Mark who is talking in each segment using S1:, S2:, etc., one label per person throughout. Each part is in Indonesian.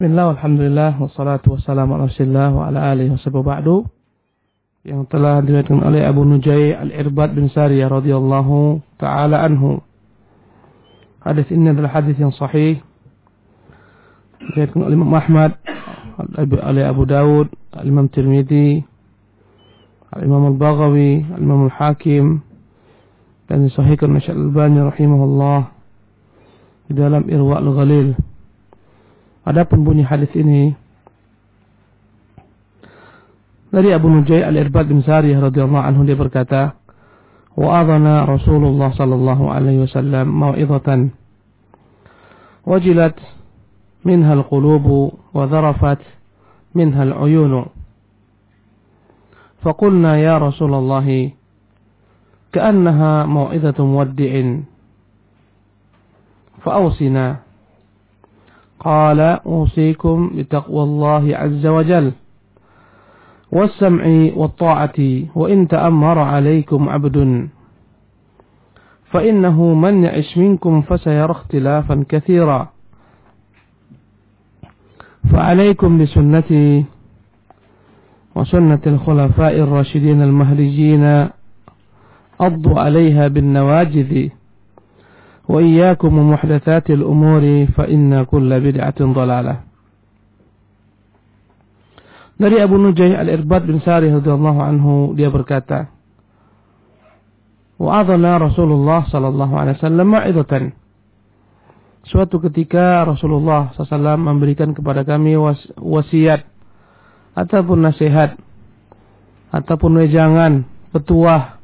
S1: Bismillah, alhamdulillah, wassalatu wassalamu ala rasulillah wa ala alihi wa ba'du yang telah diriwayatkan oleh Abu Nujai Al-Irbad bin Sariyah radhiyallahu taala anhu. Hadis ini adalah hadis yang sahih diriwayatkan oleh Imam Ahmad, oleh Abu Dawud, Imam Tirmidzi, Imam Al-Baghawi, Imam Al-Hakim dan disahihkan Al-Albani rahimahullah di dalam Irwa Al-Ghalil. Adapun bunyi hadis ini dari Abu Nujay Al-Irbad bin Sariyah radhiyallahu anhu dia berkata, "Wa'adhana Rasulullah sallallahu alaihi wasallam mau'izatan wajilat minha al-qulub wa dharafat minha al-uyun." فقلنا يا رسول الله كأنها موعظة مودع فأوصنا قال أوصيكم بتقوى الله عز وجل والسمع والطاعة وإن تأمر عليكم عبد فإنه من يعش منكم فسيرى اختلافا كثيرا. فعليكم بسنتي وسنة الخلفاء الراشدين المهديين أضوا عليها بالنواجذ. وإياكم ومحدثات الأمور فإن كل بدعة ضلالة Dari Abu Nujay Al-Irbad bin Sari radhiyallahu anhu dia berkata, Wa'adhana Rasulullah sallallahu alaihi wasallam ma'idatan. Suatu ketika Rasulullah SAW memberikan kepada kami wasiat ataupun nasihat ataupun wejangan, petuah.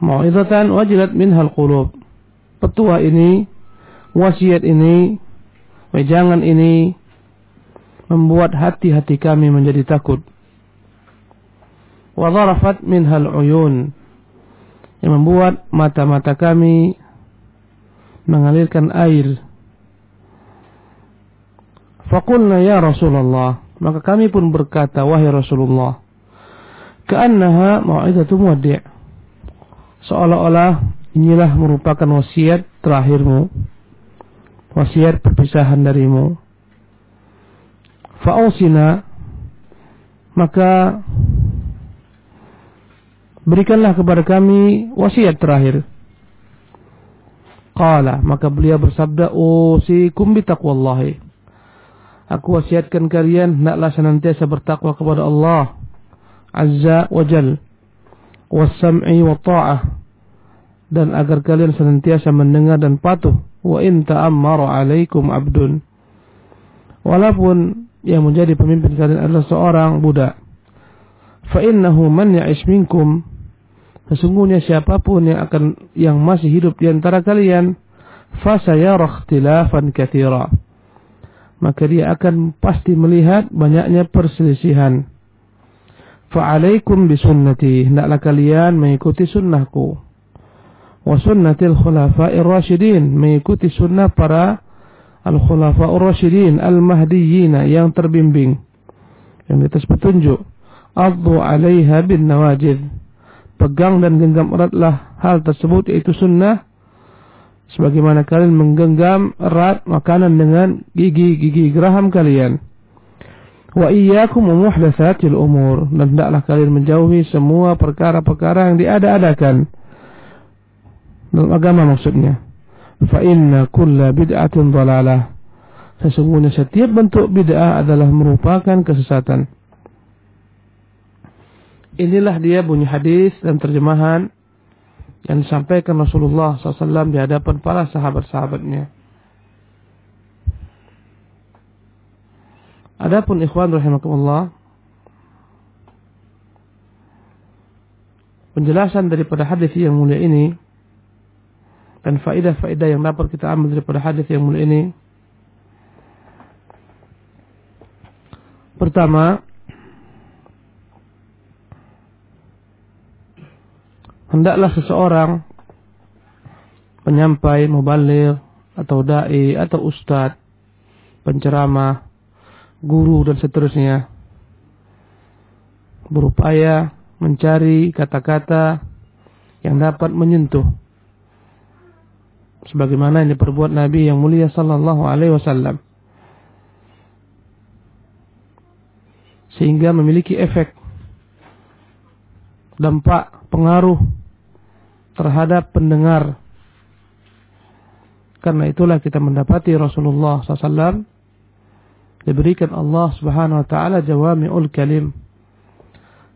S1: Mau'izatan wajilat minhal qulub petua ini, wasiat ini, wejangan ini membuat hati-hati kami menjadi takut. Wadharafat minhal uyun yang membuat mata-mata kami mengalirkan air. Fakulna ya Rasulullah, maka kami pun berkata wahai Rasulullah, ka'annaha mau'izatu muwaddi' seolah-olah Inilah merupakan wasiat terakhirmu. Wasiat perpisahan darimu. Fa'usina maka berikanlah kepada kami wasiat terakhir. Qala maka beliau bersabda usikum bitaqwallahi. Aku wasiatkan kalian hendaklah senantiasa bertakwa kepada Allah Azza wa Jal. Was-sam'i wa ta'ah dan agar kalian senantiasa mendengar dan patuh wa in ta'ammara alaikum abdun. Walaupun yang menjadi pemimpin kalian adalah seorang budak fa innahu man ya'ish minkum sesungguhnya siapa pun yang akan yang masih hidup di antara kalian fa sayara ikhtilafan katsira. Maka dia akan pasti melihat banyaknya perselisihan. Fa alaikum bisunnati hendaklah kalian mengikuti sunnahku wa sunnatil khulafa'ir rasyidin. Mengikuti sunnah para al-khulafa'ur rasyidin al-mahdiyyin yang terbimbing. Yang atas petunjuk. Addu 'alaiha bin nawajid. Pegang dan genggam eratlah hal tersebut yaitu sunnah. Sebagaimana kalian menggenggam erat makanan dengan gigi-gigi geraham kalian. Wa iyyakum muhdatsatil umur. Dan hendaklah kalian menjauhi semua perkara-perkara yang diada-adakan dalam agama maksudnya. Fa inna kulla bid'atin dhalalah. Sesungguhnya setiap bentuk bid'ah adalah merupakan kesesatan. Inilah dia bunyi hadis dan terjemahan yang disampaikan Rasulullah SAW di hadapan para sahabat-sahabatnya. Adapun ikhwan rahimakumullah penjelasan daripada hadis yang mulia ini dan faidah-faidah yang dapat kita ambil daripada hadis yang mulia ini. Pertama, hendaklah seseorang penyampai, mubalir, atau dai, atau ustadz, penceramah, guru dan seterusnya berupaya mencari kata-kata yang dapat menyentuh sebagaimana yang diperbuat Nabi yang mulia sallallahu alaihi wasallam. Sehingga memiliki efek dampak pengaruh terhadap pendengar. Karena itulah kita mendapati Rasulullah SAW diberikan Allah Subhanahu Wa Taala jawamiul kalim,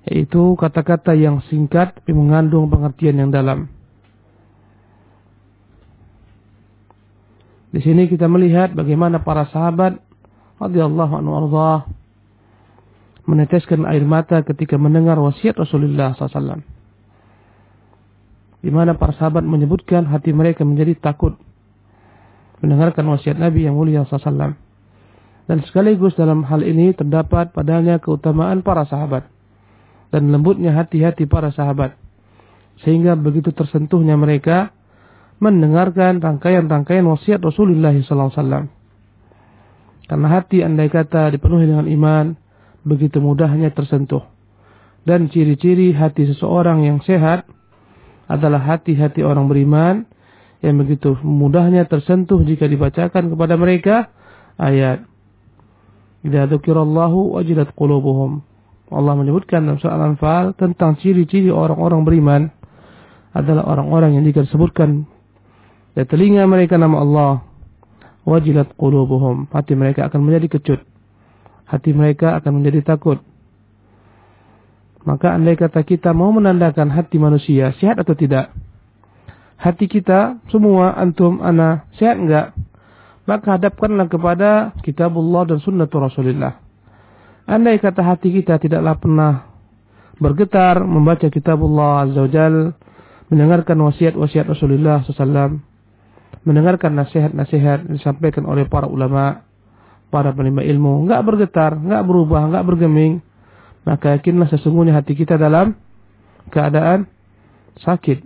S1: yaitu kata-kata yang singkat tapi mengandung pengertian yang dalam. Di sini kita melihat bagaimana para sahabat radhiyallahu anhu arda meneteskan air mata ketika mendengar wasiat Rasulullah SAW. Di mana para sahabat menyebutkan hati mereka menjadi takut mendengarkan wasiat Nabi yang mulia SAW. Dan sekaligus dalam hal ini terdapat padanya keutamaan para sahabat dan lembutnya hati-hati para sahabat. Sehingga begitu tersentuhnya mereka mendengarkan rangkaian-rangkaian wasiat Rasulullah SAW. Karena hati andai kata dipenuhi dengan iman, begitu mudahnya tersentuh. Dan ciri-ciri hati seseorang yang sehat adalah hati-hati orang beriman yang begitu mudahnya tersentuh jika dibacakan kepada mereka ayat. Idza wajilat qulubuhum. Allah menyebutkan dalam surah Al-Anfal tentang ciri-ciri orang-orang beriman adalah orang-orang yang jika disebutkan dari telinga mereka nama Allah wajilat qulubuhum. Hati mereka akan menjadi kecut hati mereka akan menjadi takut. Maka andai kata kita mau menandakan hati manusia sehat atau tidak, hati kita semua antum ana sehat enggak? Maka hadapkanlah kepada kitabullah dan sunnatul rasulillah. Andai kata hati kita tidaklah pernah bergetar membaca kitabullah azza wajal, mendengarkan wasiat-wasiat Rasulullah SAW, mendengarkan nasihat-nasihat yang disampaikan oleh para ulama, para penerima ilmu, enggak bergetar, enggak berubah, enggak bergeming, maka yakinlah sesungguhnya hati kita dalam keadaan sakit.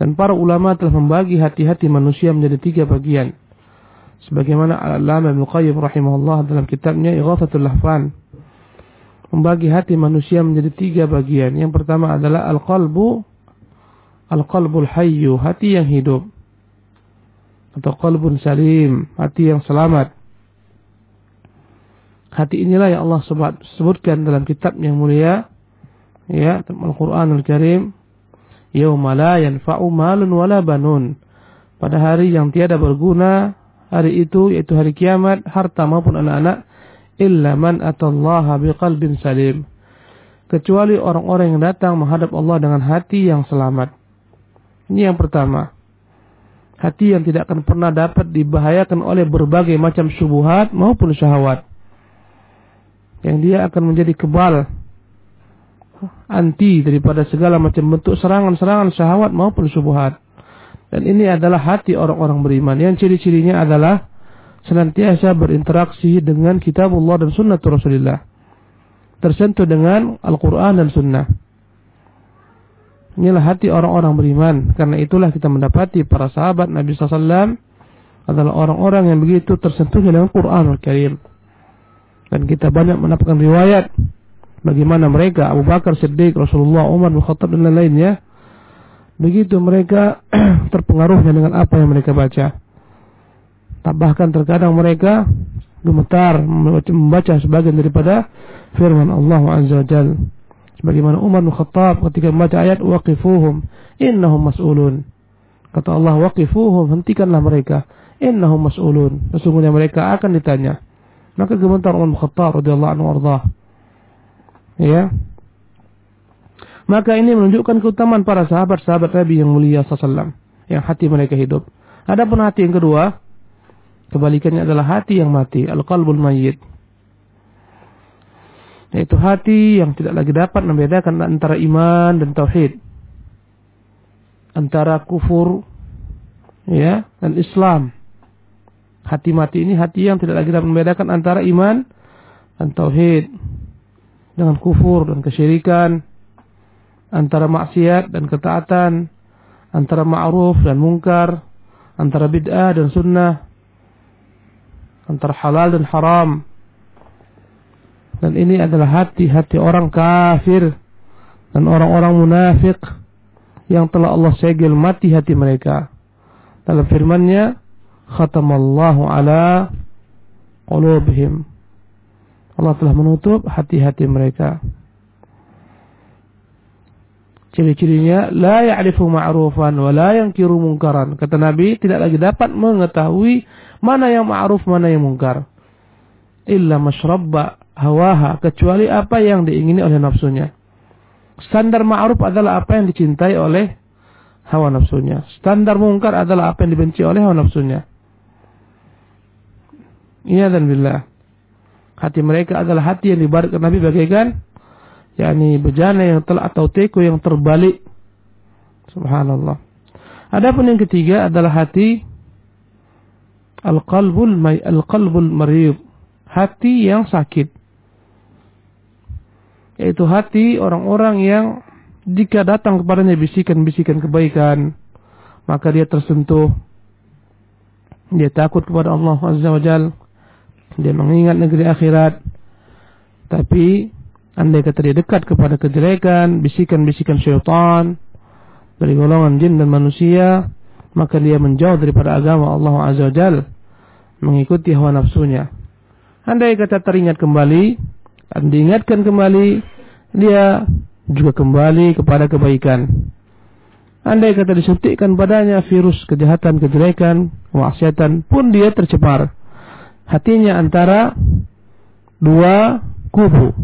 S1: Dan para ulama telah membagi hati-hati manusia menjadi tiga bagian. Sebagaimana Al-Allamah Ibnu Qayyim rahimahullah dalam kitabnya Ighathatul Lahfan membagi hati manusia menjadi tiga bagian. Yang pertama adalah al-qalbu al-qalbul hayyu, hati yang hidup. Atau qalbun salim, hati yang selamat. Hati inilah yang Allah sebutkan dalam kitab yang mulia ya Al-Qur'anul Karim yauma la yanfa'u banun. Pada hari yang tiada berguna hari itu yaitu hari kiamat harta maupun anak-anak illa man atallaha biqalbin salim. Kecuali orang-orang yang datang menghadap Allah dengan hati yang selamat. Ini yang pertama hati yang tidak akan pernah dapat dibahayakan oleh berbagai macam syubhat maupun syahwat yang dia akan menjadi kebal anti daripada segala macam bentuk serangan-serangan syahwat maupun subuhat. Dan ini adalah hati orang-orang beriman yang ciri-cirinya adalah senantiasa berinteraksi dengan kitab Allah dan sunnah Rasulullah. Tersentuh dengan Al-Quran dan sunnah. Inilah hati orang-orang beriman. Karena itulah kita mendapati para sahabat Nabi SAW adalah orang-orang yang begitu tersentuh dengan Quran Al-Karim. Dan kita banyak mendapatkan riwayat bagaimana mereka Abu Bakar Siddiq, Rasulullah, Umar bin Khattab dan lain-lainnya begitu mereka terpengaruhnya dengan apa yang mereka baca. Bahkan terkadang mereka gemetar membaca sebagian daripada firman Allah Azza wa Jal. Sebagaimana Umar bin Khattab ketika membaca ayat waqifuhum innahum mas'ulun. Kata Allah waqifuhum hentikanlah mereka innahum mas'ulun. Sesungguhnya mereka akan ditanya. Maka gemetar Umar Khattab radhiyallahu anhu ardah. Ya. Maka ini menunjukkan keutamaan para sahabat-sahabat Nabi yang mulia sallallahu yang hati mereka hidup. Adapun hati yang kedua, kebalikannya adalah hati yang mati, al-qalbul mayyit. Yaitu hati yang tidak lagi dapat membedakan antara iman dan tauhid. Antara kufur ya dan Islam. Hati mati ini hati yang tidak lagi dapat membedakan antara iman dan tauhid dengan kufur dan kesyirikan, antara maksiat dan ketaatan, antara ma'ruf dan mungkar, antara bid'ah dan sunnah, antara halal dan haram. Dan ini adalah hati-hati orang kafir dan orang-orang munafik yang telah Allah segel mati hati mereka. Dalam firman-Nya, khatamallahu ala qulubihim. Allah telah menutup hati-hati mereka. Ciri-cirinya la ya'rifu ma'rufan wa la yankiru mungkaran. Kata Nabi tidak lagi dapat mengetahui mana yang ma'ruf, mana yang mungkar. Illa masyrabba hawaha kecuali apa yang diingini oleh nafsunya. Standar ma'ruf adalah apa yang dicintai oleh hawa nafsunya. Standar mungkar adalah apa yang dibenci oleh hawa nafsunya. Iya dan billah. Hati mereka adalah hati yang dibaratkan Nabi bagaikan yakni bejana yang telah atau teko yang terbalik. Subhanallah. Adapun yang ketiga adalah hati al-qalbul al-qalbul. Hati yang sakit. Yaitu hati orang-orang yang jika datang kepadanya bisikan-bisikan kebaikan, maka dia tersentuh. Dia takut kepada Allah Azza wa Jal. Dia mengingat negeri akhirat. Tapi Andai kata dia dekat kepada kejelekan, bisikan-bisikan syaitan dari golongan jin dan manusia, maka dia menjauh daripada agama Allah Azza wa Jal, mengikuti hawa nafsunya. Andai kata teringat kembali, dan diingatkan kembali, dia juga kembali kepada kebaikan. Andai kata disuntikkan padanya virus kejahatan, kejelekan, kemaksiatan, pun dia tercemar. Hatinya antara dua kubu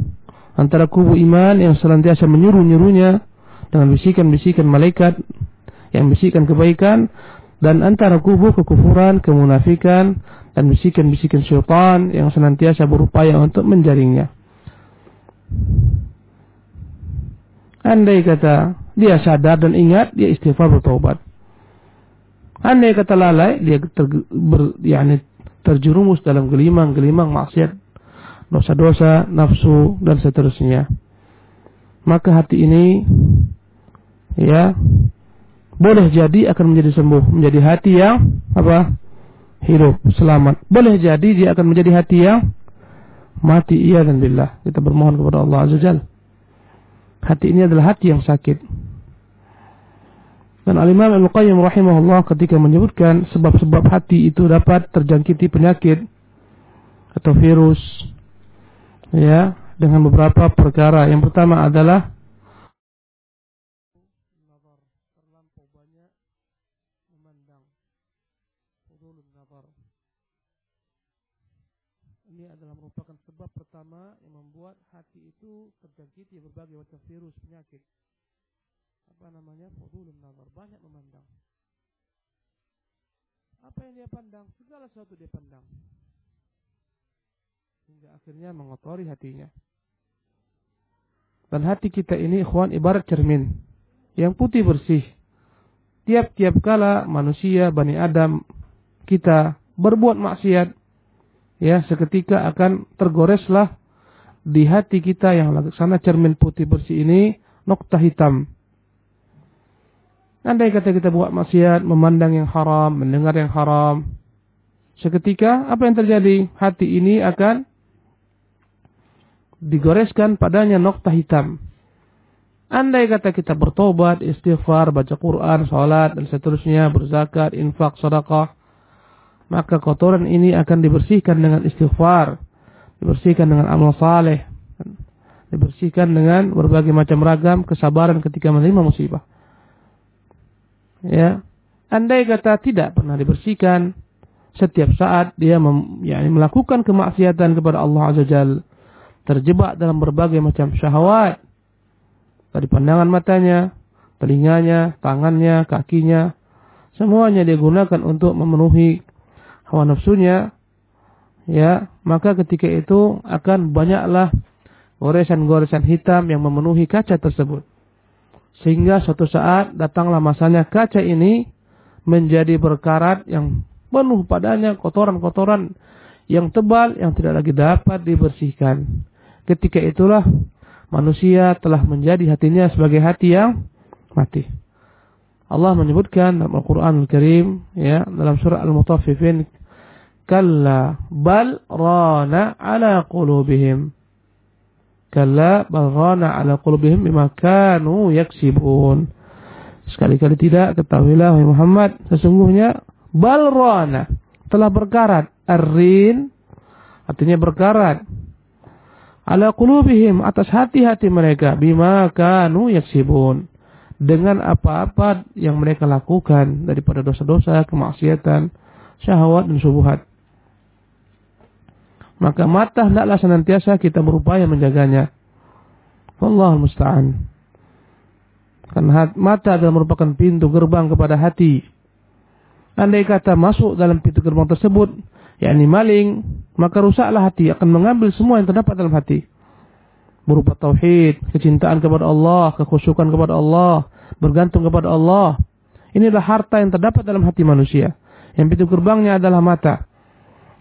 S1: antara kubu iman yang senantiasa menyuruh-nyuruhnya dengan bisikan-bisikan malaikat yang bisikan kebaikan dan antara kubu kekufuran, kemunafikan dan bisikan-bisikan syaitan yang senantiasa berupaya untuk menjaringnya. Andai kata dia sadar dan ingat, dia istighfar bertobat. Andai kata lalai, dia ter, ber, yani, terjerumus dalam gelimang-gelimang maksiat dosa-dosa, nafsu dan seterusnya. Maka hati ini ya boleh jadi akan menjadi sembuh, menjadi hati yang apa? hidup, selamat. Boleh jadi dia akan menjadi hati yang mati iya dan billah. Kita bermohon kepada Allah Azza Jalla. Hati ini adalah hati yang sakit. Dan Al-Imam Al-Qayyim rahimahullah ketika menyebutkan sebab-sebab hati itu dapat terjangkiti penyakit atau virus ya dengan beberapa perkara. Yang pertama adalah sesuatu dia pandang hingga akhirnya mengotori hatinya. Dan hati kita ini ikhwan ibarat cermin yang putih bersih. Tiap-tiap kala manusia Bani Adam kita berbuat maksiat ya seketika akan tergoreslah di hati kita yang sana cermin putih bersih ini nokta hitam. Andai kata kita buat maksiat, memandang yang haram, mendengar yang haram, seketika apa yang terjadi? Hati ini akan digoreskan padanya nokta hitam. Andai kata kita bertobat, istighfar, baca Quran, salat dan seterusnya, berzakat, infak, sedekah, maka kotoran ini akan dibersihkan dengan istighfar, dibersihkan dengan amal saleh, dibersihkan dengan berbagai macam ragam kesabaran ketika menerima musibah. Ya, andai kata tidak pernah dibersihkan, setiap saat dia mem, ya, melakukan kemaksiatan kepada Allah Azza Jalla terjebak dalam berbagai macam syahwat. Dari pandangan matanya, telinganya, tangannya, kakinya, semuanya dia gunakan untuk memenuhi hawa nafsunya, ya, maka ketika itu akan banyaklah goresan-goresan hitam yang memenuhi kaca tersebut. Sehingga suatu saat datanglah masanya kaca ini menjadi berkarat yang penuh padanya kotoran-kotoran yang tebal yang tidak lagi dapat dibersihkan. Ketika itulah manusia telah menjadi hatinya sebagai hati yang mati. Allah menyebutkan dalam Al-Quran Al-Karim ya dalam surah Al-Mutaffifin kalla bal rana ala qulubihim kalla bal rana ala qulubihim bima kanu yaksibun sekali-kali tidak ketahuilah Muhammad sesungguhnya bal rana telah berkarat arrin artinya berkarat ala qulubihim atas hati-hati mereka bima kanu yaksibun dengan apa-apa yang mereka lakukan daripada dosa-dosa, kemaksiatan, syahwat dan subuhat. Maka mata hendaklah senantiasa kita berupaya menjaganya. Allah musta'an. Karena mata adalah merupakan pintu gerbang kepada hati. Andai kata masuk dalam pintu gerbang tersebut, yakni maling, maka rusaklah hati akan mengambil semua yang terdapat dalam hati. Berupa tauhid, kecintaan kepada Allah, kekhusyukan kepada Allah, bergantung kepada Allah. Inilah harta yang terdapat dalam hati manusia. Yang pintu gerbangnya adalah mata.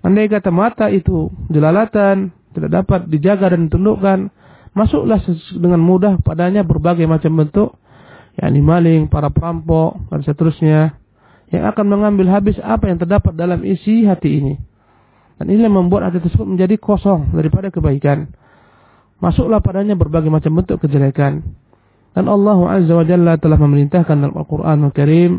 S1: Andai kata mata itu jelalatan, tidak dapat dijaga dan ditundukkan, masuklah dengan mudah padanya berbagai macam bentuk, yakni maling, para perampok, dan seterusnya, yang akan mengambil habis apa yang terdapat dalam isi hati ini. Dan ini yang membuat hati tersebut menjadi kosong daripada kebaikan. Masuklah padanya berbagai macam bentuk kejelekan. Dan Allah Azza wa Jalla telah memerintahkan dalam Al-Quran Al-Karim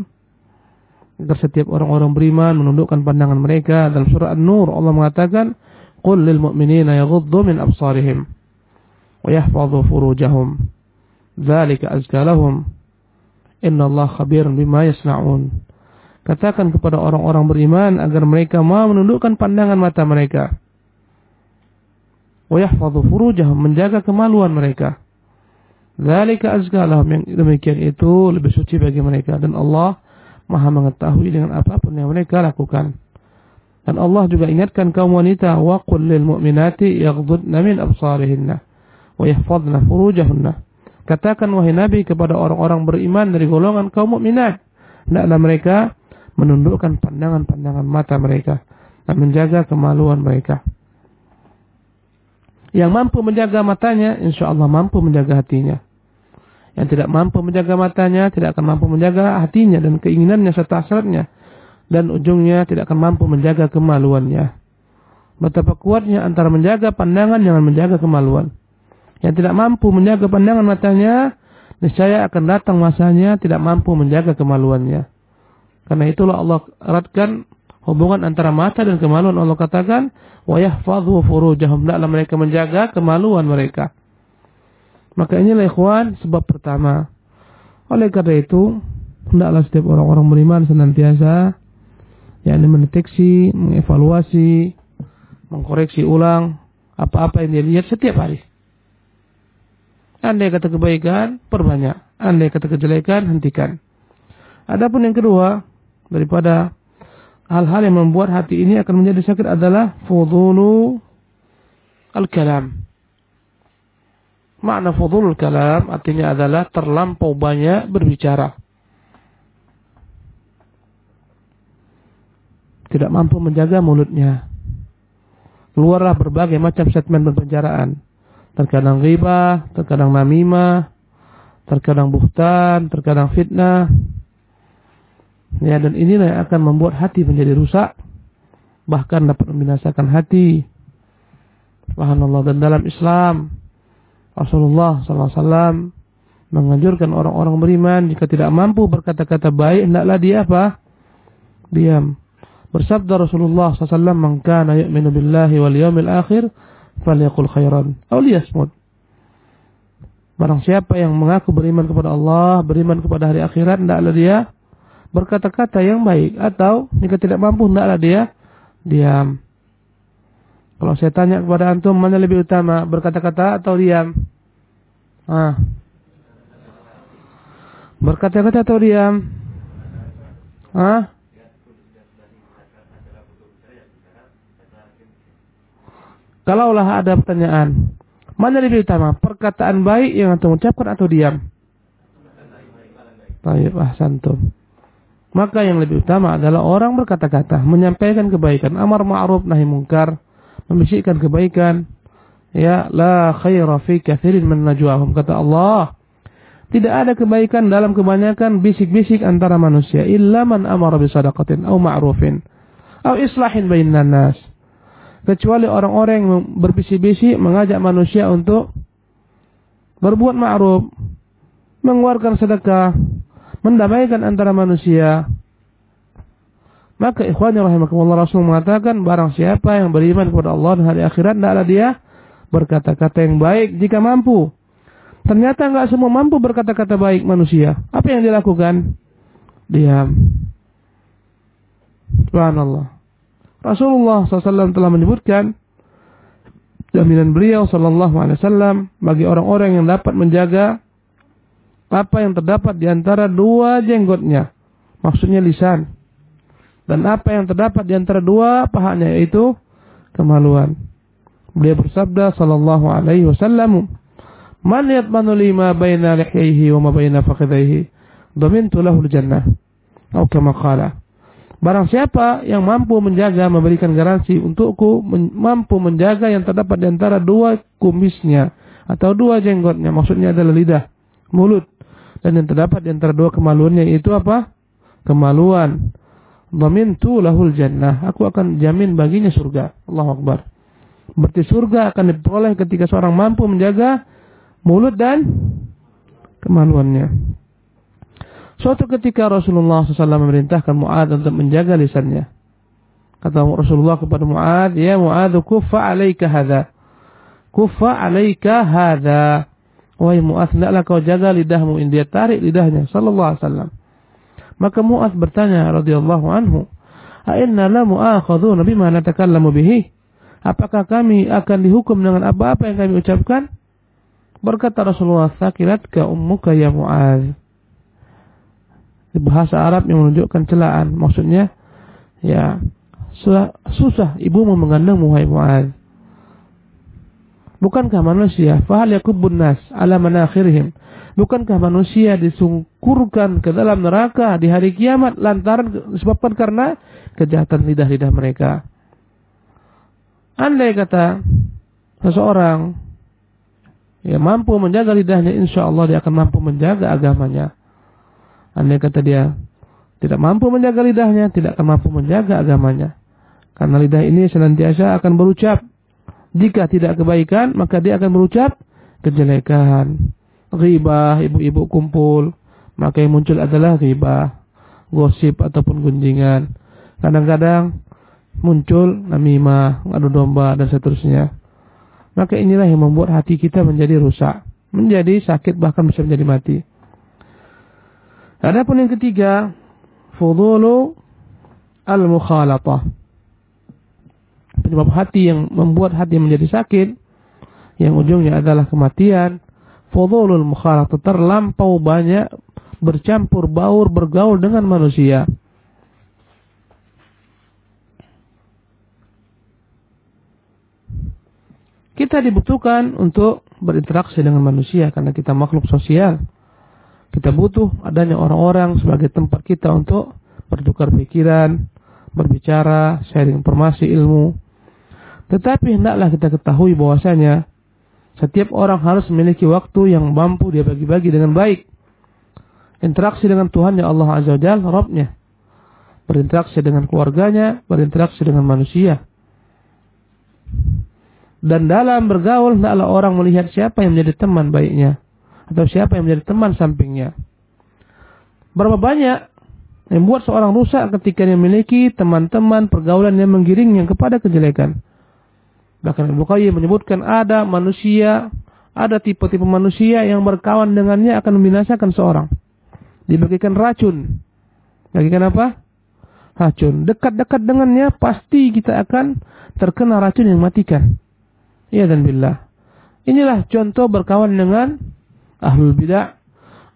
S1: agar setiap orang-orang beriman menundukkan pandangan mereka. Dalam surah An-Nur Allah mengatakan, Qul lil mu'minina yaghuddu min absarihim wa yahfadhu furujahum. Dzalika azka lahum. Inna Allah khabirun bima yasna'un. Katakan kepada orang-orang beriman agar mereka mau menundukkan pandangan mata mereka. Wayahfadhu furujahum, menjaga kemaluan mereka. Zalika azkalahum, yang demikian itu lebih suci bagi mereka. Dan Allah maha mengetahui dengan apa pun yang mereka lakukan. Dan Allah juga ingatkan kaum wanita, wa qul lil mu'minati yaghdudna min absarihinna wa yahfadna furujahunna. Katakan wahai Nabi kepada orang-orang beriman dari golongan kaum mukminat, hendaklah mereka menundukkan pandangan-pandangan mata mereka dan menjaga kemaluan mereka. Yang mampu menjaga matanya, insya Allah mampu menjaga hatinya. Yang tidak mampu menjaga matanya, tidak akan mampu menjaga hatinya dan keinginannya serta hasratnya. Dan ujungnya tidak akan mampu menjaga kemaluannya. Betapa kuatnya antara menjaga pandangan dengan menjaga kemaluan. Yang tidak mampu menjaga pandangan matanya, niscaya akan datang masanya tidak mampu menjaga kemaluannya. Karena itulah Allah eratkan hubungan antara mata dan kemaluan. Allah katakan, wa yahfadhu furujahum. Hendaklah mereka menjaga kemaluan mereka. Maka inilah ikhwan sebab pertama. Oleh karena itu, hendaklah setiap orang-orang beriman senantiasa yakni mendeteksi, mengevaluasi, mengkoreksi ulang apa-apa yang dia lihat setiap hari. Andai kata kebaikan, perbanyak. Andai kata kejelekan, hentikan. Adapun yang kedua, daripada hal-hal yang membuat hati ini akan menjadi sakit adalah fudulu al-kalam. Makna fudulul kalam artinya adalah terlampau banyak berbicara. Tidak mampu menjaga mulutnya. Keluarlah berbagai macam statement berpenjaraan. Terkadang riba, terkadang namimah, terkadang buhtan, terkadang fitnah, Ya, dan inilah yang akan membuat hati menjadi rusak. Bahkan dapat membinasakan hati. Subhanallah. Dan dalam Islam, Rasulullah SAW menganjurkan orang-orang beriman jika tidak mampu berkata-kata baik, hendaklah dia apa? Diam. Bersabda Rasulullah SAW, "Man kana yu'minu billahi wal yawmil akhir, falyaqul khairan aw liyasmut." Barang siapa yang mengaku beriman kepada Allah, beriman kepada hari akhirat, hendaklah dia berkata-kata yang baik atau jika tidak mampu hendaklah dia diam. Kalau saya tanya kepada antum mana lebih utama berkata-kata atau diam? Ah. Berkata-kata atau diam? Ah? Kalaulah ada pertanyaan, mana lebih utama? Perkataan baik yang antum ucapkan atau diam? Baik, ah santum. Maka yang lebih utama adalah orang berkata-kata, menyampaikan kebaikan, amar ma'ruf nahi mungkar, membisikkan kebaikan. Ya, la khaira fi kathirin min najwahum kata Allah. Tidak ada kebaikan dalam kebanyakan bisik-bisik antara manusia illa man amara bi sadaqatin aw ma'rufin aw islahin bainan nas. Kecuali orang-orang yang berbisik-bisik mengajak manusia untuk berbuat ma'ruf, mengeluarkan sedekah, mendamaikan antara manusia. Maka ikhwani rahimakumullah Rasul mengatakan barang siapa yang beriman kepada Allah dan hari akhirat hendaklah dia berkata-kata yang baik jika mampu. Ternyata nggak semua mampu berkata-kata baik manusia. Apa yang dilakukan? Diam. Subhanallah. Rasulullah SAW telah menyebutkan jaminan beliau Sallallahu Alaihi Wasallam bagi orang-orang yang dapat menjaga apa yang terdapat di antara dua jenggotnya, maksudnya lisan, dan apa yang terdapat di antara dua pahanya yaitu kemaluan. Beliau bersabda Sallallahu Alaihi Wasallam, "Man yatmanu lima baina lihyaihi wa ma baina fakhidaihi, dhamintu lahu jannah." Atau kama qala. Barang siapa yang mampu menjaga, memberikan garansi untukku, mampu menjaga yang terdapat di antara dua kumisnya atau dua jenggotnya, maksudnya adalah lidah, mulut, dan yang terdapat di antara dua kemaluannya itu apa? Kemaluan. Dhamintu lahul jannah. Aku akan jamin baginya surga. Allahu Akbar. Berarti surga akan diperoleh ketika seorang mampu menjaga mulut dan kemaluannya. Suatu ketika Rasulullah SAW memerintahkan Mu'ad untuk menjaga lisannya. Kata Rasulullah kepada Mu'ad, Ya Mu'ad, kufa alaika hadha. Kufa alaika hadha. Wahai Mu'ad, hendaklah kau jaga lidahmu. Dia tarik lidahnya. Sallallahu Alaihi Wasallam. Maka Mu'ad bertanya radhiyallahu anhu, A'inna la mu'akhadhuna bima natakallamu bihi? Apakah kami akan dihukum dengan apa-apa yang kami ucapkan? Berkata Rasulullah, Sakilatka ummuka ya Mu'ad bahasa Arab yang menunjukkan celaan. Maksudnya, ya susah, susah ibumu mengandungmu wahai Mu'ad. Bukankah manusia fahal yakubun nas ala manakhirihim? Bukankah manusia disungkurkan ke dalam neraka di hari kiamat lantaran disebabkan karena kejahatan lidah-lidah mereka? Andai kata seseorang ya mampu menjaga lidahnya, insya Allah dia akan mampu menjaga agamanya. Andai kata dia tidak mampu menjaga lidahnya, tidak akan mampu menjaga agamanya. Karena lidah ini senantiasa akan berucap. Jika tidak kebaikan, maka dia akan berucap kejelekan. Ribah, ibu-ibu kumpul. Maka yang muncul adalah ribah, gosip ataupun gunjingan. Kadang-kadang muncul namimah, adu domba, dan seterusnya. Maka inilah yang membuat hati kita menjadi rusak. Menjadi sakit, bahkan bisa menjadi mati. Adapun yang ketiga, fudulu al-mukhalatah. Penyebab hati yang membuat hati menjadi sakit, yang ujungnya adalah kematian. Fudulul mukhalatah terlampau banyak bercampur baur bergaul dengan manusia. Kita dibutuhkan untuk berinteraksi dengan manusia karena kita makhluk sosial. Kita butuh adanya orang-orang sebagai tempat kita untuk bertukar pikiran, berbicara, sharing informasi ilmu. Tetapi hendaklah kita ketahui bahwasanya setiap orang harus memiliki waktu yang mampu dia bagi-bagi dengan baik. Interaksi dengan Tuhan ya Allah Azza wa Jalla, Rabbnya. Berinteraksi dengan keluarganya, berinteraksi dengan manusia. Dan dalam bergaul, hendaklah orang melihat siapa yang menjadi teman baiknya atau siapa yang menjadi teman sampingnya. Berapa banyak yang membuat seorang rusak ketika dia memiliki teman-teman pergaulan yang menggiringnya kepada kejelekan. Bahkan Abu Qayyim menyebutkan ada manusia, ada tipe-tipe manusia yang berkawan dengannya akan membinasakan seorang. Dibagikan racun. Bagikan apa? Racun. Dekat-dekat dengannya pasti kita akan terkena racun yang matikan. Iya dan billah. Inilah contoh berkawan dengan ahlul bidah,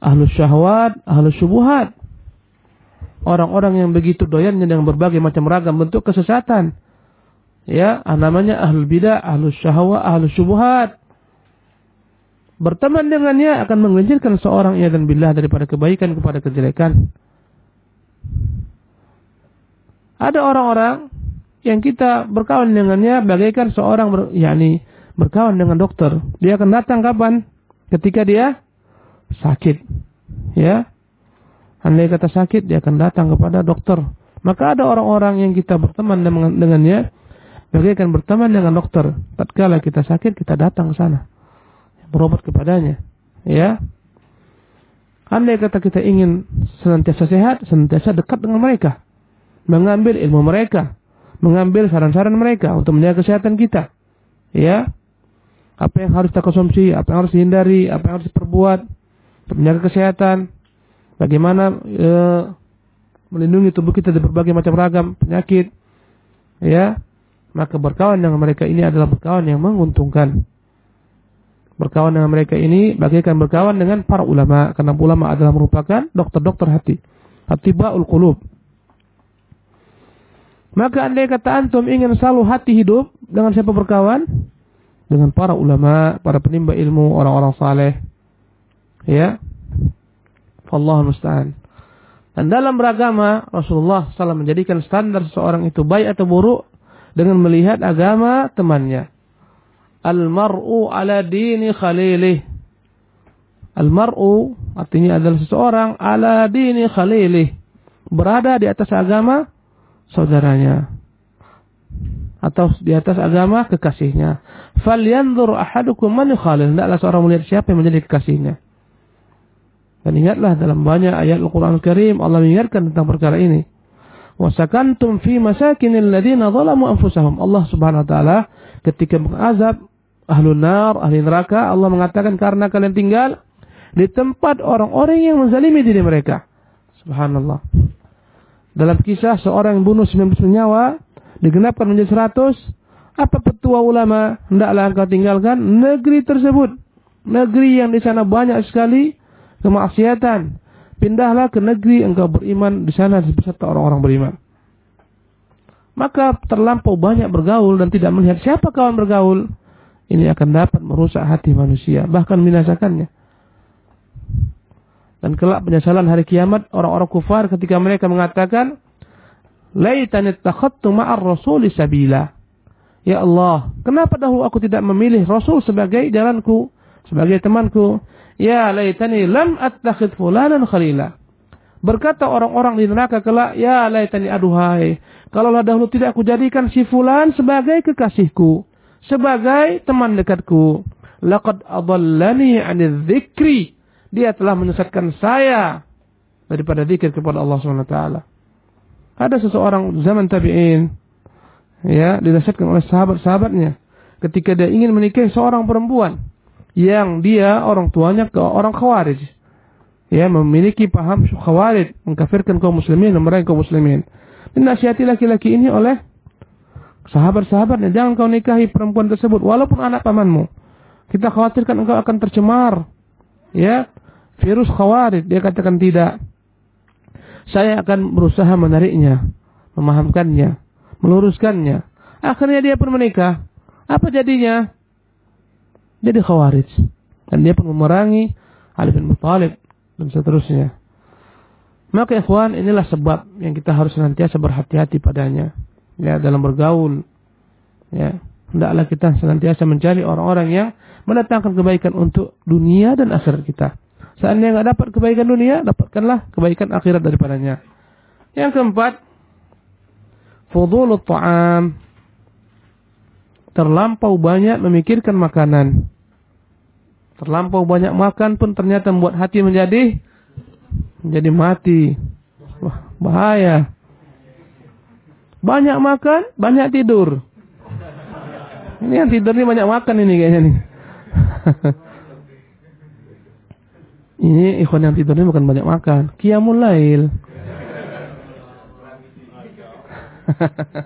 S1: ahlul syahwat, ahlul syubuhat. Orang-orang yang begitu doyannya dengan berbagai macam ragam bentuk kesesatan. Ya, namanya ahlul bidah, ahlul syahwat, ahlul syubuhat. Berteman dengannya akan menggelincirkan seorang ia dan billah daripada kebaikan kepada kejelekan. Ada orang-orang yang kita berkawan dengannya bagaikan seorang ber, yakni berkawan dengan dokter. Dia akan datang kapan? ketika dia sakit. Ya. Andai kata sakit, dia akan datang kepada dokter. Maka ada orang-orang yang kita berteman dengan, dengannya, akan berteman dengan dokter. Tatkala kita sakit, kita datang ke sana. Berobat kepadanya. Ya. Andai kata kita ingin senantiasa sehat, senantiasa dekat dengan mereka. Mengambil ilmu mereka. Mengambil saran-saran mereka untuk menjaga kesehatan kita. Ya. Apa yang harus kita konsumsi, apa yang harus dihindari, apa yang harus diperbuat untuk menjaga kesehatan. Bagaimana e, melindungi tubuh kita dari berbagai macam ragam penyakit. Ya, maka berkawan dengan mereka ini adalah berkawan yang menguntungkan. Berkawan dengan mereka ini bagaikan berkawan dengan para ulama karena ulama adalah merupakan dokter-dokter hati. Hatibaul qulub. Maka andai kata antum ingin selalu hati hidup dengan siapa berkawan? Dengan para ulama, para penimba ilmu, orang-orang saleh. Ya. Allah musta'an. Dan dalam beragama Rasulullah SAW menjadikan standar seseorang itu baik atau buruk dengan melihat agama temannya. Al-mar'u ala dini khalilih. Al-mar'u artinya adalah seseorang ala dini khalilih. Berada di atas agama saudaranya. Atau di atas agama kekasihnya. Falyanzur ahadukum man yukhalil. Tidaklah seorang melihat siapa yang menjadi kekasihnya. Dan ingatlah dalam banyak ayat Al-Quran Al-Karim Allah mengingatkan tentang perkara ini. Wasakantum fi masakinil ladina zalamu anfusahum. Allah Subhanahu wa taala ketika mengazab ahlun nar, ahli neraka, Allah mengatakan karena kalian tinggal di tempat orang-orang yang menzalimi diri mereka. Subhanallah. Dalam kisah seorang yang bunuh 99 nyawa digenapkan menjadi 100, apa petua ulama hendaklah engkau tinggalkan negeri tersebut. Negeri yang di sana banyak sekali kemaksiatan. Pindahlah ke negeri engkau beriman di sana beserta orang-orang beriman. Maka terlampau banyak bergaul dan tidak melihat siapa kawan bergaul. Ini akan dapat merusak hati manusia, bahkan binasakannya. Dan kelak penyesalan hari kiamat orang-orang kufar ketika mereka mengatakan, Laitani takhattu ma'ar rasuli sabila. Ya Allah, kenapa dahulu aku tidak memilih Rasul sebagai jalanku, sebagai temanku? Ya laitani lam attakhid fulanan khalila. Berkata orang-orang di neraka kelak, ya laitani aduhai. Kalaulah dahulu tidak aku jadikan si fulan sebagai kekasihku. Sebagai teman dekatku. Laqad adallani anil dzikri. Dia telah menyesatkan saya daripada zikir kepada Allah SWT. Ada seseorang zaman tabi'in ya dinasihatkan oleh sahabat-sahabatnya ketika dia ingin menikahi seorang perempuan yang dia orang tuanya ke orang khawarij. Ya, memiliki paham khawarij, mengkafirkan kaum muslimin mereka kaum muslimin. Dinasihati laki-laki ini oleh sahabat-sahabatnya, jangan kau nikahi perempuan tersebut walaupun anak pamanmu. Kita khawatirkan engkau akan tercemar. Ya, virus khawarij. Dia katakan tidak. Saya akan berusaha menariknya, memahamkannya, meluruskannya. Akhirnya dia pun menikah. Apa jadinya? Jadi khawarij. Dan dia pun memerangi Ali bin Muthalib dan seterusnya. Maka ikhwan inilah sebab yang kita harus senantiasa berhati-hati padanya. Ya, dalam bergaul. Ya, hendaklah kita senantiasa mencari orang-orang yang mendatangkan kebaikan untuk dunia dan akhirat kita. Seandainya nggak dapat kebaikan dunia, dapatkanlah kebaikan akhirat daripadanya. Yang keempat, fudulut ta'am. Terlampau banyak memikirkan makanan. Terlampau banyak makan pun ternyata membuat hati menjadi menjadi mati. Wah, bahaya. Banyak makan, banyak tidur. Ini yang tidur ini banyak makan ini kayaknya nih. ini ikhwan yang tidur ini bukan banyak makan. Qiyamul lail.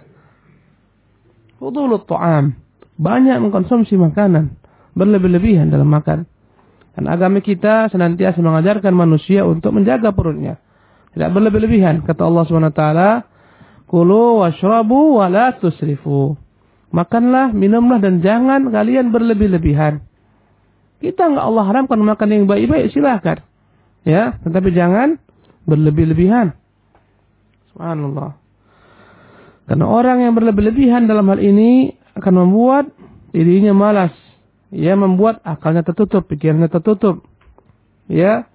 S1: Fudulut ta'am. Banyak mengkonsumsi makanan berlebih-lebihan dalam makan. Dan agama kita senantiasa mengajarkan manusia untuk menjaga perutnya. Tidak berlebih-lebihan. Kata Allah SWT, Kulu washrabu wa la tusrifu. Makanlah, minumlah dan jangan kalian berlebih-lebihan. Kita enggak Allah haramkan makan yang baik-baik, silahkan. Ya, tetapi jangan berlebih-lebihan. Subhanallah. Karena orang yang berlebih-lebihan dalam hal ini akan membuat dirinya malas ya membuat akalnya tertutup, pikirannya tertutup. Ya.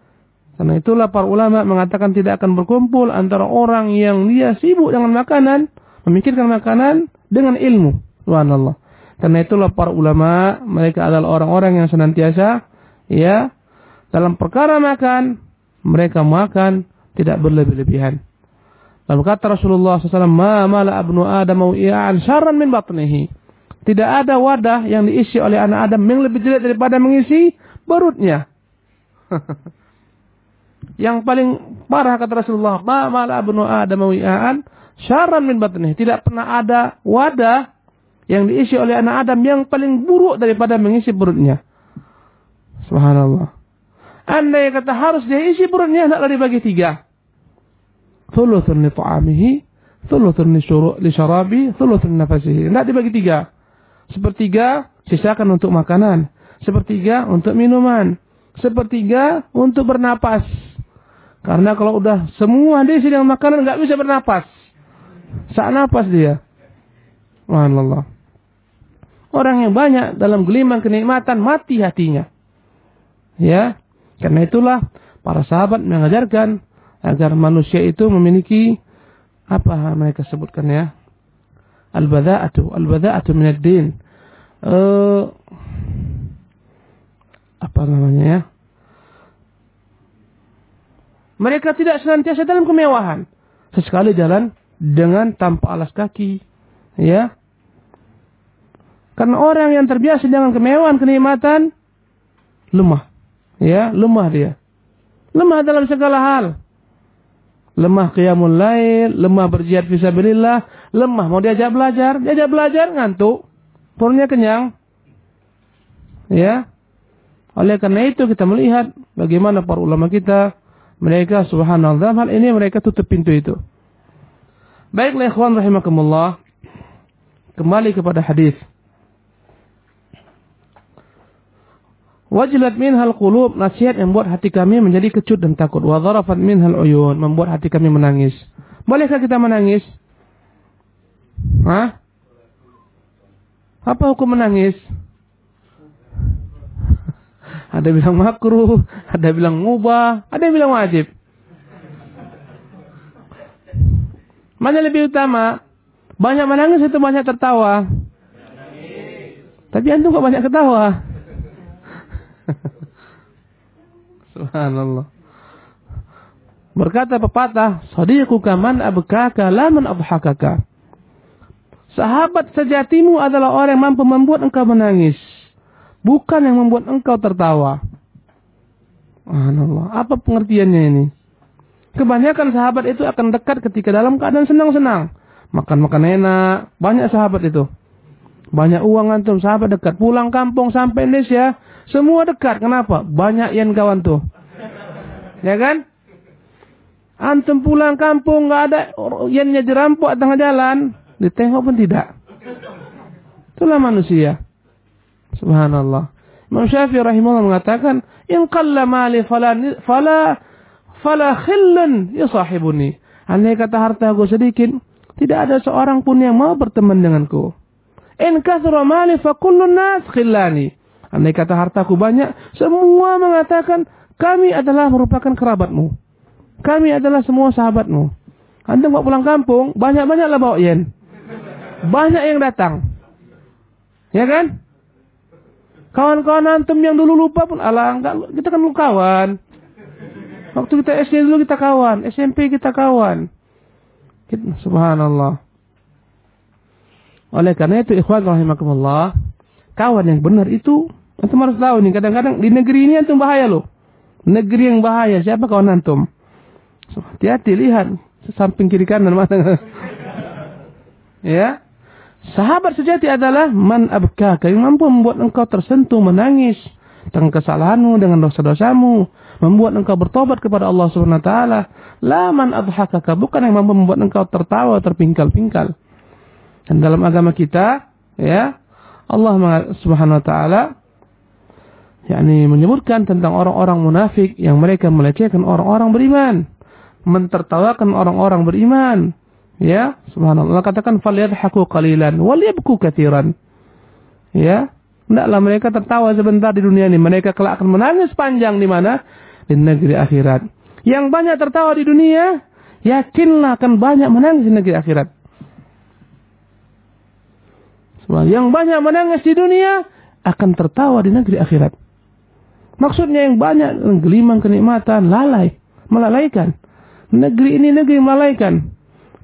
S1: Karena itulah para ulama mengatakan tidak akan berkumpul antara orang yang dia sibuk dengan makanan, memikirkan makanan dengan ilmu. Subhanallah. Karena itulah para ulama, mereka adalah orang-orang yang senantiasa ya dalam perkara makan, mereka makan tidak berlebih-lebihan. Lalu kata Rasulullah SAW, Ma mala abnu Adam mau syarran min batnihi. Tidak ada wadah yang diisi oleh anak Adam yang lebih jelek daripada mengisi perutnya. yang paling parah kata Rasulullah, "Ma mala abnu Adam wi'an syarran min batnih." Tidak pernah ada wadah yang diisi oleh anak Adam yang paling buruk daripada mengisi perutnya. Subhanallah. Andai kata harus dia isi perutnya, hendaklah dibagi tiga. Thuluthun li ta'amihi, thuluthun li syarabi, thuluthun nafasihi. Tidak dibagi tiga. Sepertiga sisakan untuk makanan. Sepertiga untuk minuman. Sepertiga untuk bernapas. Karena kalau udah semua diisi dengan makanan nggak bisa bernapas. Saat napas dia. Subhanallah. Orang yang banyak dalam gelimang kenikmatan mati hatinya. Ya, karena itulah para sahabat mengajarkan agar manusia itu memiliki apa mereka sebutkan ya? Al-bada'atu, al-bada'atu min ad-din. Uh, apa namanya ya? Mereka tidak senantiasa dalam kemewahan. Sesekali jalan dengan tanpa alas kaki. Ya. Karena orang yang terbiasa dengan kemewahan, kenikmatan, lemah. Ya, lemah dia. Lemah dalam segala hal. Lemah qiyamul lail, lemah berjihad fisabilillah, lemah mau diajak belajar, diajak belajar ngantuk. Perutnya kenyang. Ya. Oleh karena itu kita melihat bagaimana para ulama kita mereka subhanallah hal ini mereka tutup pintu itu. Baiklah ikhwan rahimakumullah. Kembali kepada hadis. Wajilat minhal qulub nasihat yang membuat hati kami menjadi kecut dan takut. Wa dharafat minhal uyun membuat hati kami menangis. Bolehkah kita menangis? Hah? Apa hukum menangis? ada bilang makruh, ada bilang mubah, ada bilang wajib. Mana lebih utama? Banyak menangis itu banyak tertawa. Tapi antum kok banyak ketawa? Subhanallah. Berkata pepatah, Sadiquka man abkaka la man adhakaka. Sahabat sejatimu adalah orang yang mampu membuat engkau menangis. Bukan yang membuat engkau tertawa. Subhanallah. Apa pengertiannya ini? Kebanyakan sahabat itu akan dekat ketika dalam keadaan senang-senang. Makan-makan enak. Banyak sahabat itu. Banyak uang antum sahabat dekat. Pulang kampung sampai Indonesia. Semua dekat. Kenapa? Banyak yang kawan tuh. Ya kan? Antum pulang kampung nggak ada yennya jerampok tengah jalan. Ditengok pun tidak. Itulah manusia. Subhanallah. Imam Syafi'i rahimahullah mengatakan, "In qalla mali fala fala fala khillun yusahibuni." Andai kata harta aku sedikit, tidak ada seorang pun yang mau berteman denganku. In kathura mali fa kullun nas khillani. Andai kata hartaku banyak, semua mengatakan kami adalah merupakan kerabatmu. Kami adalah semua sahabatmu. Anda mau pulang kampung, banyak-banyaklah bawa yen. Banyak yang datang. Ya kan? Kawan-kawan antum yang dulu lupa pun ala enggak kita kan lu kawan. Waktu kita SD dulu kita kawan, SMP kita kawan. Subhanallah. Oleh karena itu ikhwan rahimakumullah, kawan yang benar itu Antum harus tahu nih, kadang-kadang di negeri ini antum bahaya loh. Negeri yang bahaya, siapa kawan antum? Hati-hati, lihat. Samping kiri kanan mana. ya. Sahabat sejati adalah man abkaka yang mampu membuat engkau tersentuh menangis tentang kesalahanmu dengan dosa-dosamu, membuat engkau bertobat kepada Allah Subhanahu wa taala. La man adhakaka bukan yang mampu membuat engkau tertawa terpingkal-pingkal. Dan dalam agama kita, ya, Allah Subhanahu wa taala yakni menyebutkan tentang orang-orang munafik yang mereka melecehkan orang-orang beriman, mentertawakan orang-orang beriman. Ya, subhanallah. Katakan falyadhaku qalilan walyabku katsiran. Ya, hendaklah mereka tertawa sebentar di dunia ini, mereka kelak akan menangis panjang di mana? Di negeri akhirat. Yang banyak tertawa di dunia, yakinlah akan banyak menangis di negeri akhirat. Yang banyak menangis di dunia akan tertawa di negeri akhirat. Maksudnya yang banyak gelimang kenikmatan, lalai, melalaikan. Negeri ini negeri melalaikan.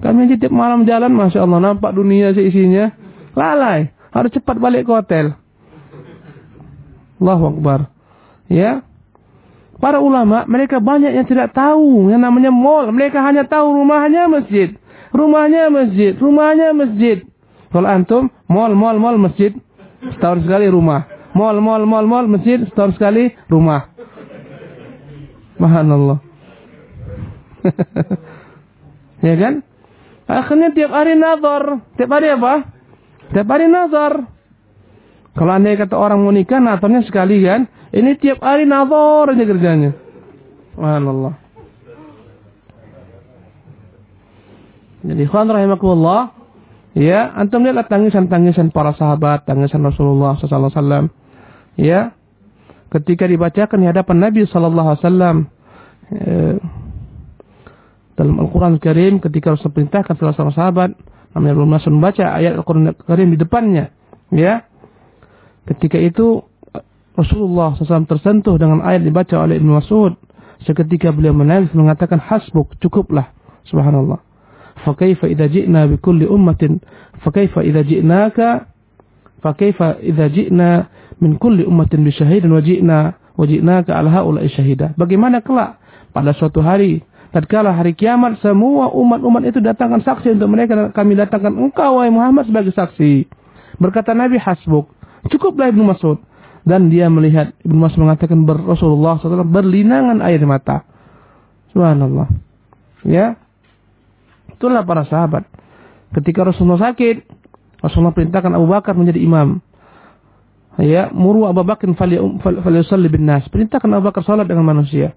S1: Kami aja tiap malam jalan, Masya Allah, nampak dunia seisinya. Lalai. harus cepat balik ke hotel. Allahu Akbar. Ya. Para ulama, mereka banyak yang tidak tahu yang namanya mall. Mereka hanya tahu rumahnya masjid. Rumahnya masjid, rumahnya masjid. Kalau antum, mall, mall, mall, masjid. Setahun sekali rumah. Mall, mall, mall, mall, masjid. Setahun sekali rumah. Subhanallah. ya kan? Akhirnya tiap hari nazar. Tiap hari apa? Tiap hari nazar. Kalau anda kata orang mau nikah, nazarnya sekali kan? Ini tiap hari nazar aja kerjanya. Subhanallah. Jadi khan rahimakumullah, ya, antum lihatlah tangisan-tangisan para sahabat, tangisan Rasulullah wasallam. Ya. Ketika dibacakan di hadapan Nabi sallallahu alaihi wasallam eh, dalam Al-Qur'an Al Karim ketika Rasul perintahkan salah seorang sahabat namanya belum masuk membaca ayat Al-Qur'an Al Karim di depannya, ya. Ketika itu Rasulullah SAW tersentuh dengan ayat dibaca oleh Ibn Mas'ud. Seketika beliau menangis mengatakan hasbuk, cukuplah. Subhanallah. Fakaifa idza ji'na bi kulli ummatin fakaifa idza ji'naka fakaifa idza ji'na min kulli ummatin bi syahidin wa ji'na wa ji'naka ala haula'i. Bagaimana kelak pada suatu hari tatkala hari kiamat semua umat-umat itu datangkan saksi untuk mereka kami datangkan engkau wahai Muhammad sebagai saksi. Berkata Nabi hasbuk. Cukuplah Ibnu Mas'ud dan dia melihat Ibnu Mas'ud mengatakan ber Rasulullah SAW berlinangan air mata. Subhanallah. Ya. Itulah para sahabat. Ketika Rasulullah sakit, Rasulullah perintahkan Abu Bakar menjadi imam. Ya, muru Abu Bakar falyusalli bin nas. Perintahkan Abu Bakar salat dengan manusia.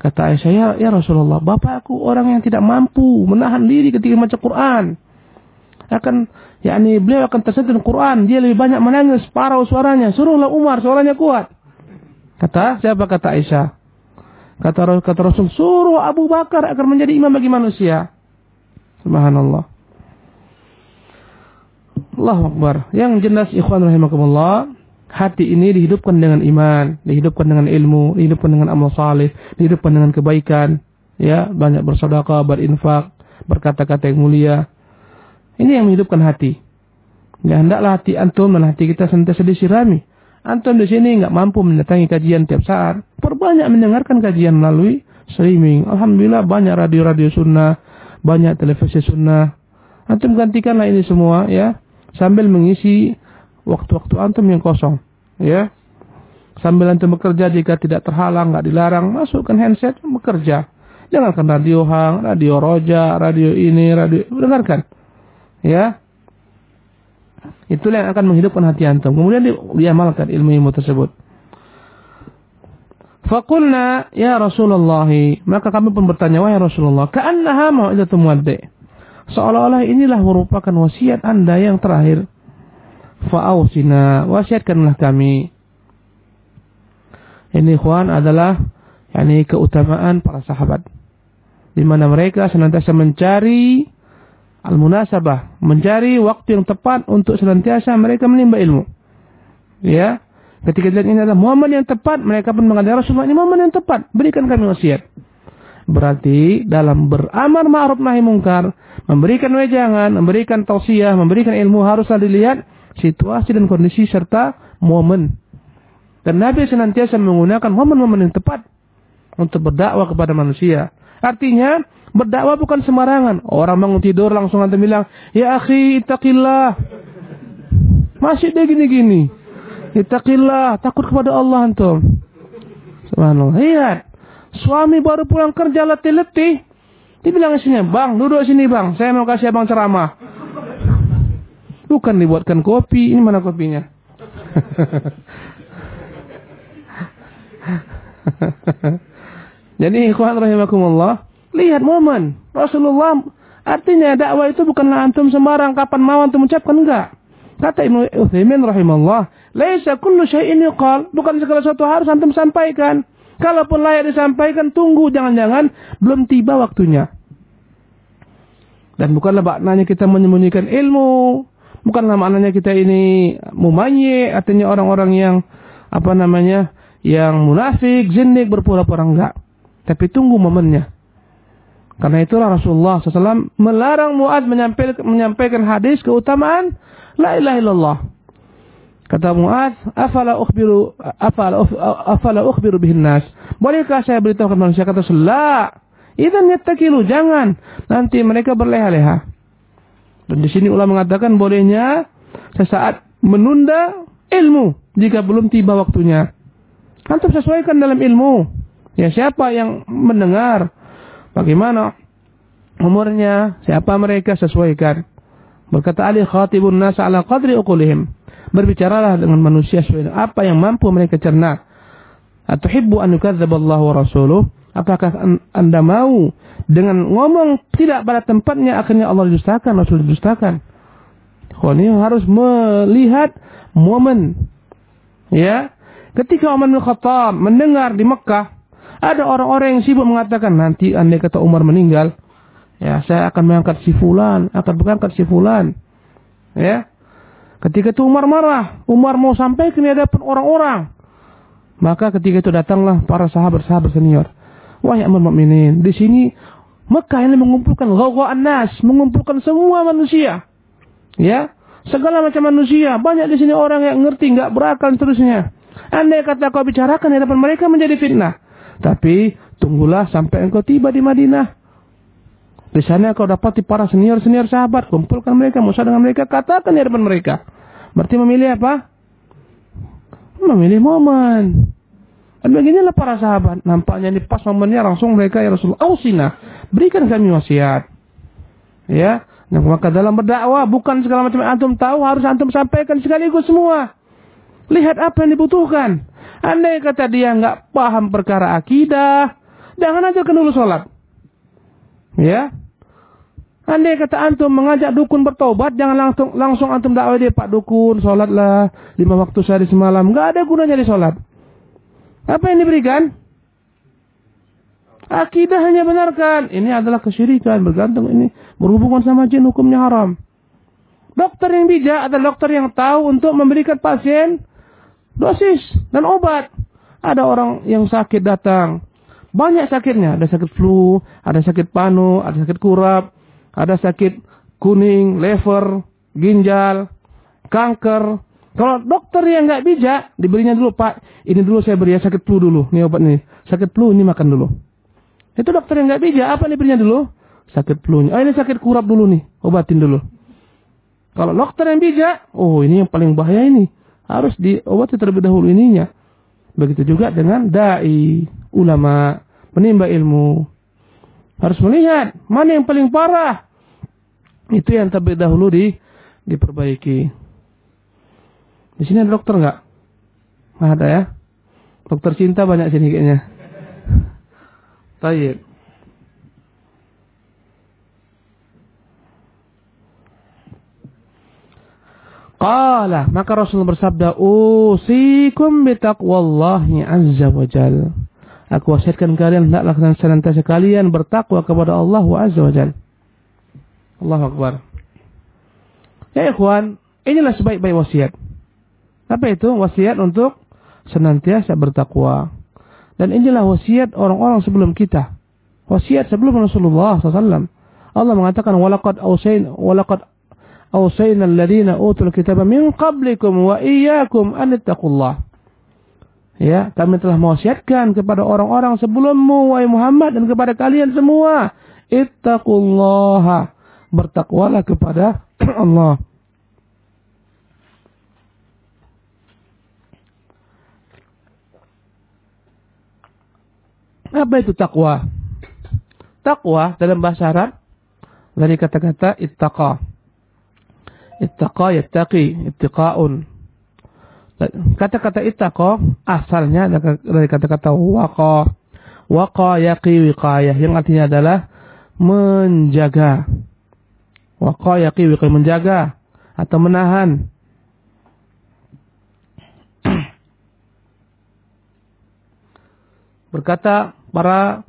S1: Kata Aisyah, ya, ya Rasulullah, bapakku orang yang tidak mampu menahan diri ketika membaca Quran. Akan yakni beliau akan tersentuh Quran, dia lebih banyak menangis parau suaranya. Suruhlah Umar suaranya kuat. Kata siapa kata Aisyah? Kata kata Rasul, suruh Abu Bakar agar menjadi imam bagi manusia. Subhanallah. Allahu Akbar. Yang jelas ikhwan rahimakumullah, hati ini dihidupkan dengan iman, dihidupkan dengan ilmu, dihidupkan dengan amal saleh, dihidupkan dengan kebaikan, ya, banyak bersedekah, berinfak, berkata-kata yang mulia. Ini yang menghidupkan hati. Ya hendaklah hati antum dan hati kita sentiasa disirami. Antum di sini nggak mampu mendatangi kajian tiap saat. Perbanyak mendengarkan kajian melalui streaming. Alhamdulillah banyak radio-radio sunnah, banyak televisi sunnah. Antum gantikanlah ini semua ya, sambil mengisi waktu-waktu antum yang kosong, ya. Sambil antum bekerja jika tidak terhalang, nggak dilarang, masukkan handset bekerja. Dengarkan radio hang, radio roja, radio ini, radio dengarkan. Ya. Itulah yang akan menghidupkan hati antum. Kemudian diamalkan ilmu-ilmu tersebut. Fakulna ya Rasulullah. Maka kami pun bertanya, wahai Rasulullah. Ka'annaha mau'idatu muaddi. Seolah-olah inilah merupakan wasiat anda yang terakhir. Fa'ausina. Wasiatkanlah kami. Ini ikhwan adalah yakni keutamaan para sahabat. Di mana mereka senantiasa mencari al-munasabah, mencari waktu yang tepat untuk senantiasa mereka menimba ilmu. Ya. Ketika dilihat ini adalah momen yang tepat, mereka pun mengatakan Rasulullah ini momen yang tepat, berikan kami wasiat. Berarti dalam beramar ma'ruf nahi mungkar, memberikan wejangan, memberikan tausiah, memberikan ilmu haruslah dilihat situasi dan kondisi serta momen. Dan Nabi senantiasa menggunakan momen-momen yang tepat untuk berdakwah kepada manusia. Artinya, Berdakwah bukan sembarangan. Orang bangun tidur langsung nanti bilang, "Ya akhi, ittaqillah." Masih dia gini-gini. Ittaqillah, takut kepada Allah antum. Subhanallah. Lihat. Suami baru pulang kerja letih-letih. Dia bilang isinya, "Bang, duduk sini, Bang. Saya mau kasih Abang ceramah." Bukan dibuatkan kopi. Ini mana kopinya? Jadi ikhwan rahimakumullah, Lihat momen. Rasulullah artinya dakwah itu bukanlah antum sembarang kapan mau antum ucapkan enggak. Kata Ibnu Utsaimin rahimahullah, "Laisa kullu syai'in yuqal." Bukan segala sesuatu harus antum sampaikan. Kalaupun layak disampaikan, tunggu jangan-jangan belum tiba waktunya. Dan bukanlah maknanya kita menyembunyikan ilmu, bukanlah maknanya kita ini mumayyi, artinya orang-orang yang apa namanya, yang munafik, zindik, berpura-pura enggak. Tapi tunggu momennya. Karena itulah Rasulullah SAW melarang Mu'ad menyampaikan, hadis keutamaan La ilaha illallah. Kata Muaz, afala ukhbiru afala afala ukhbiru nas. Bolehkah saya beritahu kepada manusia kata la. Idzan yattakilu, jangan. Nanti mereka berleha-leha. Dan di sini ulama mengatakan bolehnya sesaat menunda ilmu jika belum tiba waktunya. Antum sesuaikan dalam ilmu. Ya siapa yang mendengar bagaimana umurnya, siapa mereka sesuaikan. Berkata Ali khatibun nas ala qadri uqulihim. Berbicaralah dengan manusia sesuai apa yang mampu mereka cerna. Atuhibbu an yukadzdzab Allah wa rasuluh? Apakah Anda mau dengan ngomong tidak pada tempatnya akhirnya Allah didustakan, Rasul didustakan? Ini harus melihat momen. Ya. Ketika Umar bin Khattab mendengar di Mekah ada orang-orang yang sibuk mengatakan nanti andai kata Umar meninggal, ya saya akan mengangkat si fulan, akan mengangkat si fulan. Ya. Ketika itu Umar marah, Umar mau sampai ke hadapan orang-orang. Maka ketika itu datanglah para sahabat-sahabat senior. Wahai Amir Mukminin, di sini Mekah ini mengumpulkan ghawaan nas, mengumpulkan semua manusia. Ya, segala macam manusia. Banyak di sini orang yang ngerti, nggak berakal seterusnya. Andai kata kau bicarakan di hadapan mereka menjadi fitnah. Tapi tunggulah sampai engkau tiba di Madinah. Di sana kau dapati para senior-senior sahabat, kumpulkan mereka, musa dengan mereka, katakan di hadapan mereka. Berarti memilih apa? Memilih momen. Dan beginilah para sahabat. Nampaknya ini pas momennya langsung mereka ya Rasulullah. Ausina. Berikan kami wasiat. Ya. Yang maka dalam berdakwah bukan segala macam antum tahu harus antum sampaikan sekaligus semua. Lihat apa yang dibutuhkan. Andai kata dia nggak paham perkara akidah, jangan ajarkan dulu sholat. Ya. Andai kata antum mengajak dukun bertobat, jangan langsung langsung antum dakwah dia Pak Dukun, sholatlah lima waktu sehari semalam. Nggak ada gunanya di sholat. Apa yang diberikan? Akidah hanya benarkan. Ini adalah kesyirikan, bergantung ini berhubungan sama jin hukumnya haram. Dokter yang bijak adalah dokter yang tahu untuk memberikan pasien dosis dan obat. Ada orang yang sakit datang, banyak sakitnya. Ada sakit flu, ada sakit panu, ada sakit kurap, ada sakit kuning, lever, ginjal, kanker. Kalau dokter yang nggak bijak, diberinya dulu Pak, ini dulu saya beri ya sakit flu dulu, ini obat nih. Sakit flu ini makan dulu. Itu dokter yang nggak bijak, apa nih diberinya dulu? Sakit flu. Oh ini sakit kurap dulu nih, obatin dulu. Kalau dokter yang bijak, oh ini yang paling bahaya ini. Harus diobati terlebih dahulu ininya. Begitu juga dengan dai, ulama, penimba ilmu. Harus melihat mana yang paling parah. Itu yang terlebih dahulu di diperbaiki. Di sini ada dokter nggak? Ada ya. Dokter cinta banyak sini kayaknya. Tayyib. Qala, maka Rasul bersabda, "Usikum bitaqwallahi azza wa jalla." Aku wasiatkan kalian hendaklah kalian senantiasa kalian bertakwa kepada Allah azza wa jalla. Allahu akbar. Ya ikhwan, inilah sebaik-baik wasiat. Apa itu? Wasiat untuk senantiasa bertakwa. Dan inilah wasiat orang-orang sebelum kita. Wasiat sebelum Rasulullah SAW. Allah mengatakan, "Walaqad awsain walaqad awsayna alladziina utul kitaba min qablikum wa iyyakum an ittaqullah. Ya, kami telah mewasiatkan kepada orang-orang sebelummu wahai Muhammad dan kepada kalian semua, ittaqullaha. Bertakwalah kepada Allah. Apa itu takwa? Takwa dalam bahasa Arab dari kata-kata ittaqa. Ittaqa yattaqi ittiqaun. Kata-kata ittaqa asalnya dari kata-kata waqa. Waqa yaqi wiqayah yang artinya adalah menjaga. Waqa yaqi wiqayah menjaga atau menahan. Berkata para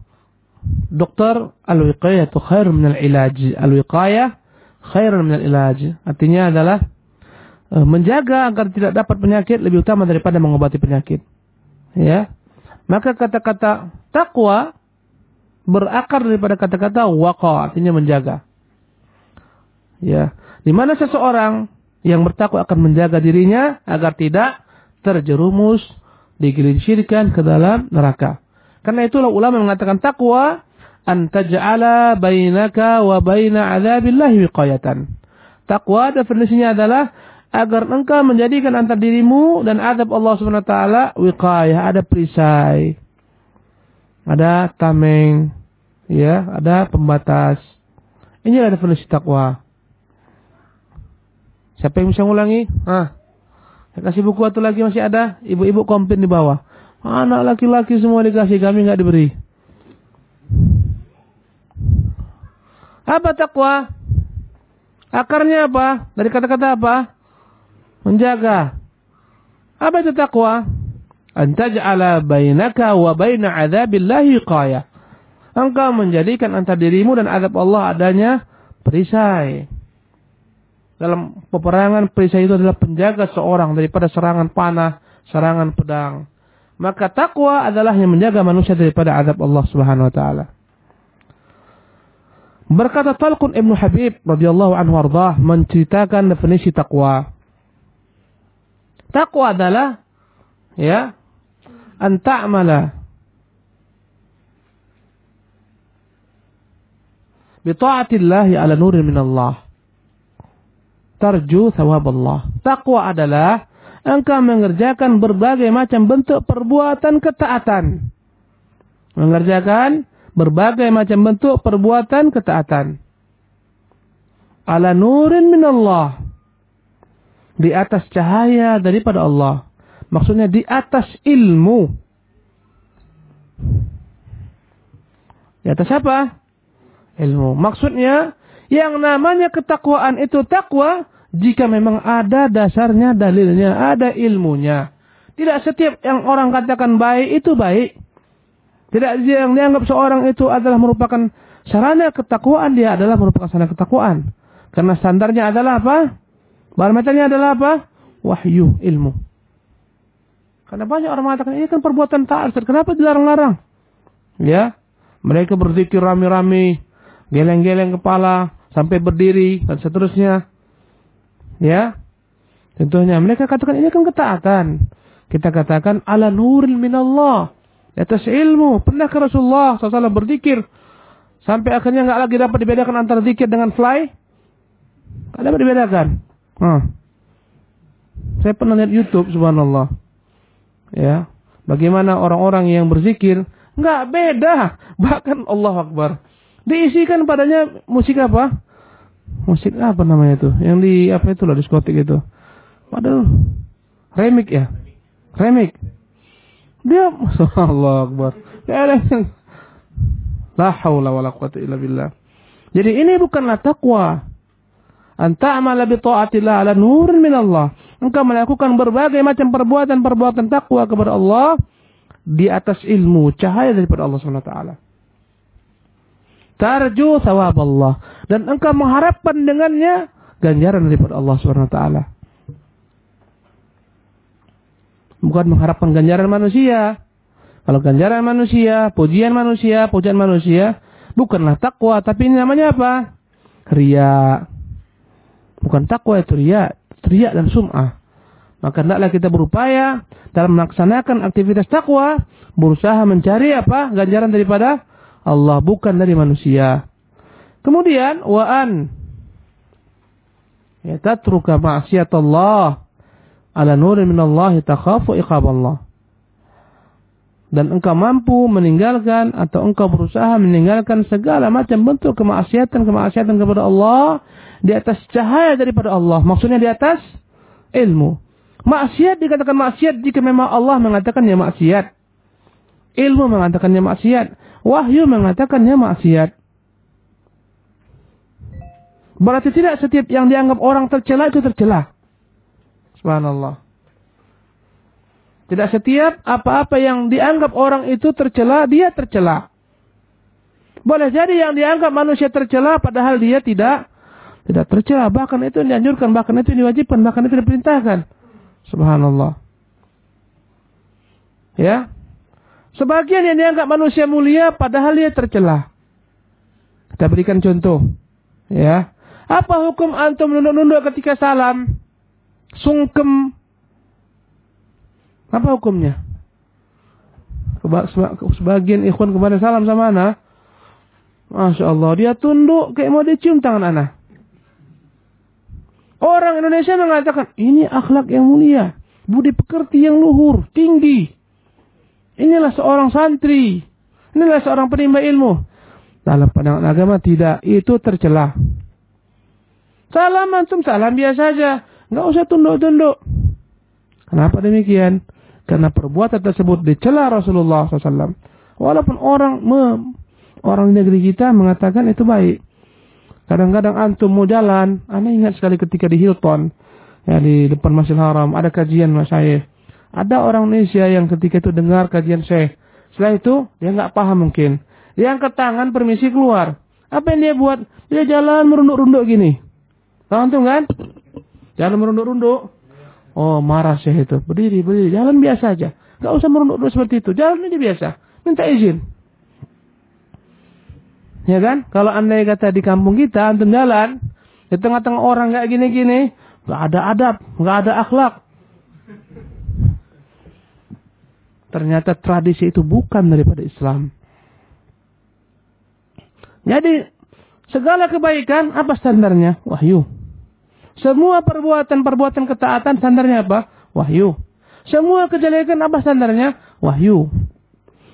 S1: dokter al-wiqayah itu khair min al-ilaj al-wiqayah khairun minal ilaj. Artinya adalah e, menjaga agar tidak dapat penyakit lebih utama daripada mengobati penyakit. Ya. Maka kata-kata takwa berakar daripada kata-kata waqa, artinya menjaga. Ya. Di mana seseorang Yang bertakwa akan menjaga dirinya agar tidak terjerumus digelincirkan ke dalam neraka. Karena itulah ulama mengatakan takwa an taj'ala bainaka wa baina adzabillahi wiqayatan. Takwa definisinya adalah agar engkau menjadikan antara dirimu dan azab Allah Subhanahu wa taala wiqayah, ada perisai. Ada tameng, ya, ada pembatas. Inilah definisi takwa. Siapa yang bisa ngulangi? Ah. Saya kasih buku atau lagi masih ada? Ibu-ibu komplain di bawah. Anak laki-laki semua dikasih, kami nggak diberi. Apa takwa? Akarnya apa? Dari kata-kata apa? Menjaga. Apa itu takwa? Antaj'ala bainaka wa baina adzabillahi qaya. Engkau menjadikan antara dirimu dan azab Allah adanya perisai. Dalam peperangan perisai itu adalah penjaga seorang daripada serangan panah, serangan pedang. Maka takwa adalah yang menjaga manusia daripada azab Allah Subhanahu wa taala. Berkata Talqun Ibnu Habib radhiyallahu anhu ardah menceritakan definisi takwa. Takwa adalah ya an ta'mala bi ta'atillahi ala nurin min Allah tarju thawab Allah. Takwa adalah engkau mengerjakan berbagai macam bentuk perbuatan ketaatan. Mengerjakan berbagai macam bentuk perbuatan ketaatan. Ala nurin min Allah. Di atas cahaya daripada Allah. Maksudnya di atas ilmu. Di atas apa? Ilmu. Maksudnya yang namanya ketakwaan itu takwa jika memang ada dasarnya, dalilnya, ada ilmunya. Tidak setiap yang orang katakan baik itu baik. Tidak yang dianggap seorang itu adalah merupakan sarana ketakwaan, dia adalah merupakan sarana ketakwaan. Karena standarnya adalah apa? Barometernya adalah apa? Wahyu, ilmu. Karena banyak orang mengatakan ini kan perbuatan taat, kenapa dilarang-larang? Ya, mereka berzikir rame-rame, geleng-geleng kepala sampai berdiri dan seterusnya. Ya. Tentunya mereka katakan ini kan ketaatan. Kita katakan ala nuril minallah. Atas ilmu. Pernahkah Rasulullah SAW berzikir sampai akhirnya nggak lagi dapat dibedakan antara zikir dengan fly? Nggak dapat dibedakan. Saya pernah lihat YouTube, subhanallah. Ya, bagaimana orang-orang yang berzikir nggak beda, bahkan Allah Akbar. Diisikan padanya musik apa? Musik apa namanya itu? Yang di apa itu loh diskotik itu. Padahal remik ya. Remik. Dia Allah Akbar. La haula wala quwata illa. Jadi ini bukanlah takwa. Anta amala bi taatillah ala nurin min Allah. Engkau melakukan berbagai macam perbuatan-perbuatan takwa kepada Allah di atas ilmu, cahaya daripada Allah Subhanahu wa taala tarju thawab Allah dan engkau mengharapkan dengannya ganjaran daripada Allah Subhanahu wa taala. Bukan mengharapkan ganjaran manusia. Kalau ganjaran manusia, pujian manusia, pujian manusia bukanlah takwa, tapi ini namanya apa? Ria. Bukan takwa itu ria, ria dan sum'ah. Maka hendaklah kita berupaya dalam melaksanakan aktivitas takwa, berusaha mencari apa? ganjaran daripada Allah bukan dari manusia. Kemudian wa'an ya tatruka ma'siyat Allah ala nurin min Allah takhafu iqab Allah. Dan engkau mampu meninggalkan atau engkau berusaha meninggalkan segala macam bentuk kemaksiatan-kemaksiatan kepada Allah di atas cahaya daripada Allah. Maksudnya di atas ilmu. Maksiat dikatakan maksiat jika memang Allah mengatakannya maksiat. Ilmu mengatakannya maksiat. Wahyu mengatakannya maksiat. Berarti tidak setiap yang dianggap orang tercela itu tercela. Subhanallah. Tidak setiap apa-apa yang dianggap orang itu tercela, dia tercela. Boleh jadi yang dianggap manusia tercela padahal dia tidak tidak tercela, bahkan itu dianjurkan, bahkan itu diwajibkan, bahkan itu diperintahkan. Subhanallah. Ya. Sebagian yang dianggap manusia mulia padahal dia tercela. Kita berikan contoh. Ya. Apa hukum antum menunduk-nunduk ketika salam? sungkem. Apa hukumnya? Sebagian ikhwan kemarin salam sama anak. Masya Allah, dia tunduk kayak mau dicium tangan anak. Orang Indonesia mengatakan, ini akhlak yang mulia. Budi pekerti yang luhur, tinggi. Inilah seorang santri. Inilah seorang penimba ilmu. Dalam pandangan agama tidak, itu tercela. Salam antum, salam biasa aja. Nggak usah tunduk-tunduk. Kenapa demikian? Karena perbuatan tersebut dicela Rasulullah SAW. Walaupun orang me, orang negeri kita mengatakan itu baik. Kadang-kadang antum mau jalan, anda ingat sekali ketika di Hilton, ya di depan Masjid Haram, ada kajian mas saya. Ada orang Indonesia yang ketika itu dengar kajian saya. Setelah itu, dia nggak paham mungkin. Dia angkat tangan, permisi keluar. Apa yang dia buat? Dia jalan merunduk-runduk gini. Tahu antum kan? Jalan merunduk-runduk. Oh marah Syekh itu. Berdiri, berdiri. Jalan biasa aja. Gak usah merunduk seperti itu. Jalan ini biasa. Minta izin. Ya kan? Kalau anda kata di kampung kita, antum jalan. Di tengah-tengah orang kayak gini-gini. Gak ada adab. Gak ada akhlak. Ternyata tradisi itu bukan daripada Islam. Jadi, segala kebaikan, apa standarnya? Wahyu. Semua perbuatan-perbuatan ketaatan standarnya apa? Wahyu. Semua kejelekan apa standarnya? Wahyu.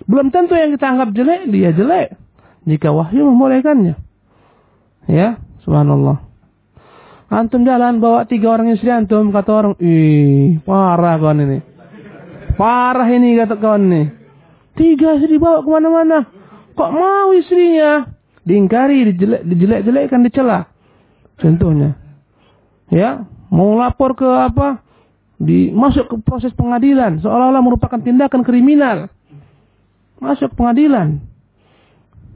S1: Belum tentu yang kita anggap jelek, dia jelek. Jika wahyu membolehkannya. Ya, subhanallah. Antum jalan bawa tiga orang istri antum, kata orang, ih, parah kawan ini. Parah ini kata kawan ini. Tiga istri bawa ke mana-mana. Kok mau istrinya? Diingkari, dijelek-jelekkan, dicela. Contohnya. Ya mau lapor ke apa? Di masuk ke proses pengadilan. Seolah-olah merupakan tindakan kriminal. Masuk pengadilan.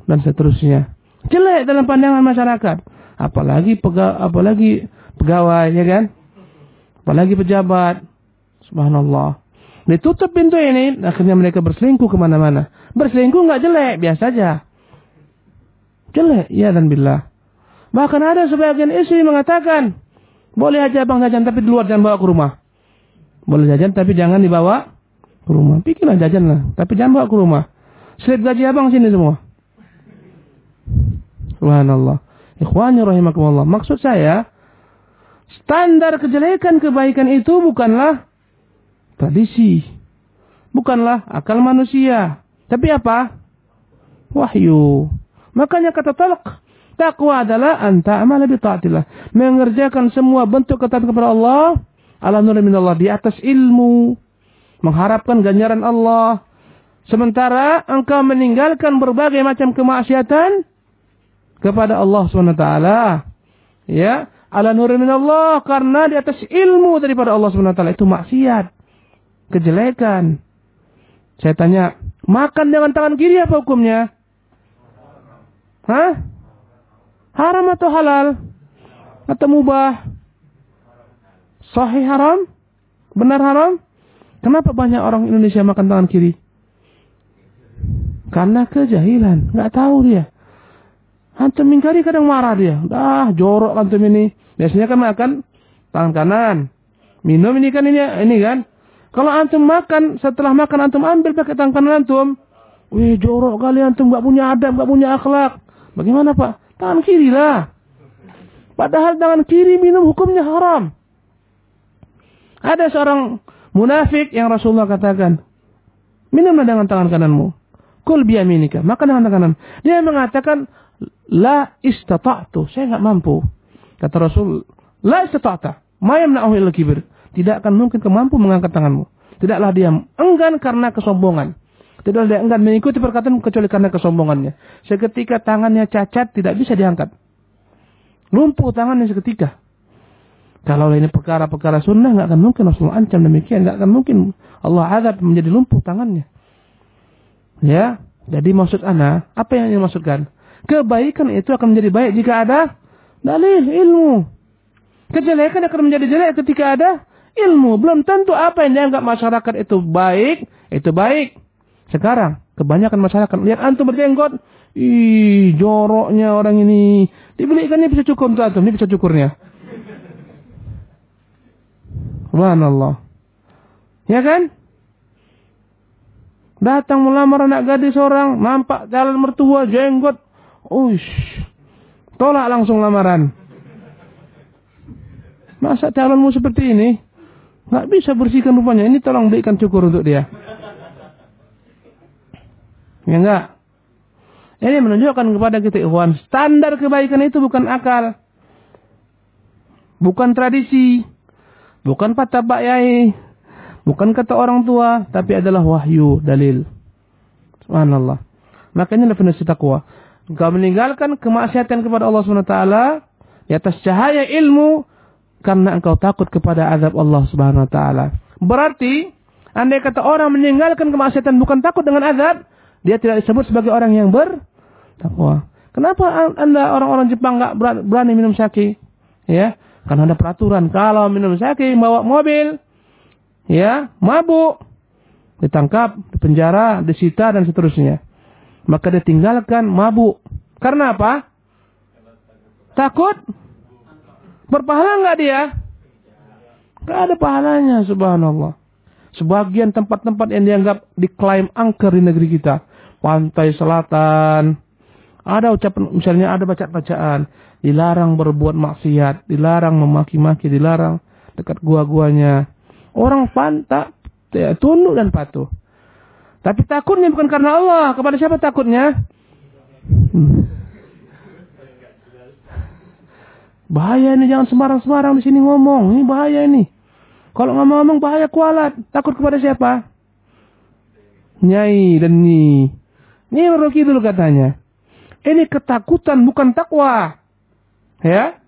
S1: Dan seterusnya. Jelek dalam pandangan masyarakat. Apalagi pega, apalagi pegawai ya kan? Apalagi pejabat. Subhanallah ditutup pintu ini akhirnya mereka berselingkuh ke mana-mana berselingkuh nggak jelek biasa aja jelek ya dan billah bahkan ada sebagian istri mengatakan boleh aja bang jajan tapi di luar jangan bawa ke rumah. Boleh jajan tapi jangan dibawa ke rumah. Pikirlah jajan lah, tapi jangan bawa ke rumah. Slip gaji abang sini semua. Subhanallah. Ikhwani rahimakumullah. Maksud saya, standar kejelekan kebaikan itu bukanlah tradisi. Bukanlah akal manusia. Tapi apa? Wahyu. Makanya kata talak Takwa adalah anta amal bi taatillah. Mengerjakan semua bentuk ketaatan kepada Allah. Ala nur Allah di atas ilmu. Mengharapkan ganjaran Allah. Sementara engkau meninggalkan berbagai macam kemaksiatan kepada Allah SWT. Ya, ala nur Allah karena di atas ilmu daripada Allah SWT itu maksiat, kejelekan. Saya tanya, makan dengan tangan kiri apa hukumnya? Hah? Haram atau halal? Atau mubah? Sahih haram? Benar haram? Kenapa banyak orang Indonesia makan tangan kiri? Karena kejahilan. Nggak tahu dia. Antum mingkari kadang marah dia. Dah jorok antum ini. Biasanya kan makan tangan kanan. Minum ini kan ini, ini kan. Kalau antum makan, setelah makan antum ambil pakai tangan antum. Wih jorok kali antum nggak punya adab, nggak punya akhlak. Bagaimana pak? Tangan kiri lah. Padahal tangan kiri minum hukumnya haram. Ada seorang munafik yang Rasulullah katakan, minumlah dengan tangan kananmu. Kul biyaminika, makan dengan tangan kanan. Dia mengatakan, la istata'tu, saya nggak mampu. Kata Rasul, la istata'ta, ma yamna'uhu illa kibir. Tidak akan mungkin kemampu mengangkat tanganmu. Tidaklah dia enggan karena kesombongan. Tidak ada enggan mengikuti perkataan kecuali karena kesombongannya. Seketika tangannya cacat tidak bisa diangkat. Lumpuh tangannya seketika. Kalau ini perkara-perkara sunnah nggak akan mungkin Rasulullah ancam demikian, nggak akan mungkin Allah adab menjadi lumpuh tangannya. Ya, jadi maksud ana apa yang dimaksudkan? Kebaikan itu akan menjadi baik jika ada dalil ilmu. Kejelekan akan menjadi jelek ketika ada ilmu. Belum tentu apa yang dianggap masyarakat itu baik, itu baik. Sekarang kebanyakan masyarakat lihat antum berjenggot, ih joroknya orang ini. Dibelikannya bisa cukur untuk antum, ini bisa cukurnya. Subhanallah. Ya kan? Datang melamar anak gadis orang, nampak jalan mertua, jenggot. Uish. Tolak langsung lamaran. Masa calonmu seperti ini? Nggak bisa bersihkan rupanya. Ini tolong berikan cukur untuk dia. Ya enggak? Ini menunjukkan kepada kita ikhwan, standar kebaikan itu bukan akal. Bukan tradisi. Bukan patah pak yai. Bukan kata orang tua, tapi adalah wahyu, dalil. Subhanallah. Makanya definisi takwa. Engkau meninggalkan kemaksiatan kepada Allah SWT di atas cahaya ilmu karena engkau takut kepada azab Allah Subhanahu wa taala. Berarti andai kata orang meninggalkan kemaksiatan bukan takut dengan azab, dia tidak disebut sebagai orang yang bertakwa. Kenapa Anda orang-orang Jepang nggak berani minum sake? Ya, karena ada peraturan kalau minum sake bawa mobil ya, mabuk, ditangkap, dipenjara, disita dan seterusnya. Maka dia tinggalkan mabuk. Karena apa? Takut Berpahala nggak dia? Gak ada pahalanya, subhanallah. Sebagian tempat-tempat yang dianggap diklaim angker di negeri kita. Pantai selatan. Ada ucapan, misalnya ada baca-bacaan. Dilarang berbuat maksiat. Dilarang memaki-maki. Dilarang dekat gua-guanya. Orang pantak, ya, tunduk dan patuh. Tapi takutnya bukan karena Allah. Kepada siapa takutnya? Hmm. Bahaya ini jangan sembarang-sembarang di sini ngomong. Ini bahaya ini. Kalau ngomong-ngomong bahaya kualat. Takut kepada siapa? Nyai dan Nyi. Ini Rocky dulu katanya. Ini ketakutan bukan takwa. Ya.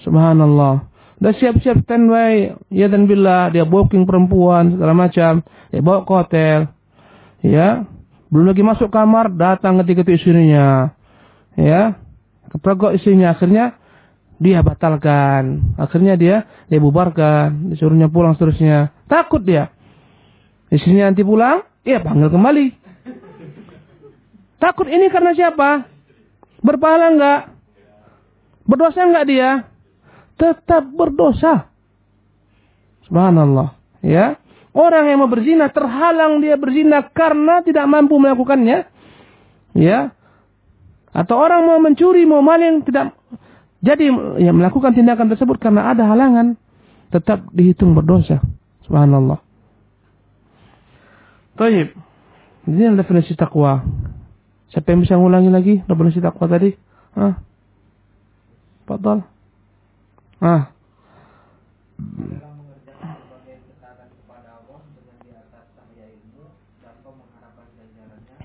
S1: Subhanallah. Udah siap-siap standby. Ya dan bila dia booking perempuan segala macam. Dia bawa ke hotel. Ya. Belum lagi masuk kamar datang ketika itu istrinya. Ya kepergok istrinya akhirnya dia batalkan. Akhirnya dia dia bubarkan disuruhnya pulang seterusnya. Takut dia. Istrinya nanti pulang ya panggil kembali. Takut ini karena siapa? Berpahala enggak? Berdosa enggak dia? Tetap berdosa. Subhanallah. Ya. Orang yang mau berzina terhalang dia berzina karena tidak mampu melakukannya. Ya atau orang mau mencuri, mau maling, tidak jadi ya melakukan tindakan tersebut karena ada halangan, tetap dihitung berdosa. Subhanallah. Taib. Ini adalah definisi takwa. Siapa yang bisa ngulangi lagi definisi takwa tadi? Ah. Fadal. Ah.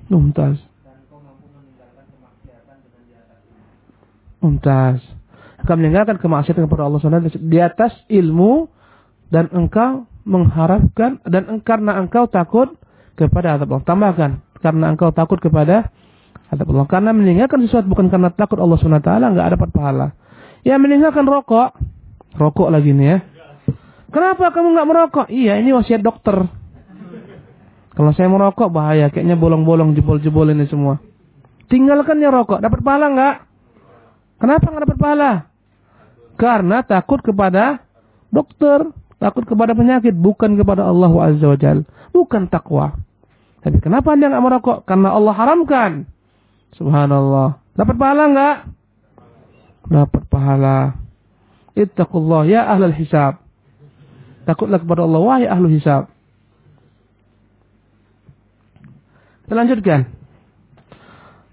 S1: Mumtaz. Mumtaz. Engkau meninggalkan kemaksiatan kepada Allah SWT di atas ilmu dan engkau mengharapkan dan karena engkau takut kepada azab Allah. Tambahkan karena engkau takut kepada azab Allah. Karena meninggalkan sesuatu bukan karena takut Allah SWT enggak dapat pahala. Ya meninggalkan rokok, rokok lagi nih ya. Kenapa kamu nggak merokok? Iya, ini wasiat dokter. Kalau saya merokok bahaya, kayaknya bolong-bolong jebol-jebol ini semua. Tinggalkan ya rokok, dapat pahala nggak? Kenapa nggak dapat pahala? Karena takut kepada dokter, takut kepada penyakit, bukan kepada Allah Azza wa. Bukan takwa. Tapi kenapa anda nggak merokok? Karena Allah haramkan. Subhanallah. Dapat pahala nggak? Dapat pahala. Ittaqullah ya ahlul hisab. Takutlah kepada Allah wahai ahlu hisab. Kita lanjutkan.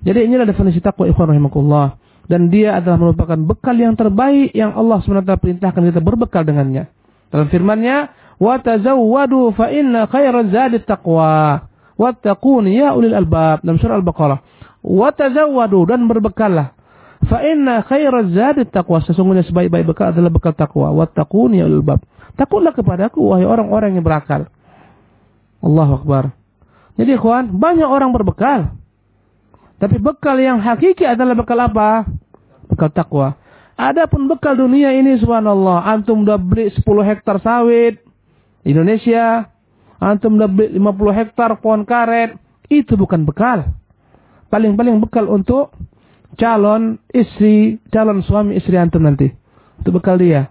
S1: Jadi inilah definisi takwa ikhwan rahimakumullah dan dia adalah merupakan bekal yang terbaik yang Allah SWT perintahkan kita berbekal dengannya. Dalam firman-Nya, "Wa tazawwadu fa inna khairaz zadi taqwa." Wattaqun ya ulil albab dalam surah Al-Baqarah. Wa tazawwadu dan berbekallah. Fa inna khairaz zadi taqwa. Sesungguhnya sebaik-baik bekal adalah bekal takwa. Wattaqun ya ulil albab. Takutlah kepadaku wahai orang-orang yang berakal. Allahu akbar. Jadi ikhwan, banyak orang berbekal. Tapi bekal yang hakiki adalah bekal apa? Bekal takwa. Adapun bekal dunia ini subhanallah, antum udah beli 10 hektar sawit Indonesia, antum udah beli 50 hektar pohon karet, itu bukan bekal. Paling-paling bekal untuk calon istri, calon suami istri antum nanti. Itu bekal dia.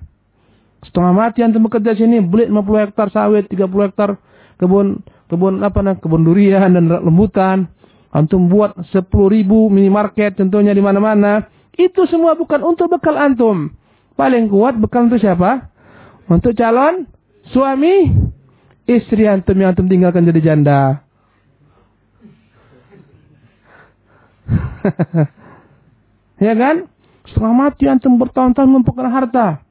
S1: Setengah mati antum bekerja sini, beli 50 hektar sawit, 30 hektar kebun kebun apa nah, kebun durian dan lembutan. Antum buat 10 ribu minimarket tentunya di mana-mana. Itu semua bukan untuk bekal antum. Paling kuat bekal untuk siapa? Untuk calon suami istri antum yang antum tinggalkan jadi janda. ya kan? Setengah mati antum bertahun-tahun mengumpulkan harta.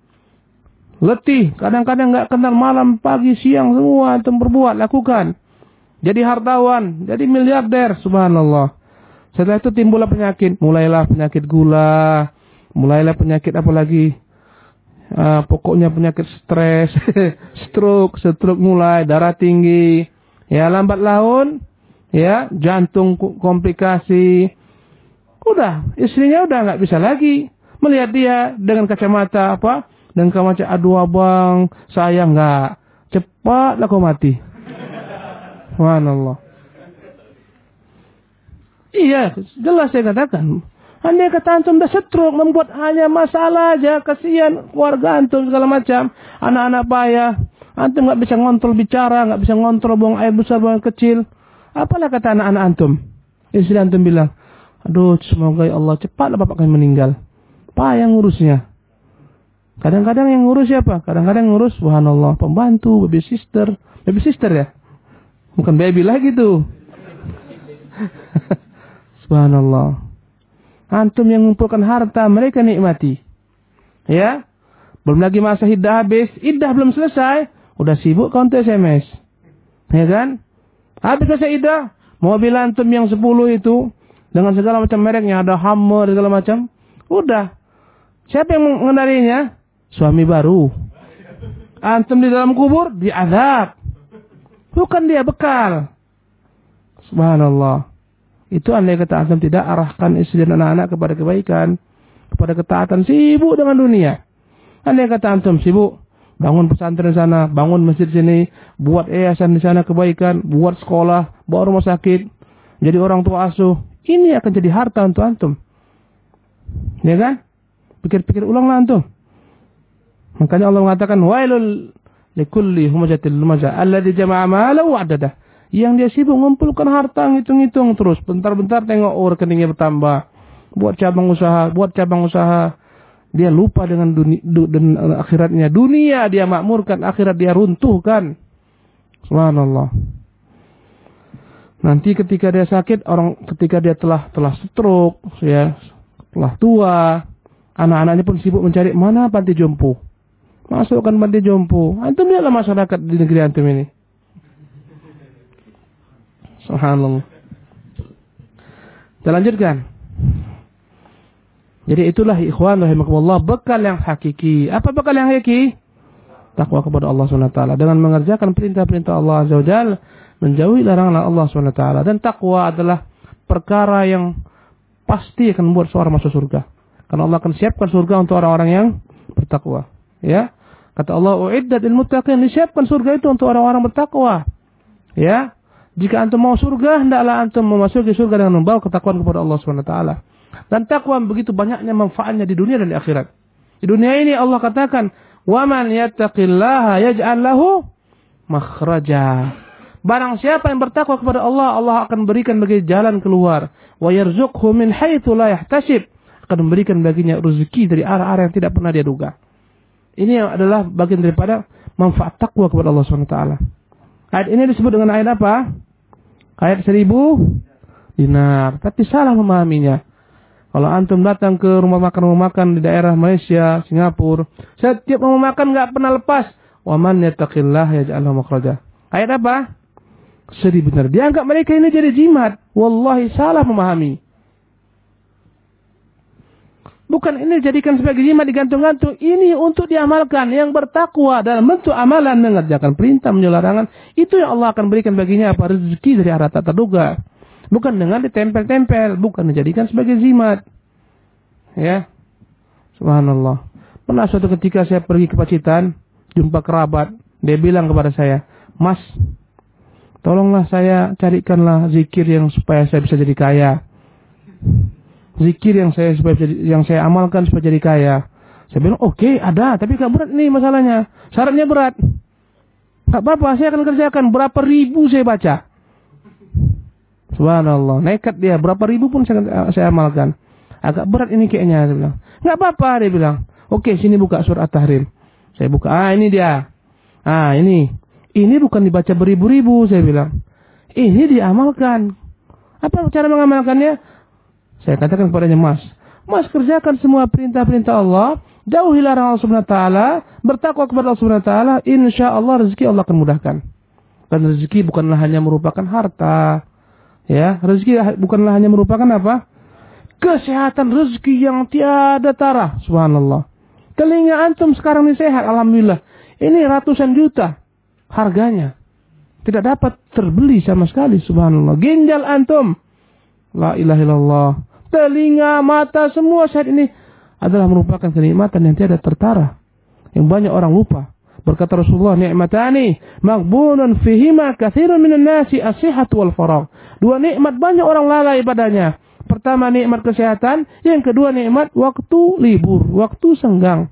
S1: Letih, kadang-kadang nggak kenal malam, pagi, siang semua antum berbuat, lakukan. Jadi hartawan, jadi miliarder, subhanallah. Setelah itu timbullah penyakit, mulailah penyakit gula, mulailah penyakit apa lagi? Uh, pokoknya penyakit stres, stroke, stroke mulai, darah tinggi, ya lambat laun, ya jantung komplikasi, Udah, istrinya udah nggak bisa lagi melihat dia dengan kacamata apa? Dengan kacamata aduh abang, saya nggak cepat kau mati. Subhanallah. Iya, jelas saya katakan. Hanya kata antum dah setruk, membuat hanya masalah aja, kasihan keluarga antum segala macam, anak-anak payah. Antum nggak bisa ngontrol bicara, nggak bisa ngontrol buang air besar, buang kecil. Apalah kata anak-anak antum? Istri antum bilang, Aduh, semoga ya Allah cepatlah bapak kami meninggal. Pak yang ngurusnya. Kadang-kadang yang ngurus siapa? Kadang-kadang ngurus, subhanallah, pembantu, baby sister. Baby sister ya? Bukan baby lagi tuh. subhanallah. Antum yang mengumpulkan harta, mereka nikmati. Ya? Belum lagi masa hiddah habis, iddah belum selesai, udah sibuk kau SMS. Ya kan? Habis masa iddah, mobil antum yang 10 itu, dengan segala macam mereknya, ada Hammer segala macam. Udah. Siapa yang mengendalinya? Suami baru. Antum di dalam kubur diazab. Bukan dia bekal. Subhanallah. Itu andai kata antum tidak arahkan istri dan anak-anak kepada kebaikan, kepada ketaatan, sibuk dengan dunia. Andai kata antum sibuk bangun pesantren sana, bangun masjid sini, buat yayasan di sana kebaikan, buat sekolah, buat rumah sakit, jadi orang tua asuh, ini akan jadi harta untuk antum. Ya kan? Pikir-pikir ulanglah antum. Makanya Allah mengatakan wailul likulli humajatil lumaza alladzi jama'a mala wa adada. Yang dia sibuk mengumpulkan harta ngitung-ngitung terus. Bentar-bentar tengok oh rekeningnya bertambah. Buat cabang usaha, buat cabang usaha. Dia lupa dengan dunia, du, dan akhiratnya. Dunia dia makmurkan, akhirat dia runtuhkan. Subhanallah. Nanti ketika dia sakit, orang ketika dia telah telah stroke, ya, telah tua, anak-anaknya pun sibuk mencari mana panti jompo. Masukkan panti jompo. Antum lihatlah masyarakat di negeri antum ini. Subhanallah. Kita lanjutkan. Jadi itulah ikhwan rahimakumullah bekal yang hakiki. Apa bekal yang hakiki? Takwa kepada Allah SWT dengan mengerjakan perintah-perintah Allah Azza wa menjauhi larangan Allah SWT. Dan takwa adalah perkara yang pasti akan membuat seorang masuk surga. Karena Allah akan siapkan surga untuk orang-orang yang bertakwa. Ya. Kata Allah, "Uiddat lil muttaqin." Disiapkan surga itu untuk orang-orang bertakwa. Ya. Jika antum mau surga, hendaklah antum memasuki surga dengan membawa ketakwaan kepada Allah SWT. Dan takwa begitu banyaknya manfaatnya di dunia dan di akhirat. Di dunia ini Allah katakan, "Wa man yattaqillaha yaj'al lahu makhraja." Barang siapa yang bertakwa kepada Allah, Allah akan berikan bagi jalan keluar. Wa yarzuqhu min haitsu la yahtasib. Akan memberikan baginya rezeki dari arah-arah yang tidak pernah dia duga. Ini adalah bagian daripada manfaat takwa kepada Allah SWT. Ayat ini disebut dengan ayat apa? Ayat seribu dinar. Tapi salah memahaminya. Kalau antum datang ke rumah makan rumah makan di daerah Malaysia, Singapura, setiap rumah makan nggak pernah lepas. Waman yattaqillah yaj'al lahu makhraja. Ayat apa? Sedih benar. Dianggap mereka ini jadi jimat. Wallahi salah memahami. Bukan ini jadikan sebagai jimat digantung-gantung. Ini untuk diamalkan. Yang bertakwa dalam bentuk amalan mengerjakan perintah menyelarangan. Itu yang Allah akan berikan baginya apa rezeki dari arah tak terduga. Bukan dengan ditempel-tempel. Bukan dijadikan sebagai jimat. Ya. Subhanallah. Pernah suatu ketika saya pergi ke Pacitan. Jumpa kerabat. Dia bilang kepada saya. Mas, Tolonglah saya carikanlah zikir yang supaya saya bisa jadi kaya. Zikir yang saya yang saya amalkan supaya jadi kaya. Saya bilang, oke okay, ada, tapi gak berat nih masalahnya. Syaratnya berat. Gak apa-apa, saya akan kerjakan. Berapa ribu saya baca. Subhanallah, nekat dia. Berapa ribu pun saya, saya amalkan. Agak berat ini kayaknya, dia bilang. Gak apa-apa, dia bilang. Oke, sini buka surat Tahrim. Saya buka, ah ini dia. Ah ini. Ini bukan dibaca beribu-ribu, saya bilang. Ini diamalkan. Apa cara mengamalkannya? Saya katakan kepadanya, Mas, Mas kerjakan semua perintah-perintah Allah, jauhi larangan Allah Subhanahu wa taala, bertakwa kepada Allah Subhanahu wa taala, insya Allah rezeki Allah akan mudahkan. Dan rezeki bukanlah hanya merupakan harta. Ya, rezeki bukanlah hanya merupakan apa? Kesehatan rezeki yang tiada tara. Subhanallah. Telinga antum sekarang ini sehat, alhamdulillah. Ini ratusan juta harganya. Tidak dapat terbeli sama sekali, subhanallah. Ginjal antum. La ilaha illallah telinga, mata, semua saat ini adalah merupakan kenikmatan yang tiada tertara. Yang banyak orang lupa. Berkata Rasulullah, ni'matani maghbunun fihima kathirun minan nasi as-sihat wal faragh. Dua nikmat banyak orang lalai padanya. Pertama nikmat kesehatan, yang kedua nikmat waktu libur, waktu senggang.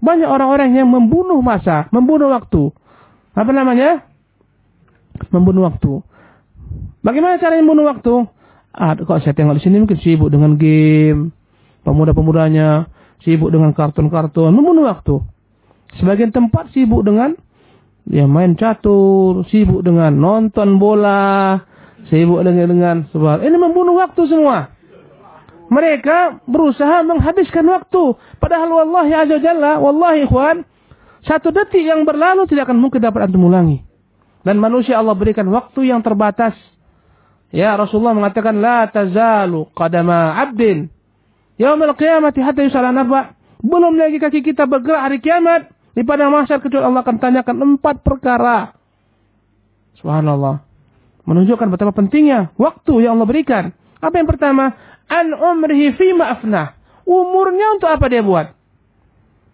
S1: Banyak orang-orang yang membunuh masa, membunuh waktu. Apa namanya? Membunuh waktu. Bagaimana cara membunuh waktu? Ah, kok saya tengok di sini mungkin sibuk dengan game, pemuda-pemudanya sibuk dengan kartun-kartun, membunuh waktu. Sebagian tempat sibuk dengan ya main catur, sibuk dengan nonton bola, sibuk dengan dengan sebab ini membunuh waktu semua. Mereka berusaha menghabiskan waktu. Padahal wallahi azza jalla, wallahi ikhwan, satu detik yang berlalu tidak akan mungkin dapat antum ulangi. Dan manusia Allah berikan waktu yang terbatas Ya Rasulullah mengatakan la tazalu qadama 'abdin yaumil qiyamati hatta yusala nafa. Belum lagi kaki kita bergerak hari kiamat di padang mahsyar kecuali Allah akan tanyakan empat perkara. Subhanallah. Menunjukkan betapa pentingnya waktu yang Allah berikan. Apa yang pertama? An umrihi fima afnah. Umurnya untuk apa dia buat?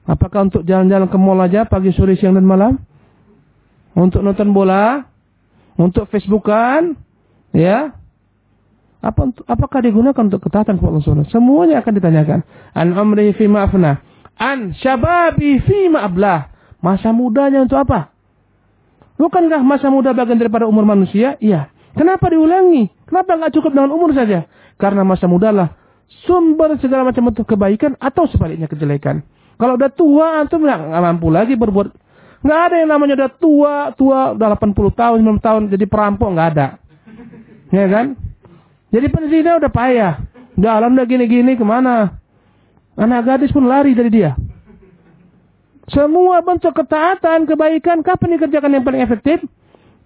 S1: Apakah untuk jalan-jalan ke mall aja pagi, sore, siang, dan malam? Untuk nonton bola? Untuk Facebookan? Ya. Apa apakah digunakan untuk ketaatan kepada Allah Subhanahu Semuanya akan ditanyakan. An amri fi ma'afna. An syababi fi ma'ablah. Masa mudanya untuk apa? Bukankah masa muda bagian daripada umur manusia? Iya. Kenapa diulangi? Kenapa nggak cukup dengan umur saja? Karena masa muda lah sumber segala macam bentuk kebaikan atau sebaliknya kejelekan. Kalau udah tua, antum nggak mampu lagi berbuat. Nggak ada yang namanya udah tua, tua udah 80 tahun, 90 tahun jadi perampok nggak ada. Ya kan? Jadi penzina udah payah. Jalan udah gini-gini ke mana? Anak gadis pun lari dari dia. Semua bentuk ketaatan, kebaikan, kapan dikerjakan yang paling efektif?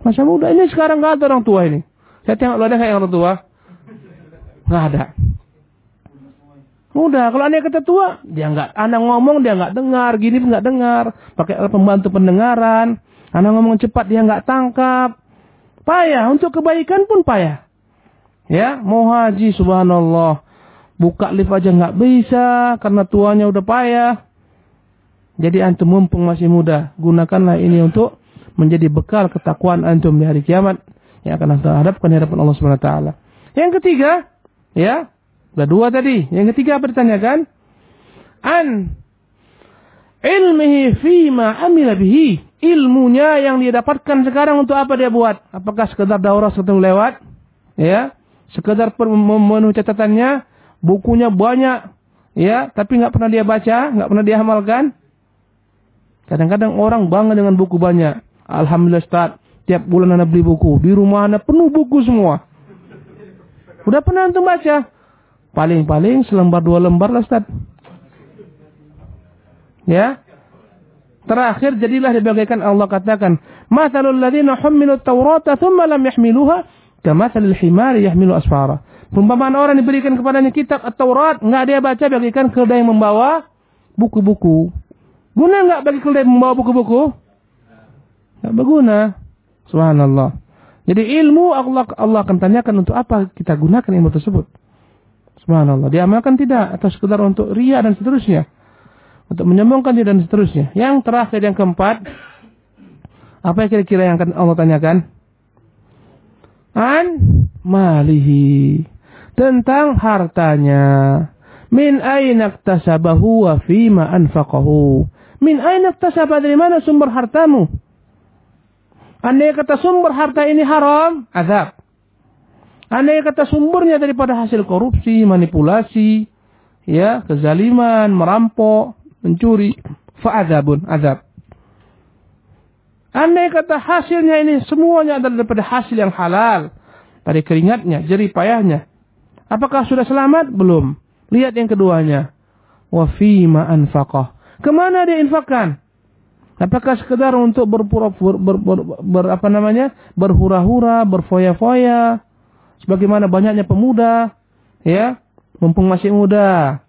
S1: Masa muda ini sekarang nggak ada orang tua ini. Saya tengok lo ada kayak orang tua? Nggak ada. Mudah. Kalau anak kata tua, dia nggak. Anak ngomong dia nggak dengar, gini nggak dengar. Pakai pembantu pendengaran. Anak ngomong cepat dia nggak tangkap. Payah, untuk kebaikan pun payah. Ya, mau haji subhanallah. Buka lift aja nggak bisa karena tuanya udah payah. Jadi antum mumpung masih muda, gunakanlah ini untuk menjadi bekal ketakwaan antum di hari kiamat yang akan anda hadapkan di hadapan Allah Subhanahu wa taala. Yang ketiga, ya, ada dua tadi. Yang ketiga apa ditanyakan? An ilmihi fima amila bihi ilmunya yang dia dapatkan sekarang untuk apa dia buat? Apakah sekedar daurah sekedar lewat? Ya, sekedar memenuhi catatannya, bukunya banyak, ya, tapi nggak pernah dia baca, nggak pernah dia amalkan. Kadang-kadang orang bangga dengan buku banyak. Alhamdulillah Ustaz, tiap bulan anda beli buku, di rumah anda penuh buku semua. Udah pernah untuk baca? Paling-paling selembar dua lembar lah Ustaz. Ya, Terakhir jadilah dibagaikan Allah katakan, "Matsalul ladzina hummilu Taurata tsumma lam yahmiluha kamatsalil himari yahmilu asfara." Perumpamaan orang diberikan kepadanya kitab Taurat, enggak dia baca bagikan keledai yang membawa buku-buku. Guna enggak bagi keledai membawa buku-buku? Enggak berguna. Subhanallah. Jadi ilmu Allah Allah akan tanyakan untuk apa kita gunakan ilmu tersebut. Subhanallah. Diamalkan tidak atau sekedar untuk ria dan seterusnya untuk menyombongkan diri dan seterusnya. Yang terakhir yang keempat, apa yang kira-kira yang akan Allah tanyakan? An malihi tentang hartanya. Min aina iktasabahu wa fima anfaqahu. Min aina iktasaba dari mana sumber hartamu? Andai kata sumber harta ini haram, azab. Andai kata sumbernya daripada hasil korupsi, manipulasi, ya, kezaliman, merampok, mencuri, fa'adzabun, azab. Andai kata hasilnya ini semuanya adalah daripada hasil yang halal, dari keringatnya, jerih payahnya. Apakah sudah selamat? Belum. Lihat yang keduanya. Wa fima anfaqah. Ke mana dia infakkan? Apakah sekedar untuk berpura ber, ber, ber, ber, apa namanya? berhura-hura, berfoya-foya sebagaimana banyaknya pemuda ya, mumpung masih muda.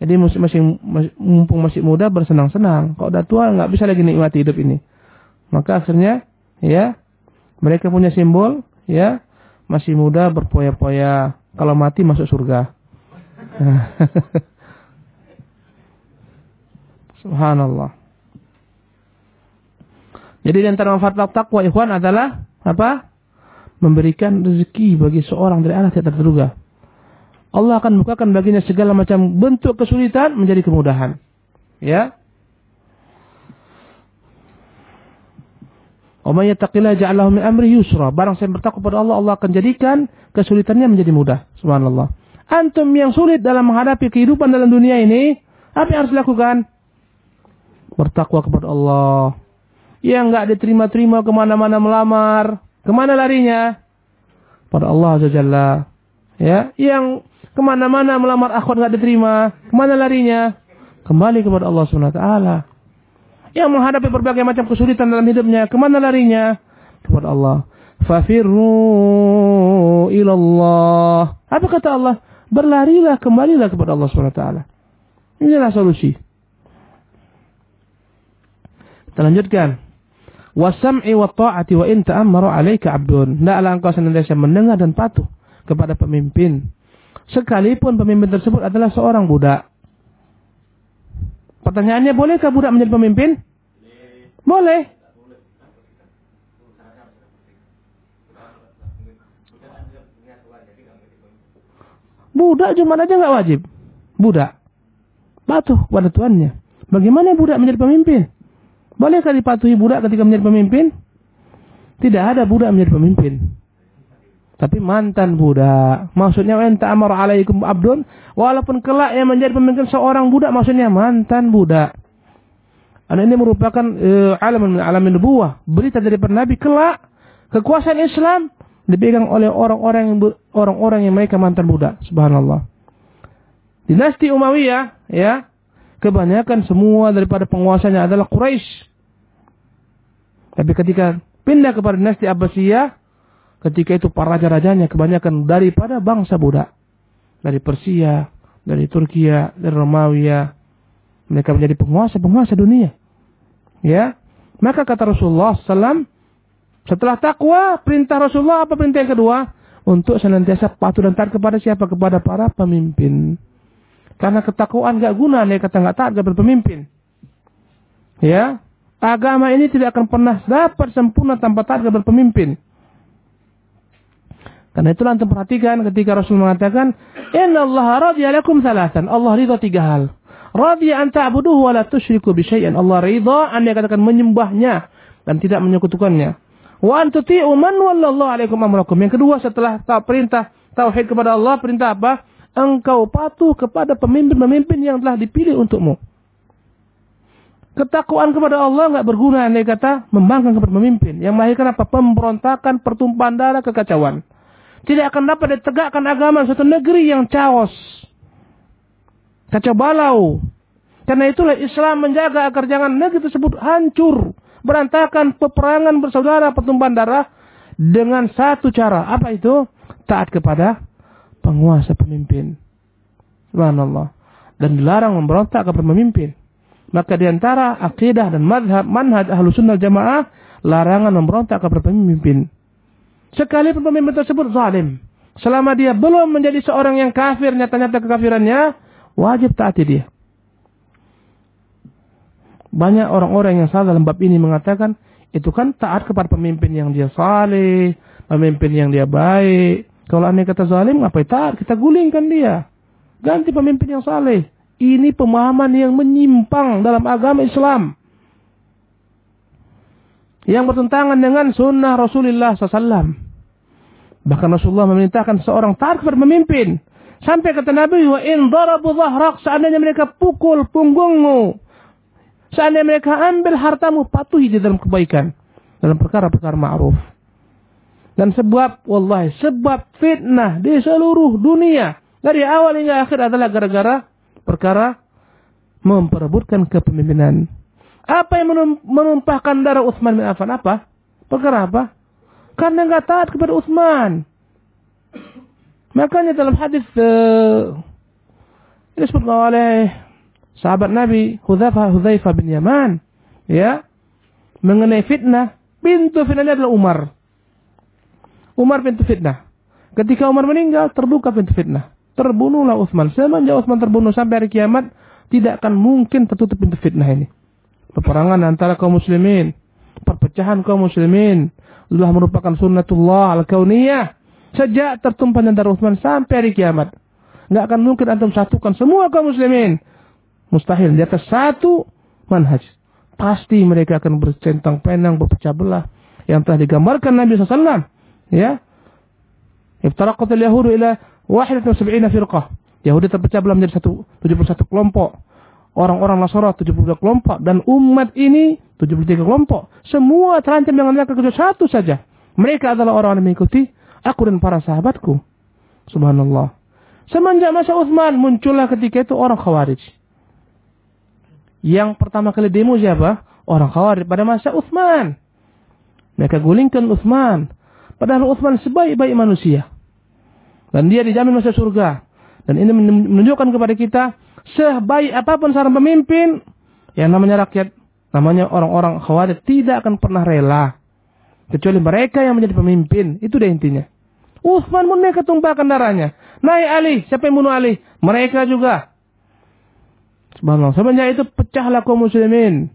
S1: Jadi masih, mumpung masih muda bersenang-senang. Kalau udah tua nggak bisa lagi nikmati hidup ini. Maka akhirnya ya mereka punya simbol ya masih muda berpoya-poya. Kalau mati masuk surga. Subhanallah. Jadi di antara manfaat takwa ikhwan adalah apa? Memberikan rezeki bagi seorang dari arah tidak terduga. Allah akan bukakan baginya segala macam bentuk kesulitan menjadi kemudahan. Ya. Wa yattaqillah ja'alahu min amri yusra. Barang saya bertakwa kepada Allah, Allah akan jadikan kesulitannya menjadi mudah. Subhanallah. Antum yang sulit dalam menghadapi kehidupan dalam dunia ini, apa yang harus dilakukan? Bertakwa kepada Allah yang nggak diterima-terima ke mana-mana melamar, ke mana larinya? Pada Allah Jalla. Ya, yang ke mana-mana melamar akhwat nggak diterima, ke mana larinya? Kembali kepada Allah Subhanahu Wa Taala. Yang menghadapi berbagai macam kesulitan dalam hidupnya, ke mana larinya? Kepada Allah. Fafirru ilallah. Apa kata Allah? Berlarilah, kembalilah kepada Allah Subhanahu Wa Taala. Inilah solusi. Kita lanjutkan wasam'i wa ta'ati wa in ta'ammara 'alaika 'abdun. Hendaklah engkau senantiasa mendengar dan patuh kepada pemimpin. Sekalipun pemimpin tersebut adalah seorang budak. Pertanyaannya, bolehkah budak menjadi pemimpin? Boleh. Budak cuma aja nggak wajib. Budak. Patuh kepada tuannya. Bagaimana budak menjadi pemimpin? Bolehkah dipatuhi budak ketika menjadi pemimpin? Tidak ada budak menjadi pemimpin. Tapi mantan budak. Maksudnya enta amar alaikum abdun. Walaupun kelak yang menjadi pemimpin seorang budak. Maksudnya mantan budak. Dan ini merupakan uh, alam alamin nubuah. Berita dari Nabi kelak. Kekuasaan Islam dipegang oleh orang-orang yang orang-orang yang mereka mantan budak. Subhanallah. Dinasti Umayyah ya kebanyakan semua daripada penguasanya adalah Quraisy. Tapi ketika pindah kepada dinasti Abbasiyah, ketika itu para raja-rajanya kebanyakan daripada bangsa budak. Dari Persia, dari Turkiya, dari Romawi, Mereka menjadi penguasa-penguasa dunia. Ya, maka kata Rasulullah SAW, setelah takwa, perintah Rasulullah apa perintah yang kedua? Untuk senantiasa patuh dan taat kepada siapa? Kepada para pemimpin. Karena ketakwaan gak guna, nih kata gak taat kepada pemimpin. Ya, Agama ini tidak akan pernah dapat sempurna tanpa taat kepada pemimpin. Karena itulah antum perhatikan ketika Rasul mengatakan, Inna Allah radhiya lakum thalathan. Allah ridha tiga hal. Radhiya an ta'buduhu wa la tusyriku bi syai'an. Allah ridha anda katakan menyembahnya dan tidak menyekutukannya. Wa an tuti'u man wallallahu alaikum amrakum. Yang kedua setelah perintah tauhid kepada Allah, perintah apa? Engkau patuh kepada pemimpin-pemimpin yang telah dipilih untukmu. Ketakwaan kepada Allah nggak berguna andai kata membangkang kepada pemimpin yang melahirkan apa? Pemberontakan, pertumpahan darah, kekacauan. Tidak akan dapat ditegakkan agama suatu negeri yang chaos. Kacau balau. Karena itulah Islam menjaga agar jangan negeri tersebut hancur. Berantakan peperangan bersaudara, pertumpahan darah. Dengan satu cara. Apa itu? Taat kepada penguasa pemimpin. Subhanallah. Dan dilarang memberontak kepada pemimpin. Maka di antara akidah dan madhab, manhaj ahlu sunnah jamaah, larangan memberontak kepada pemimpin. Sekalipun pemimpin tersebut zalim. Selama dia belum menjadi seorang yang kafir, nyata-nyata kekafirannya, wajib taati dia. Banyak orang-orang yang salah dalam bab ini mengatakan, itu kan taat kepada pemimpin yang dia saleh, pemimpin yang dia baik. Kalau aneh kata zalim, ngapain taat? Kita gulingkan dia. Ganti pemimpin yang saleh. Ini pemahaman yang menyimpang dalam agama Islam. Yang bertentangan dengan sunnah Rasulullah SAW. Bahkan Rasulullah memerintahkan seorang taat kepada pemimpin. Sampai kata Nabi, wa in darabu dhahrak, seandainya mereka pukul punggungmu. Seandainya mereka ambil hartamu, patuhi di dalam kebaikan. Dalam perkara-perkara ma'ruf. Dan sebab, wallahi, sebab fitnah di seluruh dunia. Dari awal hingga akhir adalah gara-gara perkara memperebutkan kepemimpinan. Apa yang menumpahkan darah Utsman bin Affan? Apa? Perkara apa? Karena nggak taat kepada Utsman. Makanya dalam hadis uh, disebutkan oleh sahabat Nabi Hudzaifah Hudzaifah bin Yaman ya mengenai fitnah pintu fitnahnya adalah Umar Umar pintu fitnah ketika Umar meninggal terbuka pintu fitnah terbunuhlah Utsman semenjak Utsman terbunuh sampai hari kiamat tidak akan mungkin tertutup pintu fitnah ini peperangan antara kaum muslimin perpecahan kaum muslimin adalah merupakan sunnatullah al-kauniyah Sejak tertumpahnya darah Utsman sampai hari kiamat. Nggak akan mungkin antum satukan semua kaum muslimin. Mustahil. Di atas satu manhaj. Pasti mereka akan bercentang penang, berpecah belah. Yang telah digambarkan Nabi SAW. Ya. Iftaraqat al-Yahudu ila wahidat sab'ina firqah. Yahudi terpecah belah menjadi satu, 71 kelompok. Orang-orang Nasara 72 kelompok. Dan umat ini 73 kelompok. Semua terancam dengan mereka kecuali satu saja. Mereka adalah orang yang mengikuti Aku dan para sahabatku. Subhanallah. Semenjak masa Uthman muncullah ketika itu orang Khawarij. Yang pertama kali demo siapa? Orang Khawarij pada masa Uthman. Mereka gulingkan Uthman. Padahal Uthman sebaik-baik manusia. Dan dia dijamin masuk surga. Dan ini menunjukkan kepada kita sebaik apa pun seorang pemimpin yang namanya rakyat, namanya orang-orang khawarij tidak akan pernah rela Kecuali mereka yang menjadi pemimpin. Itu deh intinya. Uthman pun mereka tumpahkan darahnya. Naik Ali. Siapa yang bunuh Ali? Mereka juga. Subhanallah. Sebenarnya itu pecahlah kaum muslimin.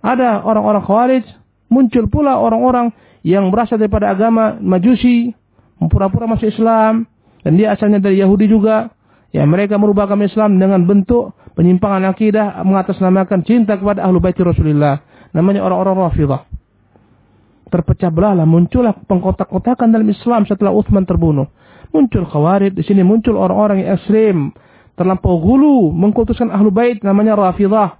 S1: Ada orang-orang khawarij. Muncul pula orang-orang yang berasal daripada agama majusi. Pura-pura masuk Islam. Dan dia asalnya dari Yahudi juga. Ya mereka merubah agama Islam dengan bentuk penyimpangan akidah mengatasnamakan cinta kepada ahlu baiti Rasulullah. Namanya orang-orang Rafidah terpecah belahlah, muncullah pengkotak-kotakan dalam Islam setelah Uthman terbunuh. Muncul khawarid, di sini muncul orang-orang yang ekstrim, terlampau gulu, mengkultuskan ahlu bait namanya Rafidah.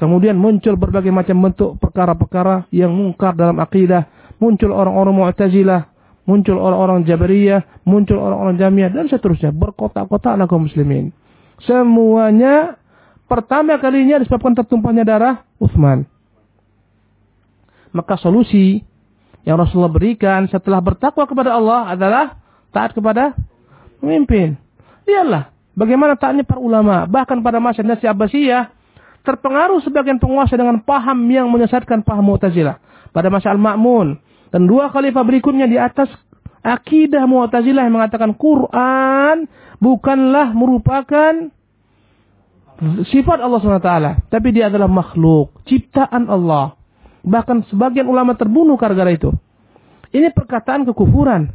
S1: Kemudian muncul berbagai macam bentuk perkara-perkara yang mungkar dalam akidah, muncul orang-orang Mu'tazilah, muncul orang-orang Jabariyah, muncul orang-orang Jamiyah dan seterusnya, berkotak-kotak kaum muslimin. Semuanya pertama kalinya disebabkan tertumpahnya darah Uthman. Maka solusi yang Rasulullah berikan setelah bertakwa kepada Allah adalah taat kepada pemimpin. Iyalah, bagaimana taatnya para ulama. Bahkan pada masa Nasi Abbasiyah, terpengaruh sebagian penguasa dengan paham yang menyesatkan paham Mu'tazilah. Pada masa Al-Ma'mun. Dan dua khalifah berikutnya di atas akidah Mu'tazilah yang mengatakan Quran bukanlah merupakan sifat Allah SWT. Tapi dia adalah makhluk, ciptaan Allah. Bahkan sebagian ulama terbunuh gara-gara itu. Ini perkataan kekufuran.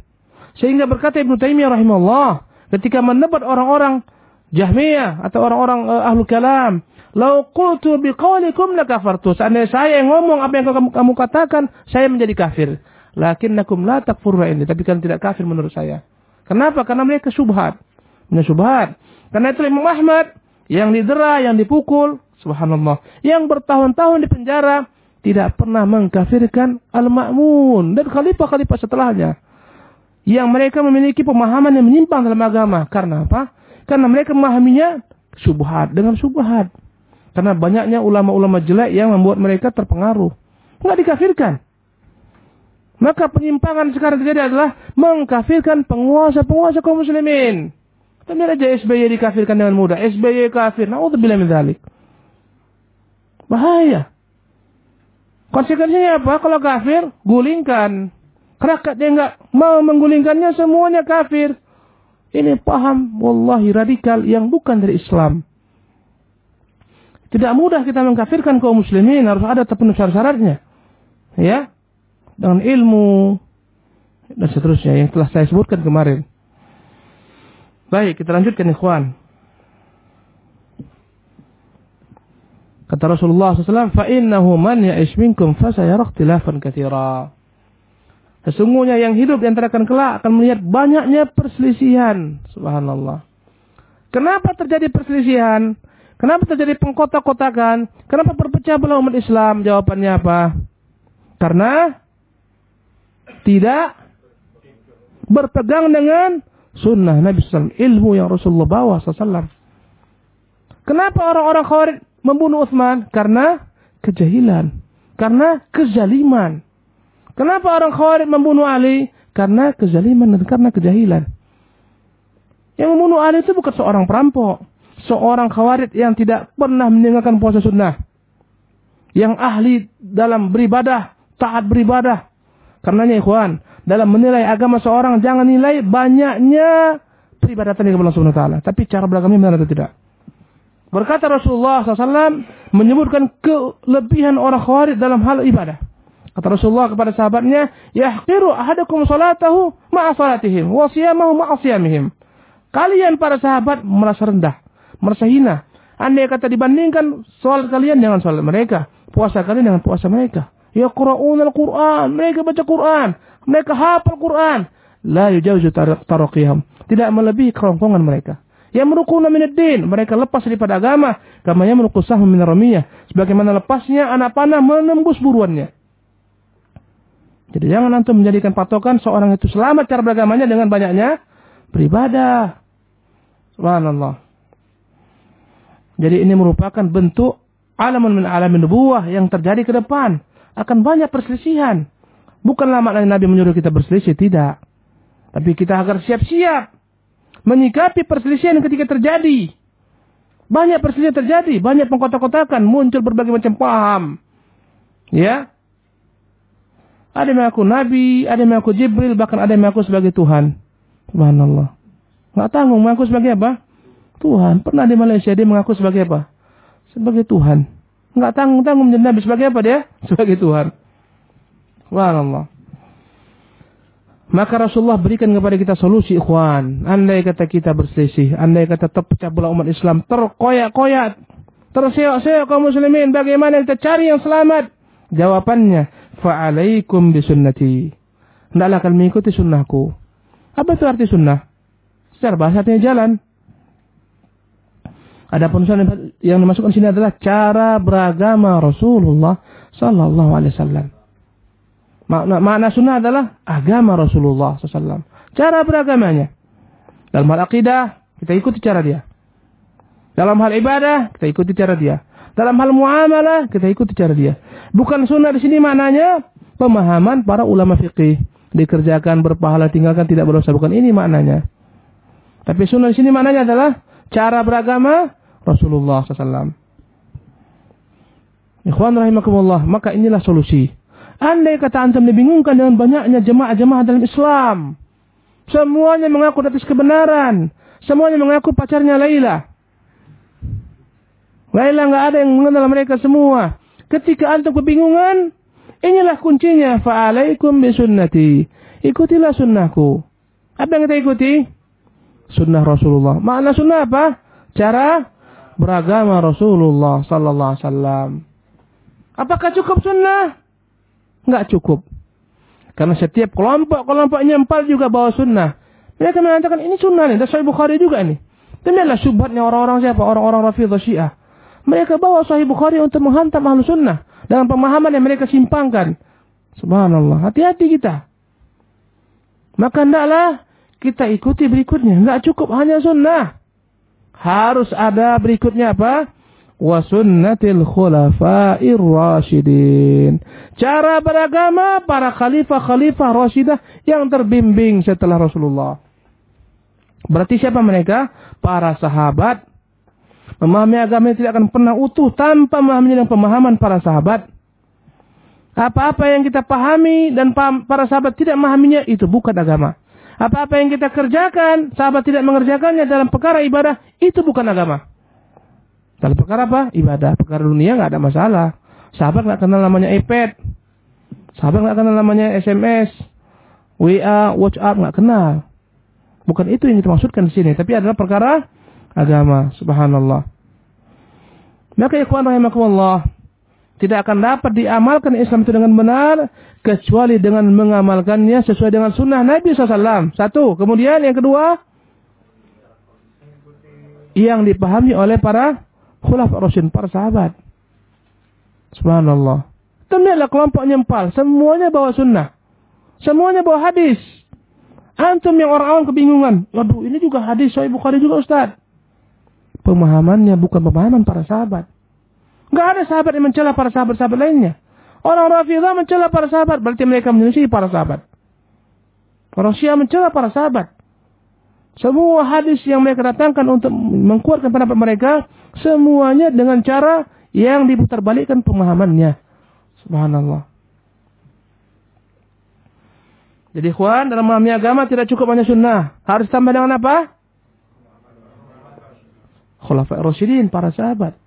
S1: Sehingga berkata Ibnu Taimiyah rahimahullah ketika menebat orang-orang Jahmiyah atau orang-orang uh, ahlu kalam, "Lau qultu biqaulikum lakafartu." Seandainya saya yang ngomong apa yang kamu, kamu katakan, saya menjadi kafir. Lakinnakum la takfuruna ini, tapi kalian tidak kafir menurut saya. Kenapa? Karena mereka subhat. Punya subhat. Karena itu Imam Ahmad yang didera, yang dipukul, subhanallah, yang bertahun-tahun di penjara, tidak pernah mengkafirkan Al-Ma'mun dan khalifah-khalifah setelahnya. Yang mereka memiliki pemahaman yang menyimpang dalam agama. Karena apa? Karena mereka memahaminya subhat dengan subhat. Karena banyaknya ulama-ulama jelek yang membuat mereka terpengaruh. Enggak dikafirkan. Maka penyimpangan sekarang terjadi adalah mengkafirkan penguasa-penguasa kaum muslimin. Tapi aja SBY dikafirkan dengan mudah. SBY kafir. Na'udzubillah min dzalik. Bahaya. Konsekuensinya apa? Kalau kafir, gulingkan. Karena dia nggak mau menggulingkannya, semuanya kafir. Ini paham, wallahi radikal yang bukan dari Islam. Tidak mudah kita mengkafirkan kaum muslimin, harus ada terpenuhi syarat-syaratnya. Ya, dengan ilmu dan seterusnya yang telah saya sebutkan kemarin. Baik, kita lanjutkan ikhwan. Kata Rasulullah SAW, فَإِنَّهُ مَنْ يَعِشْ مِنْكُمْ فَسَيَرَ اخْتِلَافًا كَثِيرًا Sesungguhnya yang hidup yang akan kelak akan melihat banyaknya perselisihan. Subhanallah. Kenapa terjadi perselisihan? Kenapa terjadi pengkotak-kotakan? Kenapa berpecah belah umat Islam? Jawabannya apa? Karena tidak berpegang dengan sunnah Nabi SAW. Ilmu yang Rasulullah bawa SAW. Kenapa orang-orang khawarij membunuh Utsman? Karena kejahilan. Karena kezaliman. Kenapa orang khawarij membunuh Ali? Karena kezaliman dan karena kejahilan. Yang membunuh Ali itu bukan seorang perampok. Seorang khawarij yang tidak pernah meninggalkan puasa sunnah. Yang ahli dalam beribadah, taat beribadah. Karenanya ikhwan, dalam menilai agama seorang jangan nilai banyaknya peribadatan kepada Allah Subhanahu taala, tapi cara beragamanya benar atau tidak. Berkata Rasulullah SAW menyebutkan kelebihan orang khawarij dalam hal ibadah. Kata Rasulullah kepada sahabatnya, "Yahqiru ahadakum salatahu ma'a salatihim wa siyamahu ma'a siyamihim." Kalian para sahabat merasa rendah, merasa hina. Andai kata dibandingkan soal kalian dengan soal mereka, puasa kalian dengan puasa mereka. Ya Qur'an al-Qur'an, mereka baca Quran, mereka hafal Quran. La yujawzu taraqiham. Tidak melebihi kerongkongan mereka. Yang merukuna minad din. Mereka lepas daripada agama. Kamanya merukusahum min ramiyah. Sebagaimana lepasnya anak panah menembus buruannya. Jadi jangan antum menjadikan patokan seorang itu selamat cara beragamanya dengan banyaknya beribadah. Subhanallah. Jadi ini merupakan bentuk alamun min alamin yang terjadi ke depan. Akan banyak perselisihan. Bukanlah maknanya Nabi menyuruh kita berselisih, tidak. Tapi kita agar siap-siap menyikapi perselisihan ketika terjadi. Banyak perselisihan terjadi, banyak pengkotak-kotakan, muncul berbagai macam paham. Ya. Ada yang mengaku Nabi, ada yang mengaku Jibril, bahkan ada yang mengaku sebagai Tuhan. Subhanallah. Nggak tanggung mengaku sebagai apa? Tuhan. Pernah di Malaysia dia mengaku sebagai apa? Sebagai Tuhan. Nggak tanggung-tanggung menjadi Nabi sebagai apa dia? Sebagai Tuhan. Subhanallah. Maka Rasulullah berikan kepada kita solusi ikhwan. Andai kata kita berselisih, andai kata terpecah belah umat Islam, terkoyak-koyak, terseok-seok kaum muslimin, bagaimana kita cari yang selamat? Jawabannya, fa'alaikum bisunnati. Hendaklah kalian mengikuti sunnahku. Apa itu arti sunnah? Secara bahasa artinya jalan. Adapun yang dimasukkan sini adalah cara beragama Rasulullah sallallahu alaihi wasallam. Makna, makna sunnah adalah agama Rasulullah SAW. Cara beragamanya. Dalam hal akidah, kita ikuti cara dia. Dalam hal ibadah, kita ikuti cara dia. Dalam hal muamalah, kita ikuti cara dia. Bukan sunnah di sini maknanya pemahaman para ulama fikih. Dikerjakan, berpahala, tinggalkan, tidak berdosa. Bukan ini maknanya. Tapi sunnah di sini maknanya adalah cara beragama Rasulullah SAW. Ikhwan rahimakumullah, maka inilah solusi. Andai kata antum dibingungkan dengan banyaknya jemaah-jemaah dalam Islam. Semuanya mengaku atas kebenaran. Semuanya mengaku pacarnya Laila. Laila nggak ada yang mengenal mereka semua. Ketika antum kebingungan, inilah kuncinya. Fa'alaikum bisunnati. Ikutilah sunnahku. Apa yang kita ikuti? Sunnah Rasulullah. Makna sunnah apa? Cara beragama Rasulullah sallallahu alaihi wasallam. Apakah cukup sunnah? Enggak cukup. Karena setiap kelompok-kelompok nyempal juga bawa sunnah. Mereka mengatakan ini sunnah nih, Sahih Bukhari juga ini. Demikianlah syubhatnya orang-orang siapa? Orang-orang Rafidah Syiah. Mereka bawa Sahih Bukhari untuk menghantam ahlu sunnah. Dengan pemahaman yang mereka simpangkan. Subhanallah. Hati-hati kita. Maka hendaklah kita ikuti berikutnya. Enggak cukup hanya sunnah. Harus ada berikutnya apa? wa sunnatil khulafa'ir rasyidin. Cara beragama para khalifah-khalifah rasyidah yang terbimbing setelah Rasulullah. Berarti siapa mereka? Para sahabat. Memahami agama tidak akan pernah utuh tanpa memahami dengan pemahaman para sahabat. Apa-apa yang kita pahami dan para sahabat tidak memahaminya itu bukan agama. Apa-apa yang kita kerjakan, sahabat tidak mengerjakannya dalam perkara ibadah, itu bukan agama. Dalam perkara apa? Ibadah. Perkara dunia nggak ada masalah. Sahabat nggak kenal namanya iPad. Sahabat nggak kenal namanya SMS. WA, WhatsApp nggak kenal. Bukan itu yang dimaksudkan di sini, tapi adalah perkara agama. Subhanallah. Maka ikhwan rahimakumullah, tidak akan dapat diamalkan Islam itu dengan benar kecuali dengan mengamalkannya sesuai dengan sunnah Nabi SAW. Satu. Kemudian yang kedua, yang dipahami oleh para khulaf rasyidin, para sahabat. Subhanallah. Demikianlah kelompok nyempal. Semuanya bawa sunnah. Semuanya bawa hadis. Antum yang orang awam kebingungan. Waduh, ini juga hadis Sahih Bukhari juga Ustaz. Pemahamannya bukan pemahaman para sahabat. Gak ada sahabat yang mencela para sahabat-sahabat lainnya. Orang Rafidah mencela para sahabat, berarti mereka menyelisih para sahabat. Orang Syiah mencela para sahabat. Semua hadis yang mereka datangkan untuk mengkuatkan pendapat mereka, semuanya dengan cara yang diputar balikkan pemahamannya. Subhanallah. Jadi ikhwan, dalam memahami agama tidak cukup hanya sunnah. Harus tambah dengan apa? Khulafai Rasyidin, para sahabat.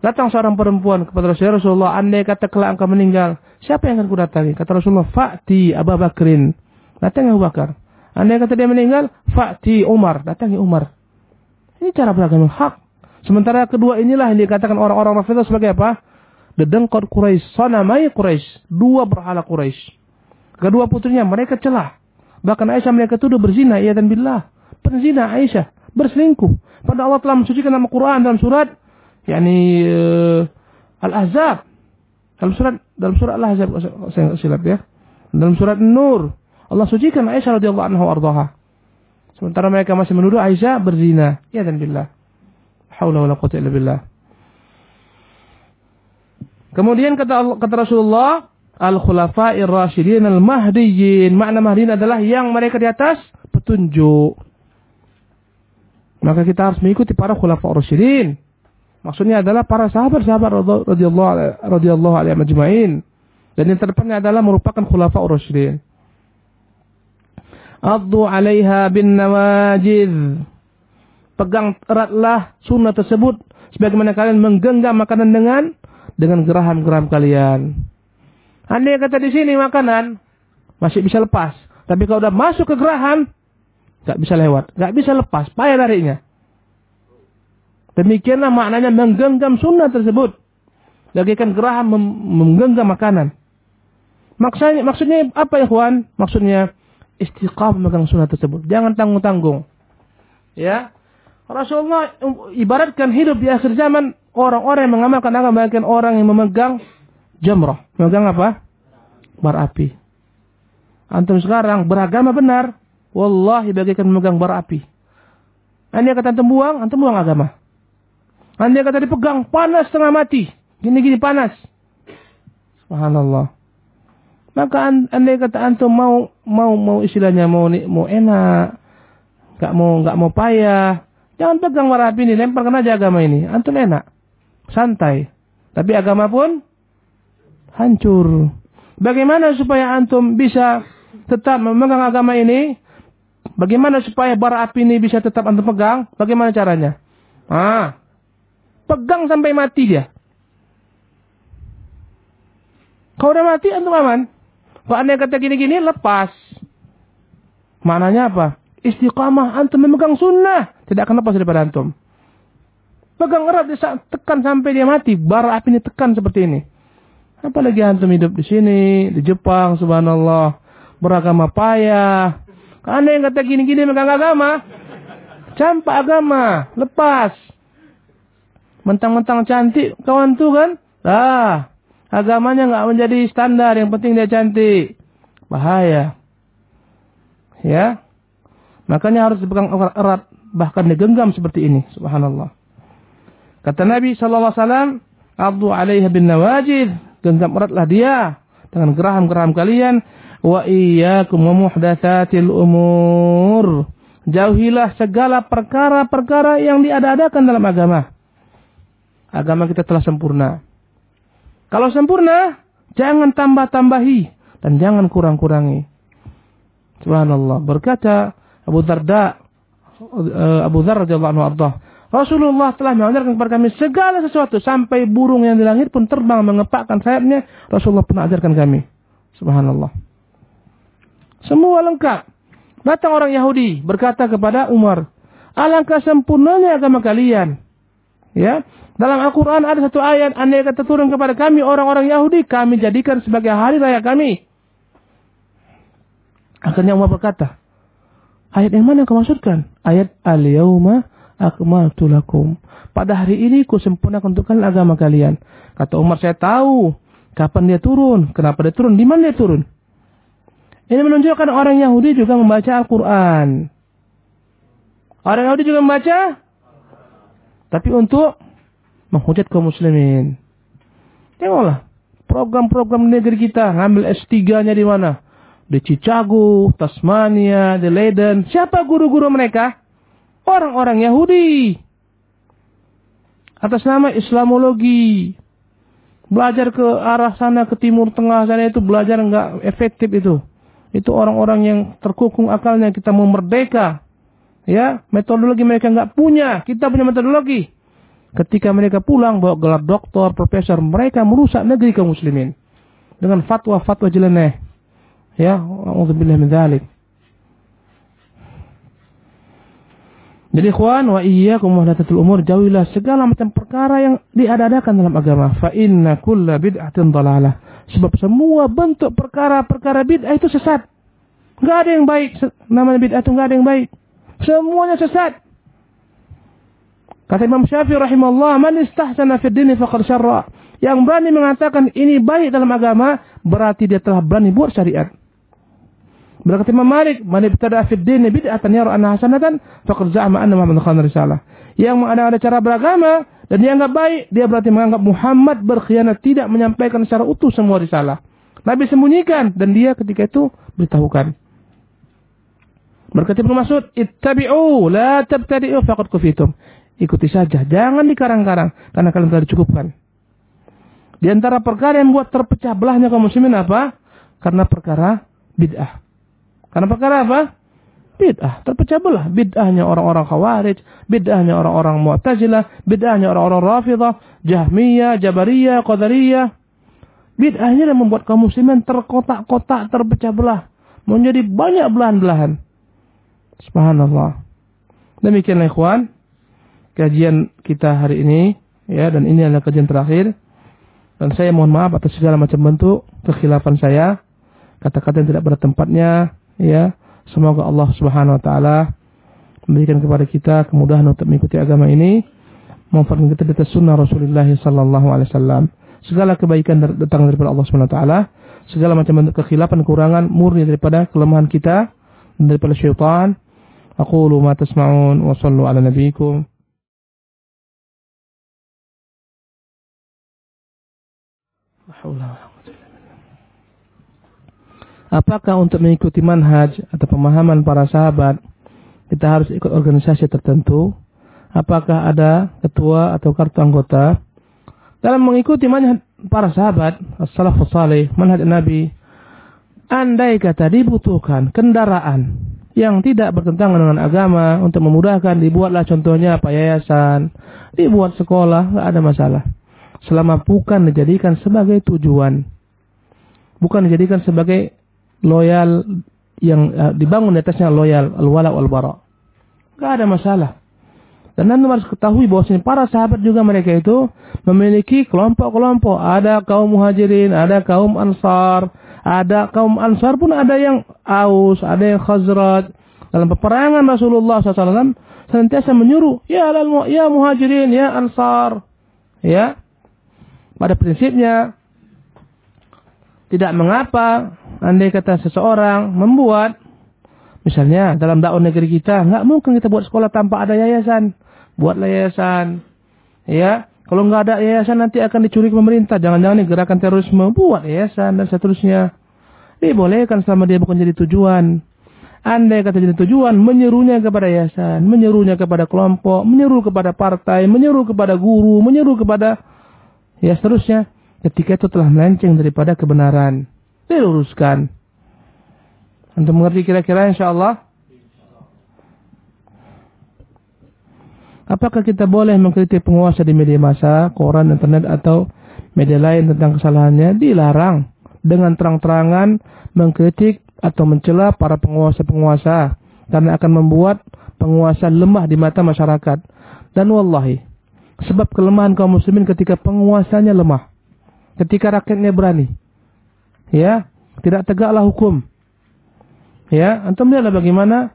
S1: Datang seorang perempuan kepada Rasulullah, andai kata kelak engkau meninggal, siapa yang akan ku datangi? Kata Rasulullah, Fa'ti Abu Bakrin. Datang Abu Bakar. Andai kata dia meninggal, Fa'ti Umar. Datangi Umar. Ini cara beragama hak. Sementara kedua inilah yang dikatakan orang-orang Rafidah sebagai apa? Dedengkot Quraisy, sanamai Quraisy, dua berhala Quraisy. Kedua putrinya mereka celah. Bahkan Aisyah mereka tuduh berzina, iya dan billah. Penzina Aisyah, berselingkuh. Pada Allah telah mensucikan nama Quran dalam surat yakni uh, Al-Ahzab. Dalam surat dalam surat Al-Ahzab saya silap ya. Dalam surat Nur Allah sucikan Aisyah radhiyallahu anha warḍaha. Sementara mereka masih menuduh Aisyah berzina. Ya dan billah. Haula wala quwwata illa billah. Kemudian kata kata Rasulullah, al-khulafa'ir rasyidin al-mahdiyyin. Makna mahdiyin adalah yang mereka di atas petunjuk. Maka kita harus mengikuti para khulafa' rasyidin. Maksudnya adalah para sahabat-sahabat radhiyallahu radhiyallahu alaihi majma'in. Dan yang terdepannya adalah merupakan khulafa' rasyidin. Addu 'alaiha bin nawajid. Pegang eratlah sunnah tersebut sebagaimana kalian menggenggam makanan dengan dengan geraham-geraham kalian. Andai kata di sini makanan masih bisa lepas, tapi kalau udah masuk ke geraham nggak bisa lewat, nggak bisa lepas, payah larinya. Demikianlah maknanya menggenggam sunnah tersebut. Bagaikan geraham menggenggam makanan. Maksudnya, maksudnya apa ya kawan? Maksudnya istiqamah memegang sunnah tersebut. Jangan tanggung-tanggung. Ya. Rasulullah ibaratkan hidup di akhir zaman orang-orang yang mengamalkan agama bagaikan orang yang memegang jamrah. Memegang apa? Bar api. Antum sekarang beragama benar. Wallahi bagaikan memegang bar api. Anda kata antum buang, antum buang agama. Anda kata dipegang, panas setengah mati. Gini-gini panas. Subhanallah. Maka anda kata antum mau mau mau istilahnya mau mau enak, nggak mau nggak mau payah, jangan pegang bar api ini, lemparkan aja agama ini. Antum enak, santai. Tapi agama pun hancur. Bagaimana supaya antum bisa tetap memegang agama ini? Bagaimana supaya bara api ini bisa tetap antum pegang? Bagaimana caranya? Ah, pegang sampai mati dia. Kalau udah mati antum aman. Kalau anda kata gini-gini lepas. Maknanya apa? Istiqamah antum memegang sunnah. Tidak akan lepas daripada antum. Pegang erat, tekan sampai dia mati. Bara api ini tekan seperti ini. Apalagi antum hidup di sini, di Jepang, subhanallah. Beragama payah. Anda yang kata gini-gini megang agama. Campak agama. Lepas. Mentang-mentang cantik kawan tuh kan. Dah. Agamanya nggak menjadi standar. Yang penting dia cantik. Bahaya. Ya. Makanya harus dipegang erat. Bahkan digenggam seperti ini. Subhanallah. Kata Nabi SAW. Abdu alaiha bin nawajid genggam eratlah dia dengan geraham-geraham kalian wa iyyakum wa muhdatsatil umur jauhilah segala perkara-perkara yang diada-adakan dalam agama agama kita telah sempurna kalau sempurna jangan tambah-tambahi dan jangan kurang-kurangi subhanallah berkata Abu Darda eh, Abu Dzar radhiyallahu anhu Rasulullah telah mengajarkan kepada kami segala sesuatu sampai burung yang di langit pun terbang mengepakkan sayapnya. Rasulullah pernah ajarkan kami. Subhanallah. Semua lengkap. Datang orang Yahudi berkata kepada Umar, alangkah sempurnanya agama kalian. Ya, dalam Al-Quran ada satu ayat, andai kata turun kepada kami orang-orang Yahudi, kami jadikan sebagai hari raya kami. Akhirnya Umar berkata, ayat yang mana yang kau maksudkan? Ayat al-yawma akmaltu lakum. Pada hari ini ku sempurnakan untuk agama kalian. Kata Umar, saya tahu kapan dia turun, kenapa dia turun, di mana dia turun. Ini menunjukkan orang Yahudi juga membaca Al-Quran. Orang Yahudi juga membaca, tapi untuk menghujat kaum muslimin. Tengoklah, program-program negeri kita, ngambil S3-nya di mana? Di Chicago, Tasmania, di Leiden. Siapa guru-guru mereka? Orang-orang Yahudi. Atas nama Islamologi. Belajar ke arah sana, ke timur tengah sana itu belajar nggak efektif itu. Itu orang-orang yang terkukung akalnya kita mau merdeka. Ya, metodologi mereka nggak punya, kita punya metodologi. Ketika mereka pulang bawa gelar doktor, profesor, mereka merusak negeri kaum muslimin dengan fatwa-fatwa jeleneh. Ya, auzubillah min dzalik. Jadi ikhwan wa iyyakum muhdatsatul umur jauhilah segala macam perkara yang diadakan dalam agama. Fa inna kulla bid'atin dhalalah. Sebab semua bentuk perkara-perkara bid'ah itu sesat. Enggak ada yang baik. Namanya bid'ah itu enggak ada yang baik. Semuanya sesat. Kata Imam Syafi'i rahimahullah, "Man istahsana fid dini faqad syarra." Yang berani mengatakan ini baik dalam agama, berarti dia telah berani buat syariat. Berkata Imam Malik, "Man ibtada fid dini bid'atan yara anna hasanatan, faqad za'ama anna Muhammad khana risalah." Yang ada cara beragama dan dianggap baik, dia berarti menganggap Muhammad berkhianat tidak menyampaikan secara utuh semua risalah. Nabi sembunyikan dan dia ketika itu beritahukan. Berkata Ibnu Mas'ud, "Ittabi'u la tabtadi'u faqad kufitum." Ikuti saja, jangan dikarang-karang karena kalian telah dicukupkan. Di antara perkara yang membuat terpecah belahnya kaum muslimin apa? Karena perkara bid'ah. Karena perkara apa? Bid'ah, terpecah belah. Bid'ahnya orang-orang Khawarij, bid'ahnya orang-orang Mu'tazilah, bid'ahnya orang-orang Rafidah, Jahmiyah, Jabariyah, Qadariyah. Bid'ahnya yang membuat kaum muslimin terkotak-kotak, terpecah belah. Menjadi banyak belahan-belahan. Subhanallah. Demikianlah ikhwan, kajian kita hari ini ya dan ini adalah kajian terakhir. Dan saya mohon maaf atas segala macam bentuk kekhilafan saya kata-kata yang tidak bertempatnya, ya. Semoga Allah Subhanahu wa taala memberikan kepada kita kemudahan untuk mengikuti agama ini memfahami kita di sunnah Rasulullah sallallahu alaihi wasallam. Segala kebaikan datang daripada Allah Subhanahu wa taala segala macam bentuk kekhilafan kekurangan murni daripada kelemahan kita daripada syaitan. Aqulu ma tasma'un wa sallu ala nabiyikum. Apakah untuk mengikuti manhaj atau pemahaman para sahabat kita harus ikut organisasi tertentu? Apakah ada ketua atau kartu anggota? Dalam mengikuti manhaj para sahabat, as-salafus salih, manhaj Nabi, andai kata dibutuhkan kendaraan yang tidak bertentangan dengan agama untuk memudahkan dibuatlah contohnya apa yayasan, dibuat sekolah, nggak ada masalah. Selama bukan dijadikan sebagai tujuan, bukan dijadikan sebagai loyal yang uh, dibangun di atasnya loyal al-wala wal bara. Nggak ada masalah. Dan Anda harus ketahui bahwa para sahabat juga mereka itu memiliki kelompok-kelompok. Ada kaum muhajirin, ada kaum ansar, ada kaum Ansar pun ada yang Aus, ada yang Khazraj. Dalam peperangan Rasulullah SAW senantiasa menyuruh, ya ya muhajirin, ya Ansar. Ya. Pada prinsipnya tidak mengapa andai kata seseorang membuat misalnya dalam dakwah negeri kita nggak mungkin kita buat sekolah tanpa ada yayasan buat yayasan ya kalau nggak ada yayasan nanti akan dicuri pemerintah. Jangan-jangan gerakan terorisme buat yayasan dan seterusnya. Dibolehkan selama dia bukan jadi tujuan. Andai kata jadi tujuan, menyerunya kepada yayasan, menyerunya kepada kelompok, menyeru kepada partai, menyeru kepada guru, menyeru kepada ya seterusnya. Ketika itu telah melenceng daripada kebenaran. Diluruskan. Untuk mengerti kira-kira insya Allah Apakah kita boleh mengkritik penguasa di media massa, koran, internet, atau media lain tentang kesalahannya? Dilarang dengan terang-terangan mengkritik atau mencela para penguasa-penguasa karena akan membuat penguasa lemah di mata masyarakat. Dan wallahi, sebab kelemahan kaum muslimin ketika penguasanya lemah, ketika rakyatnya berani, ya, tidak tegaklah hukum. Ya, antum lihatlah bagaimana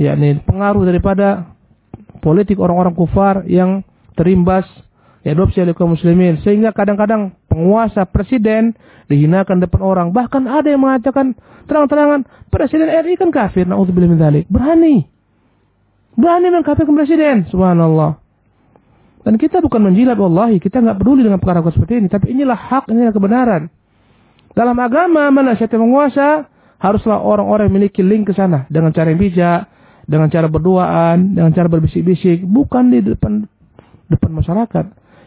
S1: yakni pengaruh daripada politik orang-orang kufar yang terimbas diadopsi oleh kaum muslimin. Sehingga kadang-kadang penguasa presiden dihinakan depan orang. Bahkan ada yang mengatakan terang-terangan presiden RI kan kafir. Naudzubillah berani. Berani mengkafirkan presiden. Subhanallah dan kita bukan menjilat wallahi kita nggak peduli dengan perkara seperti ini tapi inilah hak inilah kebenaran dalam agama mana siapa penguasa haruslah orang-orang memiliki link ke sana dengan cara yang bijak dengan cara berduaan dengan cara berbisik-bisik bukan di depan depan masyarakat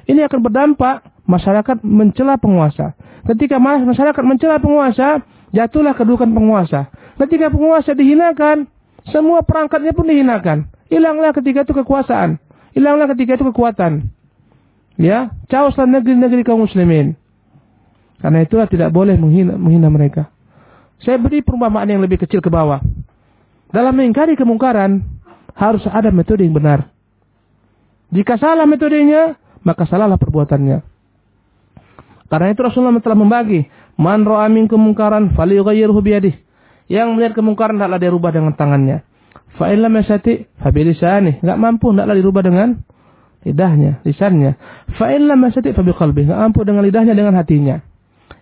S1: ini akan berdampak masyarakat mencela penguasa. Ketika masyarakat mencela penguasa, jatuhlah kedudukan penguasa. Ketika penguasa dihinakan, semua perangkatnya pun dihinakan. Hilanglah ketika itu kekuasaan. Hilanglah ketika itu kekuatan. Ya, causlah negeri-negeri kaum muslimin. Karena itulah tidak boleh menghina, menghina mereka. Saya beri perumpamaan yang lebih kecil ke bawah. Dalam mengingkari kemungkaran, harus ada metode yang benar. Jika salah metodenya, maka salahlah perbuatannya. Karena itu Rasulullah telah membagi, man ra'a minkum munkaran falyughayyirhu biyadihi. Yang melihat kemungkaran hendaklah dia rubah dengan tangannya. Fa illam yastati fa bilisanihi. Enggak mampu hendaklah dirubah dengan lidahnya, lisannya. Fa illam yastati fa biqalbihi. Enggak mampu dengan lidahnya dengan hatinya.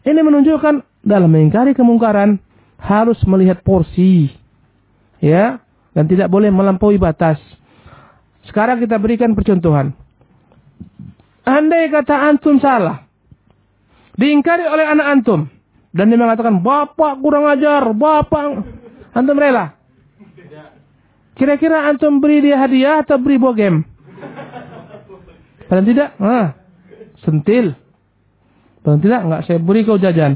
S1: Ini menunjukkan dalam mengingkari kemungkaran harus melihat porsi. Ya, dan tidak boleh melampaui batas. Sekarang kita berikan percontohan. Andai kata antum salah, diingkari oleh anak antum, dan dia mengatakan, Bapak kurang ajar, Bapak, antum rela? Kira-kira antum beri dia hadiah atau beri bogem? Paling tidak, ah, sentil. Paling tidak, enggak saya beri kau jajan.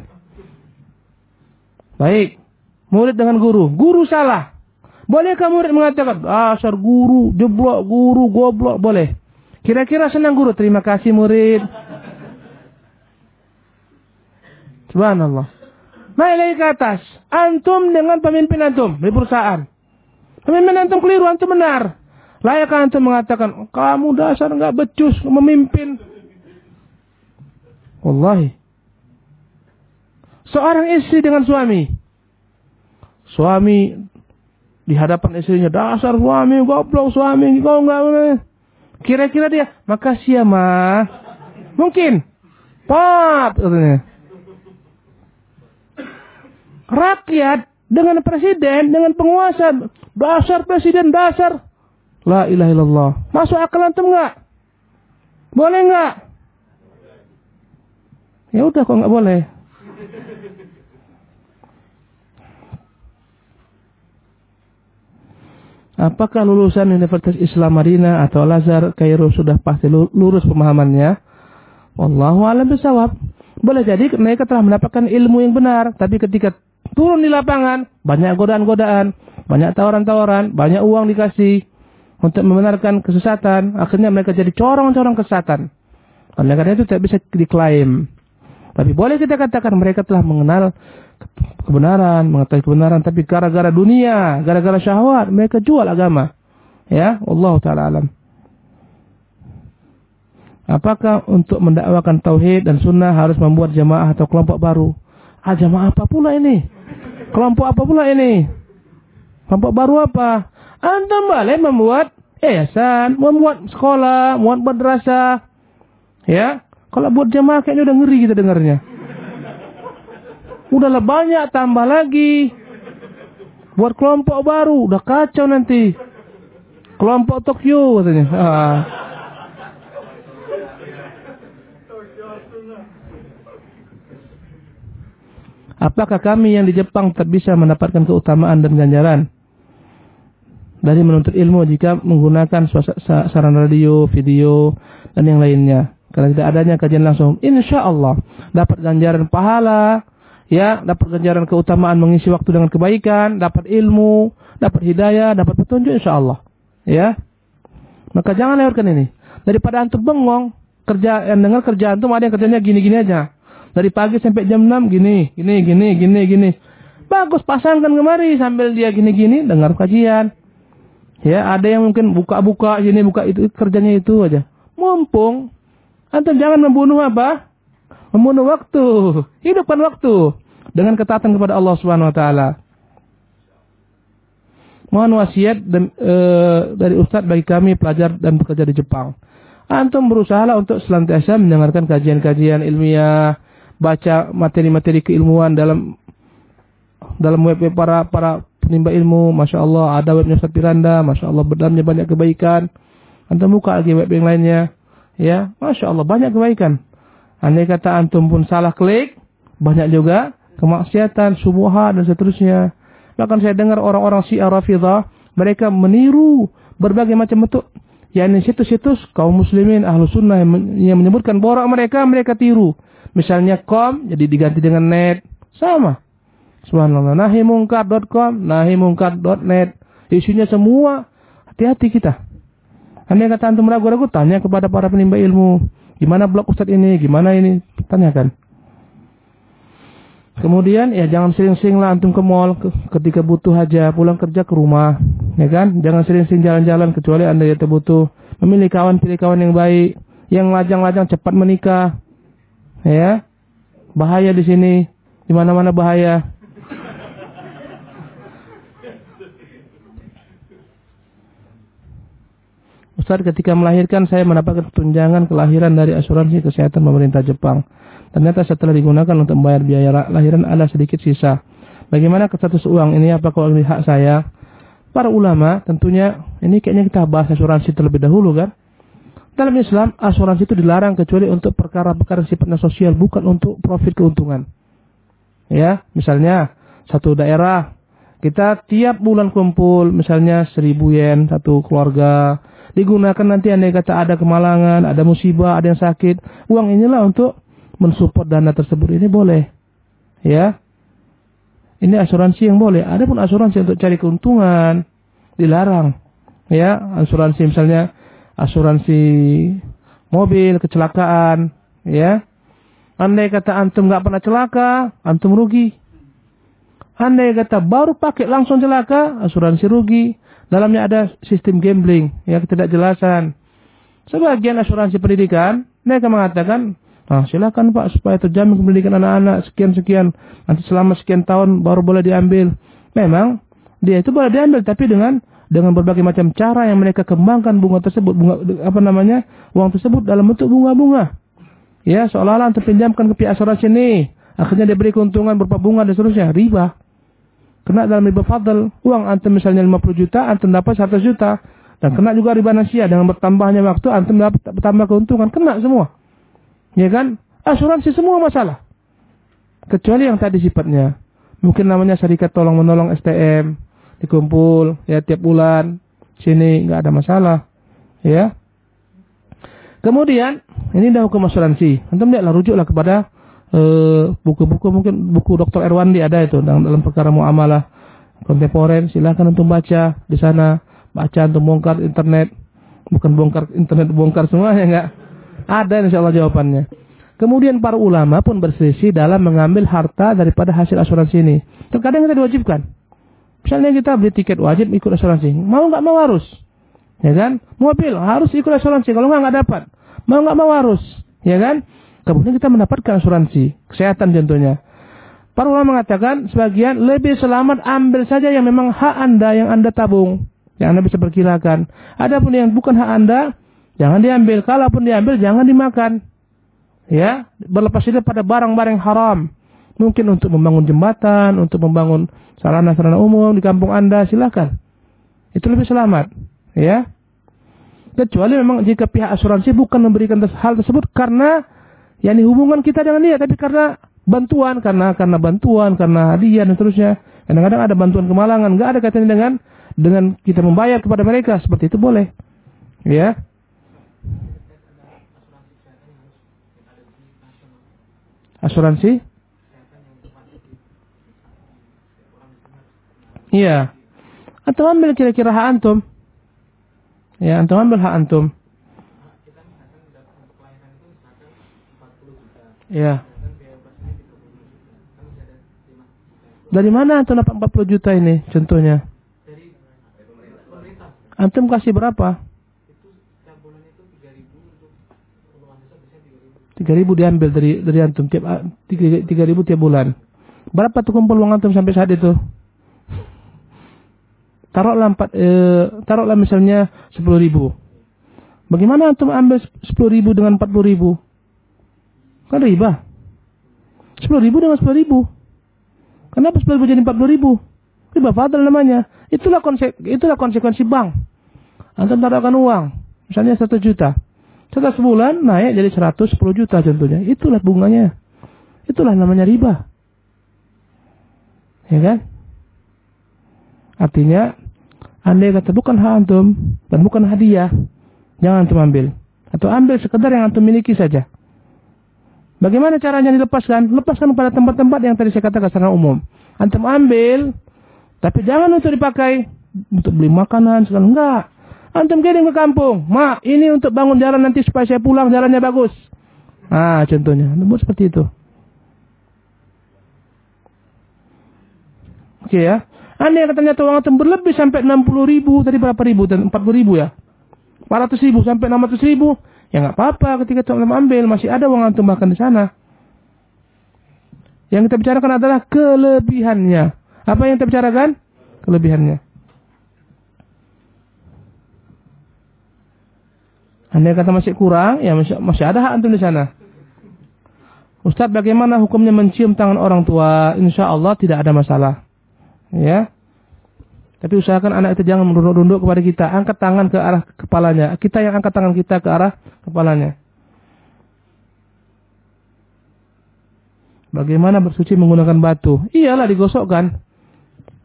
S1: Baik, murid dengan guru. Guru salah. Bolehkah murid mengatakan, asar guru, jeblok, guru, goblok, boleh. Kira-kira senang guru, terima kasih murid. Subhanallah. Naik lagi ke atas. Antum dengan pemimpin antum di perusahaan. Pemimpin antum keliru, antum benar. Layak antum mengatakan, kamu dasar nggak becus memimpin. Wallahi. Seorang istri dengan suami. Suami di hadapan istrinya, dasar suami, goblok suami, kau nggak Kira-kira dia, makasih ya ma. Mungkin. Pop katanya. Rakyat dengan presiden, dengan penguasa, dasar presiden, dasar. La ilaha illallah. Masuk akal antum enggak? Boleh enggak? Ya udah kok enggak boleh. Apakah lulusan Universitas Islam Madinah atau Al-Azhar Kairo sudah pasti lurus pemahamannya? Wallahu a'lam bishawab. Boleh jadi mereka telah mendapatkan ilmu yang benar, tapi ketika turun di lapangan, banyak godaan-godaan, banyak tawaran-tawaran, banyak uang dikasih untuk membenarkan kesesatan, akhirnya mereka jadi corong-corong kesesatan. Oleh karena itu tidak bisa diklaim. Tapi boleh kita katakan mereka telah mengenal kebenaran, mengetahui kebenaran, tapi gara-gara dunia, gara-gara syahwat, mereka jual agama. Ya, Allah taala alam. Apakah untuk mendakwakan tauhid dan sunnah harus membuat jamaah atau kelompok baru? Ah, jamaah apa pula ini? Kelompok apa pula ini? Kelompok baru apa? Anda boleh membuat yayasan, membuat sekolah, membuat madrasah. Ya, kalau buat jamaah kayaknya udah ngeri kita dengarnya. Udahlah banyak tambah lagi. Buat kelompok baru, udah kacau nanti. Kelompok Tokyo katanya. Ah. Apakah kami yang di Jepang tak bisa mendapatkan keutamaan dan ganjaran dari menuntut ilmu jika menggunakan saran radio, video, dan yang lainnya? Karena tidak adanya kajian langsung, insya Allah dapat ganjaran pahala, ya dapat ganjaran keutamaan mengisi waktu dengan kebaikan, dapat ilmu, dapat hidayah, dapat petunjuk insya Allah. Ya. Maka jangan lewatkan ini. Daripada antum bengong, kerja yang dengar kerjaan antum ada yang kerjanya gini-gini aja. Dari pagi sampai jam 6 gini, gini, gini, gini, gini. Bagus, pasangkan kemari sambil dia gini-gini dengar kajian. Ya, ada yang mungkin buka-buka sini, buka itu, kerjanya itu aja. Mumpung. Antum jangan membunuh apa? Membunuh waktu. Hidupkan waktu. Dengan ketaatan kepada Allah Subhanahu Wa Taala. Mohon wasiat dan, e, dari Ustadz bagi kami pelajar dan bekerja di Jepang. Antum berusaha untuk selantiasa mendengarkan kajian-kajian ilmiah, baca materi-materi keilmuan dalam dalam web, -web para para penimba ilmu, masya Allah ada webnya Ustadz Piranda, masya Allah dalamnya banyak kebaikan. Antum buka lagi web yang lainnya, ya, masya Allah banyak kebaikan. Andai kata antum pun salah klik, banyak juga kemaksiatan, subuhat dan seterusnya. Bahkan saya dengar orang-orang Syiah Rafidah, mereka meniru berbagai macam bentuk yakni situs-situs kaum muslimin ahlu sunnah yang menyebutkan borak mereka mereka tiru misalnya com jadi diganti dengan net. Sama. Subhanallah. Nahimungkar.com nahimungkar.net isinya semua. Hati-hati kita. Anda kata antum ragu-ragu tanya kepada para penimba ilmu. Gimana blog ustadz ini? Gimana ini? Tanyakan. Kemudian ya jangan sering-sering lah antum ke mall ketika butuh aja, pulang kerja ke rumah, ya kan? Jangan sering-sering jalan-jalan kecuali anda ya butuh. Memilih kawan, pilih kawan yang baik, yang lajang-lajang cepat menikah, ya. Bahaya di sini, di mana-mana bahaya. Ustaz ketika melahirkan saya mendapatkan tunjangan kelahiran dari asuransi kesehatan pemerintah Jepang. Ternyata setelah digunakan untuk membayar biaya lahiran ada sedikit sisa. Bagaimana status uang ini? Apakah ini hak saya? Para ulama tentunya ini kayaknya kita bahas asuransi terlebih dahulu kan. Dalam Islam asuransi itu dilarang kecuali untuk perkara-perkara sifatnya sosial bukan untuk profit keuntungan. Ya, misalnya satu daerah kita tiap bulan kumpul misalnya seribu yen satu keluarga digunakan nanti andai kata ada kemalangan, ada musibah, ada yang sakit, uang inilah untuk mensupport dana tersebut ini boleh. Ya. Ini asuransi yang boleh. Ada pun asuransi untuk cari keuntungan dilarang. Ya, asuransi misalnya asuransi mobil kecelakaan, ya. Andai kata antum nggak pernah celaka, antum rugi. Andai kata baru pakai langsung celaka, asuransi rugi. Dalamnya ada sistem gambling, ya ketidakjelasan. Sebagian asuransi pendidikan, mereka mengatakan Nah, silakan Pak supaya terjamin pendidikan anak-anak sekian-sekian. Nanti selama sekian tahun baru boleh diambil. Memang dia itu boleh diambil tapi dengan dengan berbagai macam cara yang mereka kembangkan bunga tersebut, bunga apa namanya? uang tersebut dalam bentuk bunga-bunga. Ya, seolah-olah untuk pinjamkan ke pihak asuransi ini, akhirnya diberi keuntungan berupa bunga dan seterusnya, riba. Kena dalam riba fadl, uang antum misalnya 50 juta, antum dapat 100 juta. Dan kena juga riba nasia dengan bertambahnya waktu antum dapat bertambah keuntungan, kena semua. Ya kan? Asuransi semua masalah. Kecuali yang tadi sifatnya. Mungkin namanya syarikat tolong menolong STM. Dikumpul ya tiap bulan. Sini nggak ada masalah. Ya. Kemudian ini dah hukum asuransi. Antum lihatlah rujuklah kepada eh, buku-buku uh, mungkin buku Dr. Erwandi ada itu dalam, dalam perkara muamalah kontemporer. Silahkan untuk baca di sana. Baca untuk bongkar internet. Bukan bongkar internet bongkar semua ya enggak ada insya Allah jawabannya. Kemudian para ulama pun berselisih dalam mengambil harta daripada hasil asuransi ini. Terkadang kita diwajibkan. Misalnya kita beli tiket wajib ikut asuransi. Mau nggak mau harus. Ya kan? Mobil harus ikut asuransi. Kalau nggak nggak dapat. Mau nggak mau harus. Ya kan? Kemudian kita mendapatkan asuransi. Kesehatan tentunya. Para ulama mengatakan sebagian lebih selamat ambil saja yang memang hak anda yang anda tabung. Yang anda bisa perkirakan. Adapun yang bukan hak anda, Jangan diambil. Kalaupun diambil, jangan dimakan. Ya, berlepas diri pada barang-barang haram. Mungkin untuk membangun jembatan, untuk membangun sarana-sarana umum di kampung Anda, silakan. Itu lebih selamat. Ya. Kecuali memang jika pihak asuransi bukan memberikan hal tersebut karena yang hubungan kita dengan dia, tapi karena bantuan, karena karena bantuan, karena hadiah dan seterusnya. Kadang-kadang ada bantuan kemalangan, nggak ada kaitannya dengan dengan kita membayar kepada mereka, seperti itu boleh. Ya. Asuransi? Iya. Atau ambil kira-kira hak antum. Ya, antum ambil hak antum. Iya. Dari mana antum dapat 40 juta ini contohnya? Antum kasih berapa? Tiga ribu diambil dari dari antum tiap tiga ribu tiap bulan. Berapa tuh kumpul uang antum sampai saat itu? Taruhlah empat, eh, taruhlah misalnya sepuluh ribu. Bagaimana antum ambil sepuluh ribu dengan empat puluh ribu? Kan riba. Sepuluh ribu dengan sepuluh ribu. Kenapa sepuluh ribu jadi empat puluh ribu? Riba fadl namanya. Itulah konse itulah konsekuensi bank. Antum taruhkan uang, misalnya satu juta. Setelah sebulan naik jadi 110 juta contohnya. Itulah bunganya. Itulah namanya riba. Ya kan? Artinya, andai kata bukan hak antum dan bukan hadiah, jangan antum ambil. Atau ambil sekedar yang antum miliki saja. Bagaimana caranya dilepaskan? Lepaskan pada tempat-tempat yang tadi saya katakan secara umum. Antum ambil, tapi jangan untuk dipakai untuk beli makanan, segala enggak. Antum kirim ke kampung. Ma, ini untuk bangun jalan nanti supaya saya pulang jalannya bagus. Ah, contohnya. Buat seperti itu. Oke okay, ya. Anda yang katanya uang antum berlebih sampai 60 ribu. Tadi berapa ribu? Dan 40 ribu ya? 400 ribu sampai 600 ribu. Ya nggak apa-apa ketika antum ambil. Masih ada uang antum bahkan di sana. Yang kita bicarakan adalah kelebihannya. Apa yang kita bicarakan? Kelebihannya. Anda kata masih kurang, ya masih, masih ada hak antum di sana. Ustaz, bagaimana hukumnya mencium tangan orang tua? Insya Allah tidak ada masalah. Ya. Tapi usahakan anak itu jangan merunduk-runduk kepada kita. Angkat tangan ke arah kepalanya. Kita yang angkat tangan kita ke arah kepalanya. Bagaimana bersuci menggunakan batu? Iyalah digosokkan.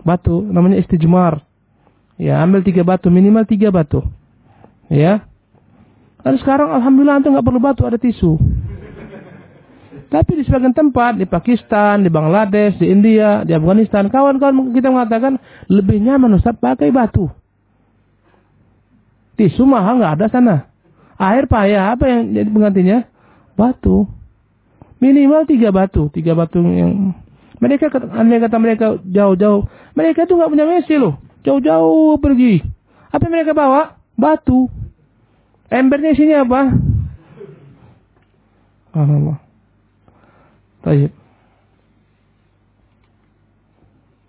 S1: Batu, namanya istijmar. Ya, ambil tiga batu, minimal tiga batu. Ya, dan sekarang alhamdulillah antum nggak perlu batu, ada tisu. Tapi di sebagian tempat, di Pakistan, di Bangladesh, di India, di Afghanistan, kawan-kawan kita mengatakan lebih nyaman Ustaz pakai batu. Tisu mahal nggak ada sana. Air payah, apa yang jadi penggantinya? Batu. Minimal tiga batu, tiga batu yang mereka kata mereka jauh-jauh, mereka tuh nggak punya mesi loh, jauh-jauh pergi. Apa yang mereka bawa? Batu. Embernya isinya apa? Allah. Baik.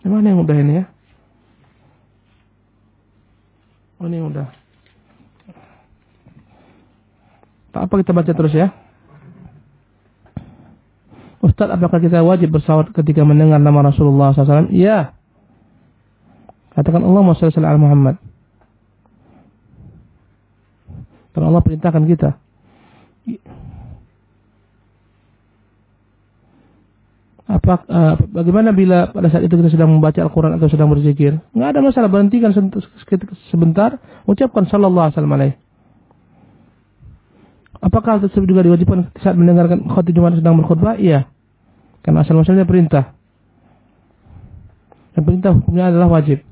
S1: Mana yang udah ini ya? Oh ini udah. Tak apa kita baca terus ya. Ustaz, apakah kita wajib bersawat ketika mendengar nama Rasulullah SAW? Iya. Katakan Allah Muhammad Muhammad. Karena Allah perintahkan kita. Apa, uh, bagaimana bila pada saat itu kita sedang membaca Al-Quran atau sedang berzikir? Nggak ada masalah, berhentikan sebentar, ucapkan sallallahu alaihi wasallam Apakah tersebut juga diwajibkan saat mendengarkan khotib Jumat sedang berkhutbah? Iya. Karena asal masalahnya perintah. Dan perintah hukumnya adalah wajib.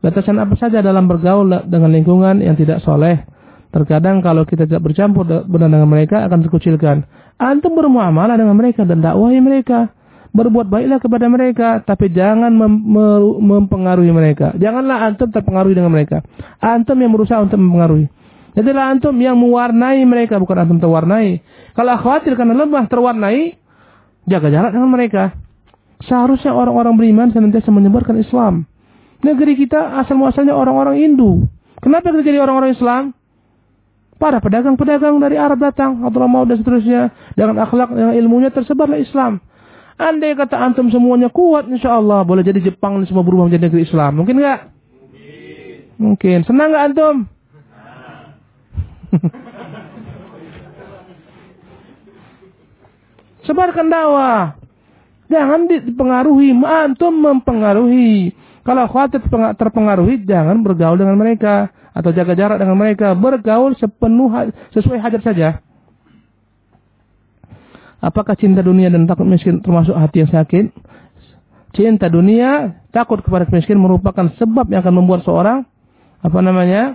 S1: Batasan apa saja dalam bergaul dengan lingkungan yang tidak soleh. Terkadang kalau kita tidak bercampur benar dengan mereka akan terkucilkan. Antum bermuamalah dengan mereka dan dakwahi mereka. Berbuat baiklah kepada mereka, tapi jangan mem mem mempengaruhi mereka. Janganlah antum terpengaruhi dengan mereka. Antum yang berusaha untuk mempengaruhi. Jadilah antum yang mewarnai mereka, bukan antum terwarnai. Kalau khawatir karena lemah terwarnai, jaga jarak dengan mereka. Seharusnya orang-orang beriman senantiasa menyebarkan Islam. Negeri kita asal muasalnya orang-orang Hindu. Kenapa kita jadi orang-orang Islam? Para pedagang-pedagang dari Arab datang, mau dan seterusnya. Dengan akhlak, dengan ilmunya tersebarlah Islam. Andai kata antum semuanya kuat, insya Allah boleh jadi Jepang semua berubah menjadi negeri Islam. Mungkin nggak? Mungkin. Senang nggak antum? Sebarkan dakwah. Jangan dipengaruhi, antum mempengaruhi. Kalau khawatir terpengaruhi, jangan bergaul dengan mereka atau jaga jarak dengan mereka. Bergaul sepenuh sesuai hajat saja. Apakah cinta dunia dan takut miskin termasuk hati yang sakit? Cinta dunia, takut kepada miskin merupakan sebab yang akan membuat seorang apa namanya?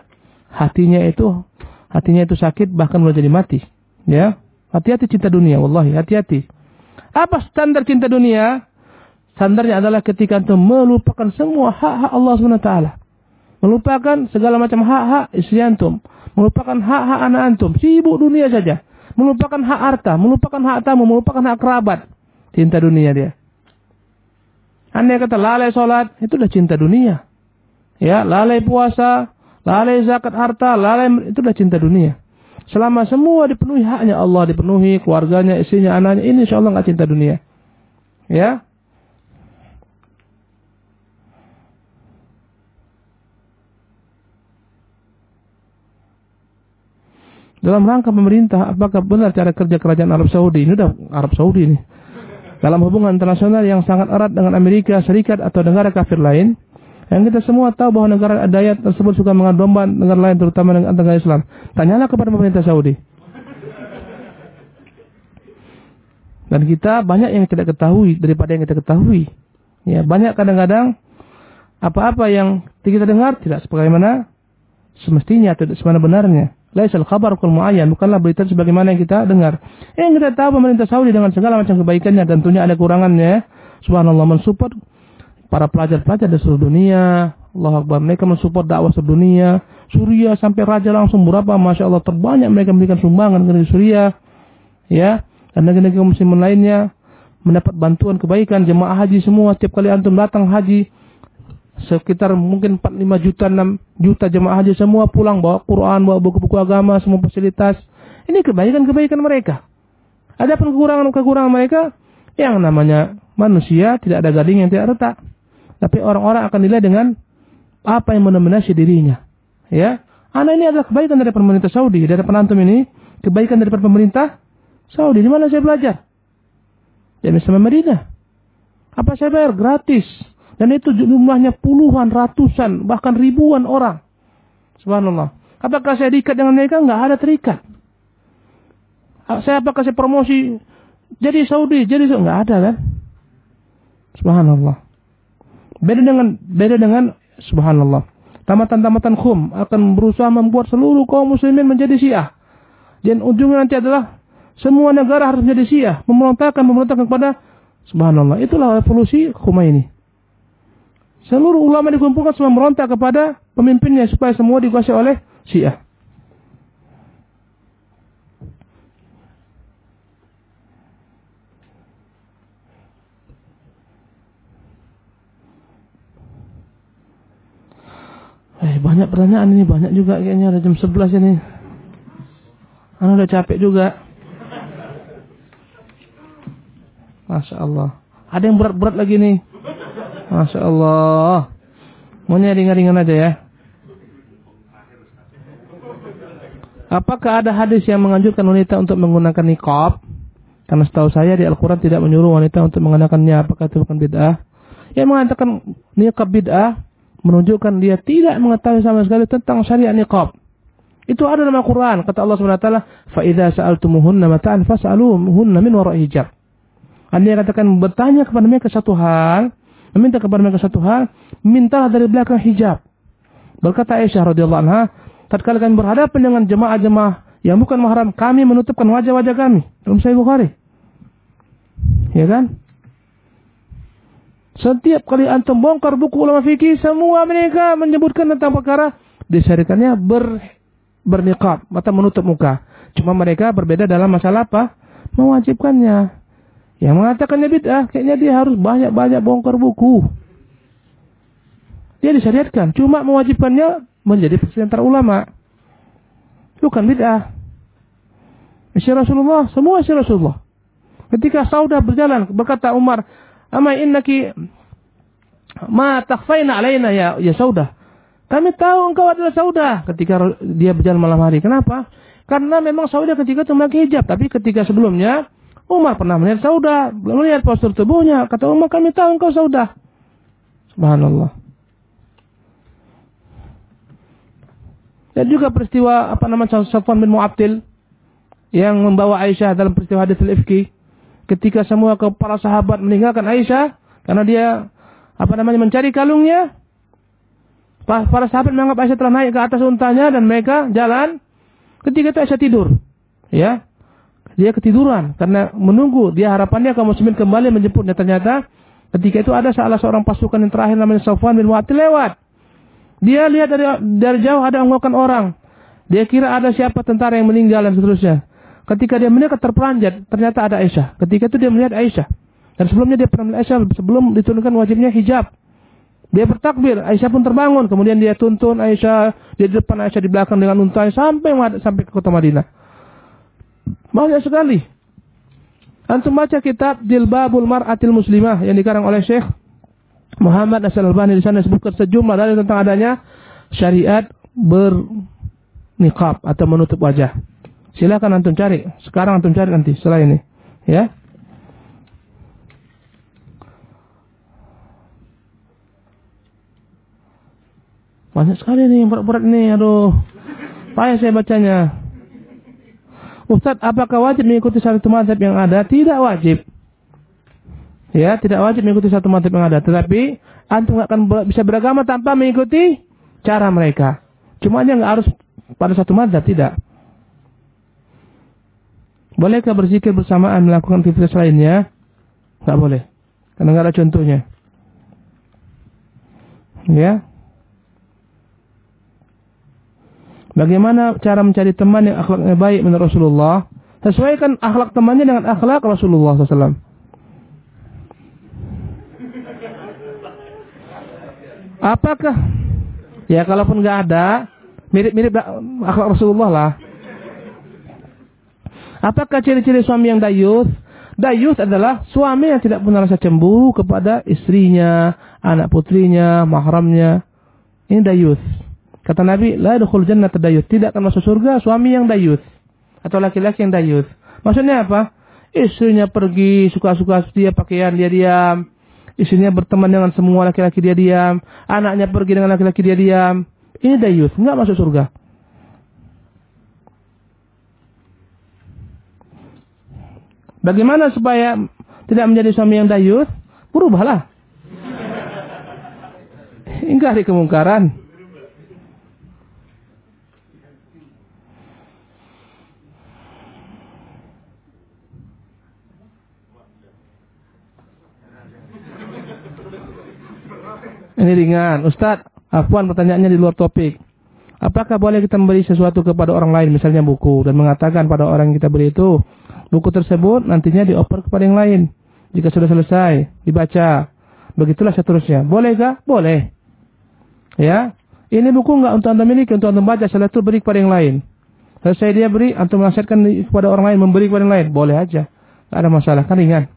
S1: hatinya itu hatinya itu sakit bahkan boleh jadi mati. Ya. Hati-hati cinta dunia, wallahi, hati-hati. Apa standar cinta dunia? Standarnya adalah ketika antum melupakan semua hak-hak Allah SWT. Melupakan segala macam hak-hak istri antum. Melupakan hak-hak anak antum. Sibuk dunia saja. Melupakan hak harta. Melupakan hak tamu. Melupakan hak kerabat. Cinta dunia dia. Anda kata lalai sholat. Itu udah cinta dunia. Ya, lalai puasa. Lalai zakat harta. Lalai, itu udah cinta dunia. Selama semua dipenuhi haknya Allah. Dipenuhi keluarganya, istrinya, anaknya. Ini insya Allah nggak cinta dunia. Ya, dalam rangka pemerintah apakah benar cara kerja kerajaan Arab Saudi? Ini udah Arab Saudi ini dalam hubungan internasional yang sangat erat dengan Amerika Serikat atau negara kafir lain yang kita semua tahu bahwa negara adayat tersebut suka mengadu domba negara lain terutama dengan negara Islam. Tanyalah kepada pemerintah Saudi. Dan kita banyak yang tidak ketahui daripada yang kita ketahui. Ya banyak kadang-kadang apa-apa yang kita dengar tidak sebagaimana semestinya atau semana benarnya Laisal khabar kul muayyan, bukanlah berita sebagaimana yang kita dengar. Yang kita tahu pemerintah Saudi dengan segala macam kebaikannya tentunya ada kurangannya. Subhanallah mensupport para pelajar-pelajar di seluruh dunia. Allah Akbar. Mereka mensupport dakwah seluruh dunia. Suriah sampai raja langsung berapa? Masya Allah terbanyak mereka memberikan sumbangan ke negeri Suriah. Ya. Dan negeri-negeri muslim lainnya mendapat bantuan kebaikan jemaah haji semua setiap kali antum datang haji sekitar mungkin 4 5 juta 6 juta jemaah haji semua pulang bawa Quran, bawa buku-buku agama, semua fasilitas. Ini kebaikan-kebaikan mereka. Ada pun kekurangan-kekurangan mereka yang namanya manusia tidak ada gading yang tidak retak. Tapi orang-orang akan nilai dengan apa yang mendominasi dirinya. Ya. Anak ini adalah kebaikan dari pemerintah Saudi, dari penantum ini, kebaikan dari pemerintah Saudi. Di mana saya belajar? Di Islam Madinah. Apa saya bayar? Gratis. Dan itu jumlahnya puluhan, ratusan, bahkan ribuan orang. Subhanallah. Apakah saya diikat dengan mereka? Enggak ada terikat. Saya apakah saya promosi jadi Saudi, jadi enggak ada kan? Subhanallah. Beda dengan beda dengan subhanallah. Tamatan-tamatan khum akan berusaha membuat seluruh kaum muslimin menjadi Syiah. Dan ujungnya nanti adalah semua negara harus menjadi Syiah, memberontakkan memberontakkan kepada subhanallah. Itulah evolusi ini. Seluruh ulama dikumpulkan semua merontak kepada pemimpinnya supaya semua dikuasai oleh Syiah. Eh, banyak pertanyaan ini, banyak juga kayaknya ada jam 11 ini. Anda udah capek juga. Masya Allah. Ada yang berat-berat lagi nih. Masya Allah. Maunya ringan-ringan aja ya. Apakah ada hadis yang menganjurkan wanita untuk menggunakan niqab? Karena setahu saya di Al-Quran tidak menyuruh wanita untuk mengenakannya. Apakah itu bukan bid'ah? Yang mengatakan niqab bid'ah menunjukkan dia tidak mengetahui sama sekali tentang syariat niqab. Itu ada dalam Al-Quran. Kata Allah SWT, فَإِذَا سَأَلْتُمُهُنَّ مَتَعًا فَاسْأَلُوهُنَّ مِنْ وَرَءِ hijab. Anda katakan bertanya kepada mereka satu hal, meminta kepada mereka satu hal, mintalah dari belakang hijab. Berkata Aisyah radhiyallahu anha, tatkala kami berhadapan dengan jemaah-jemaah yang bukan mahram, kami menutupkan wajah-wajah kami. Dalam Sahih Bukhari. Ya kan? Setiap kali antum bongkar buku ulama fikih, semua mereka menyebutkan tentang perkara disyariatkannya ber berniqab atau menutup muka. Cuma mereka berbeda dalam masalah apa? Mewajibkannya. Yang mengatakannya bid'ah, kayaknya dia harus banyak-banyak bongkar buku. Dia disyariatkan, cuma mewajibkannya menjadi perselisihan ulama. Bukan bid'ah. Isi Rasulullah, semua isi Rasulullah. Ketika Saudah berjalan, berkata Umar, Ama innaki ma takhfaina alaina ya, ya Saudah. Kami tahu engkau adalah Saudah ketika dia berjalan malam hari. Kenapa? Karena memang Saudah ketika itu memakai hijab. Tapi ketika sebelumnya, Umar pernah melihat saudah, melihat postur tubuhnya. Kata Umar, kami tahu engkau saudah. Subhanallah. Dan juga peristiwa apa namanya Safwan bin Mu'abdil yang membawa Aisyah dalam peristiwa hadis al-ifki ketika semua para sahabat meninggalkan Aisyah karena dia apa namanya mencari kalungnya para sahabat menganggap Aisyah telah naik ke atas untanya dan mereka jalan ketika itu Aisyah tidur ya dia ketiduran karena menunggu. Dia harapannya kaum muslimin kembali menjemputnya ternyata ketika itu ada salah seorang pasukan yang terakhir namanya Safwan bin Mu'attil lewat. Dia lihat dari dari jauh ada melakukan orang. Dia kira ada siapa tentara yang meninggal dan seterusnya. Ketika dia mendekat terperanjat ternyata ada Aisyah. Ketika itu dia melihat Aisyah. Dan sebelumnya dia pernah melihat Aisyah sebelum diturunkan wajibnya hijab. Dia bertakbir, Aisyah pun terbangun. Kemudian dia tuntun Aisyah, dia di depan Aisyah di belakang dengan untanya sampai sampai ke kota Madinah. Banyak sekali. Antum baca kitab Jilbabul Mar'atil Muslimah yang dikarang oleh Syekh Muhammad Nasir Albani di sana disebutkan sejumlah dalil tentang adanya syariat bernikab atau menutup wajah. Silakan antum cari. Sekarang antum cari nanti setelah ini, ya. Banyak sekali nih berat-berat ini, aduh. Payah saya bacanya. Ustaz, apakah wajib mengikuti satu madhab yang ada? Tidak wajib. Ya, tidak wajib mengikuti satu madhab yang ada. Tetapi, antum akan bisa beragama tanpa mengikuti cara mereka. Cuma aja nggak harus pada satu madhab, tidak. Bolehkah berzikir bersamaan melakukan aktivitas lainnya? Nggak boleh. Karena nggak ada contohnya. Ya, Bagaimana cara mencari teman yang akhlaknya baik menurut Rasulullah? Sesuaikan akhlak temannya dengan akhlak Rasulullah SAW. Apakah? Ya kalaupun nggak ada, mirip-mirip akhlak Rasulullah lah. Apakah ciri-ciri suami yang dayus? Dayus adalah suami yang tidak punya rasa cemburu kepada istrinya, anak putrinya, mahramnya. Ini dayus. Kata Nabi, la dukhul jannah dayuth. Tidak akan masuk surga suami yang dayuth. Atau laki-laki yang dayuth. Maksudnya apa? Istrinya pergi, suka-suka dia pakaian, dia diam. Istrinya berteman dengan semua laki-laki, dia diam. Anaknya pergi dengan laki-laki, dia diam. Ini dayuth, enggak masuk surga. Bagaimana supaya tidak menjadi suami yang dayuth? Berubahlah. Ingkari kemungkaran. Ini ringan. Ustaz, Afwan pertanyaannya di luar topik. Apakah boleh kita memberi sesuatu kepada orang lain, misalnya buku, dan mengatakan pada orang yang kita beri itu, buku tersebut nantinya dioper kepada yang lain. Jika sudah selesai, dibaca. Begitulah seterusnya. Bolehkah? Boleh. Ya. Ini buku enggak untuk anda miliki, untuk anda baca, setelah itu beri kepada yang lain. Selesai dia beri, antum menasihatkan kepada orang lain, memberi kepada yang lain. Boleh aja. Tidak ada masalah, kan ringan.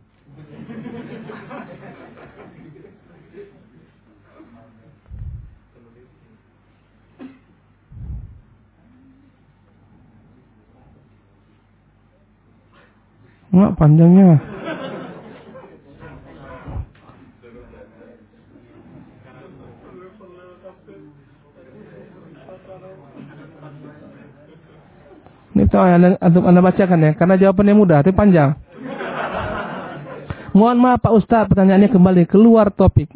S1: Enggak panjangnya. Ini tahu anda, anda bacakan ya, karena jawabannya mudah, tapi panjang. Mohon maaf Pak Ustaz, pertanyaannya kembali keluar topik.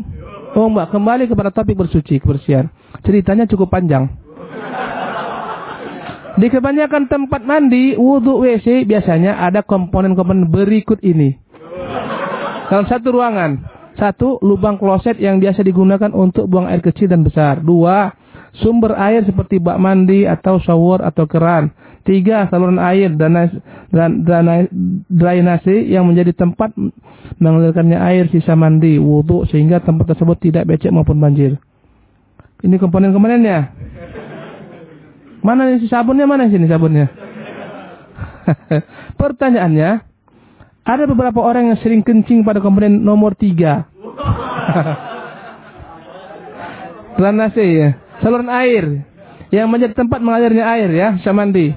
S1: Oh mbak, kembali kepada topik bersuci, kebersihan. Ceritanya cukup panjang. Di kebanyakan tempat mandi, wudhu WC biasanya ada komponen-komponen berikut ini. Dalam satu ruangan. Satu, lubang kloset yang biasa digunakan untuk buang air kecil dan besar. Dua, sumber air seperti bak mandi atau shower atau keran. Tiga, saluran air dan drainase yang menjadi tempat mengalirkannya air sisa mandi, wudhu sehingga tempat tersebut tidak becek maupun banjir. Ini komponen-komponennya. Mana nih sabunnya? Mana sini sabunnya? Pertanyaannya, ada beberapa orang yang sering kencing pada komponen nomor tiga. Drainase ya, saluran air yang menjadi tempat mengalirnya air ya, bisa mandi.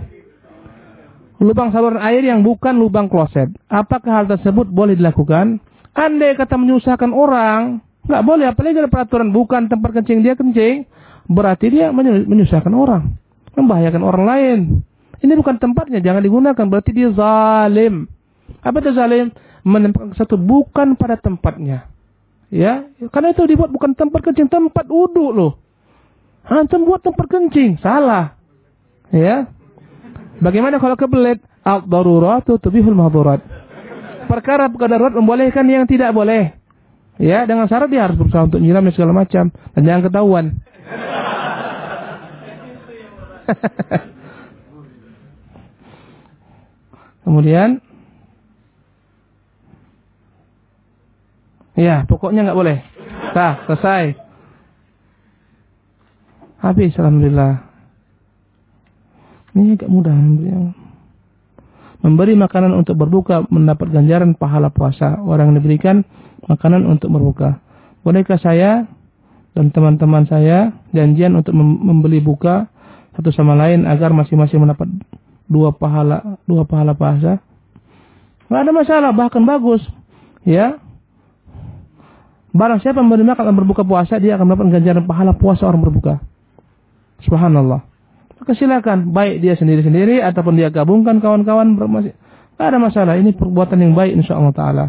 S1: Lubang saluran air yang bukan lubang kloset. Apakah hal tersebut boleh dilakukan? Andai kata menyusahkan orang, nggak boleh. Apalagi ada peraturan bukan tempat kencing dia kencing, berarti dia menyusahkan orang membahayakan orang lain. Ini bukan tempatnya, jangan digunakan. Berarti dia zalim. Apa itu zalim? Menempatkan satu bukan pada tempatnya. Ya, karena itu dibuat bukan tempat kencing, tempat wudhu loh. Antum buat tempat kencing, salah. Ya. Bagaimana kalau kebelet? Ad-daruratu tubihul mahdurat. Perkara-perkara darurat membolehkan yang tidak boleh. Ya, dengan syarat dia harus berusaha untuk nyiram segala macam dan jangan ketahuan. Kemudian Ya, pokoknya nggak boleh. Tah, selesai. Habis, alhamdulillah. Ini agak mudah. Memberi makanan untuk berbuka mendapat ganjaran pahala puasa. Orang yang diberikan makanan untuk berbuka. Bolehkah saya dan teman-teman saya janjian untuk membeli buka satu sama lain agar masing-masing mendapat dua pahala dua pahala puasa? Tidak ada masalah, bahkan bagus. Ya, Barang siapa yang memberi makan berbuka puasa, dia akan mendapatkan ganjaran pahala puasa orang berbuka. Subhanallah. Maka silakan, baik dia sendiri-sendiri ataupun dia gabungkan kawan-kawan bermasih. Tidak ada masalah, ini perbuatan yang baik insya Allah Ta'ala.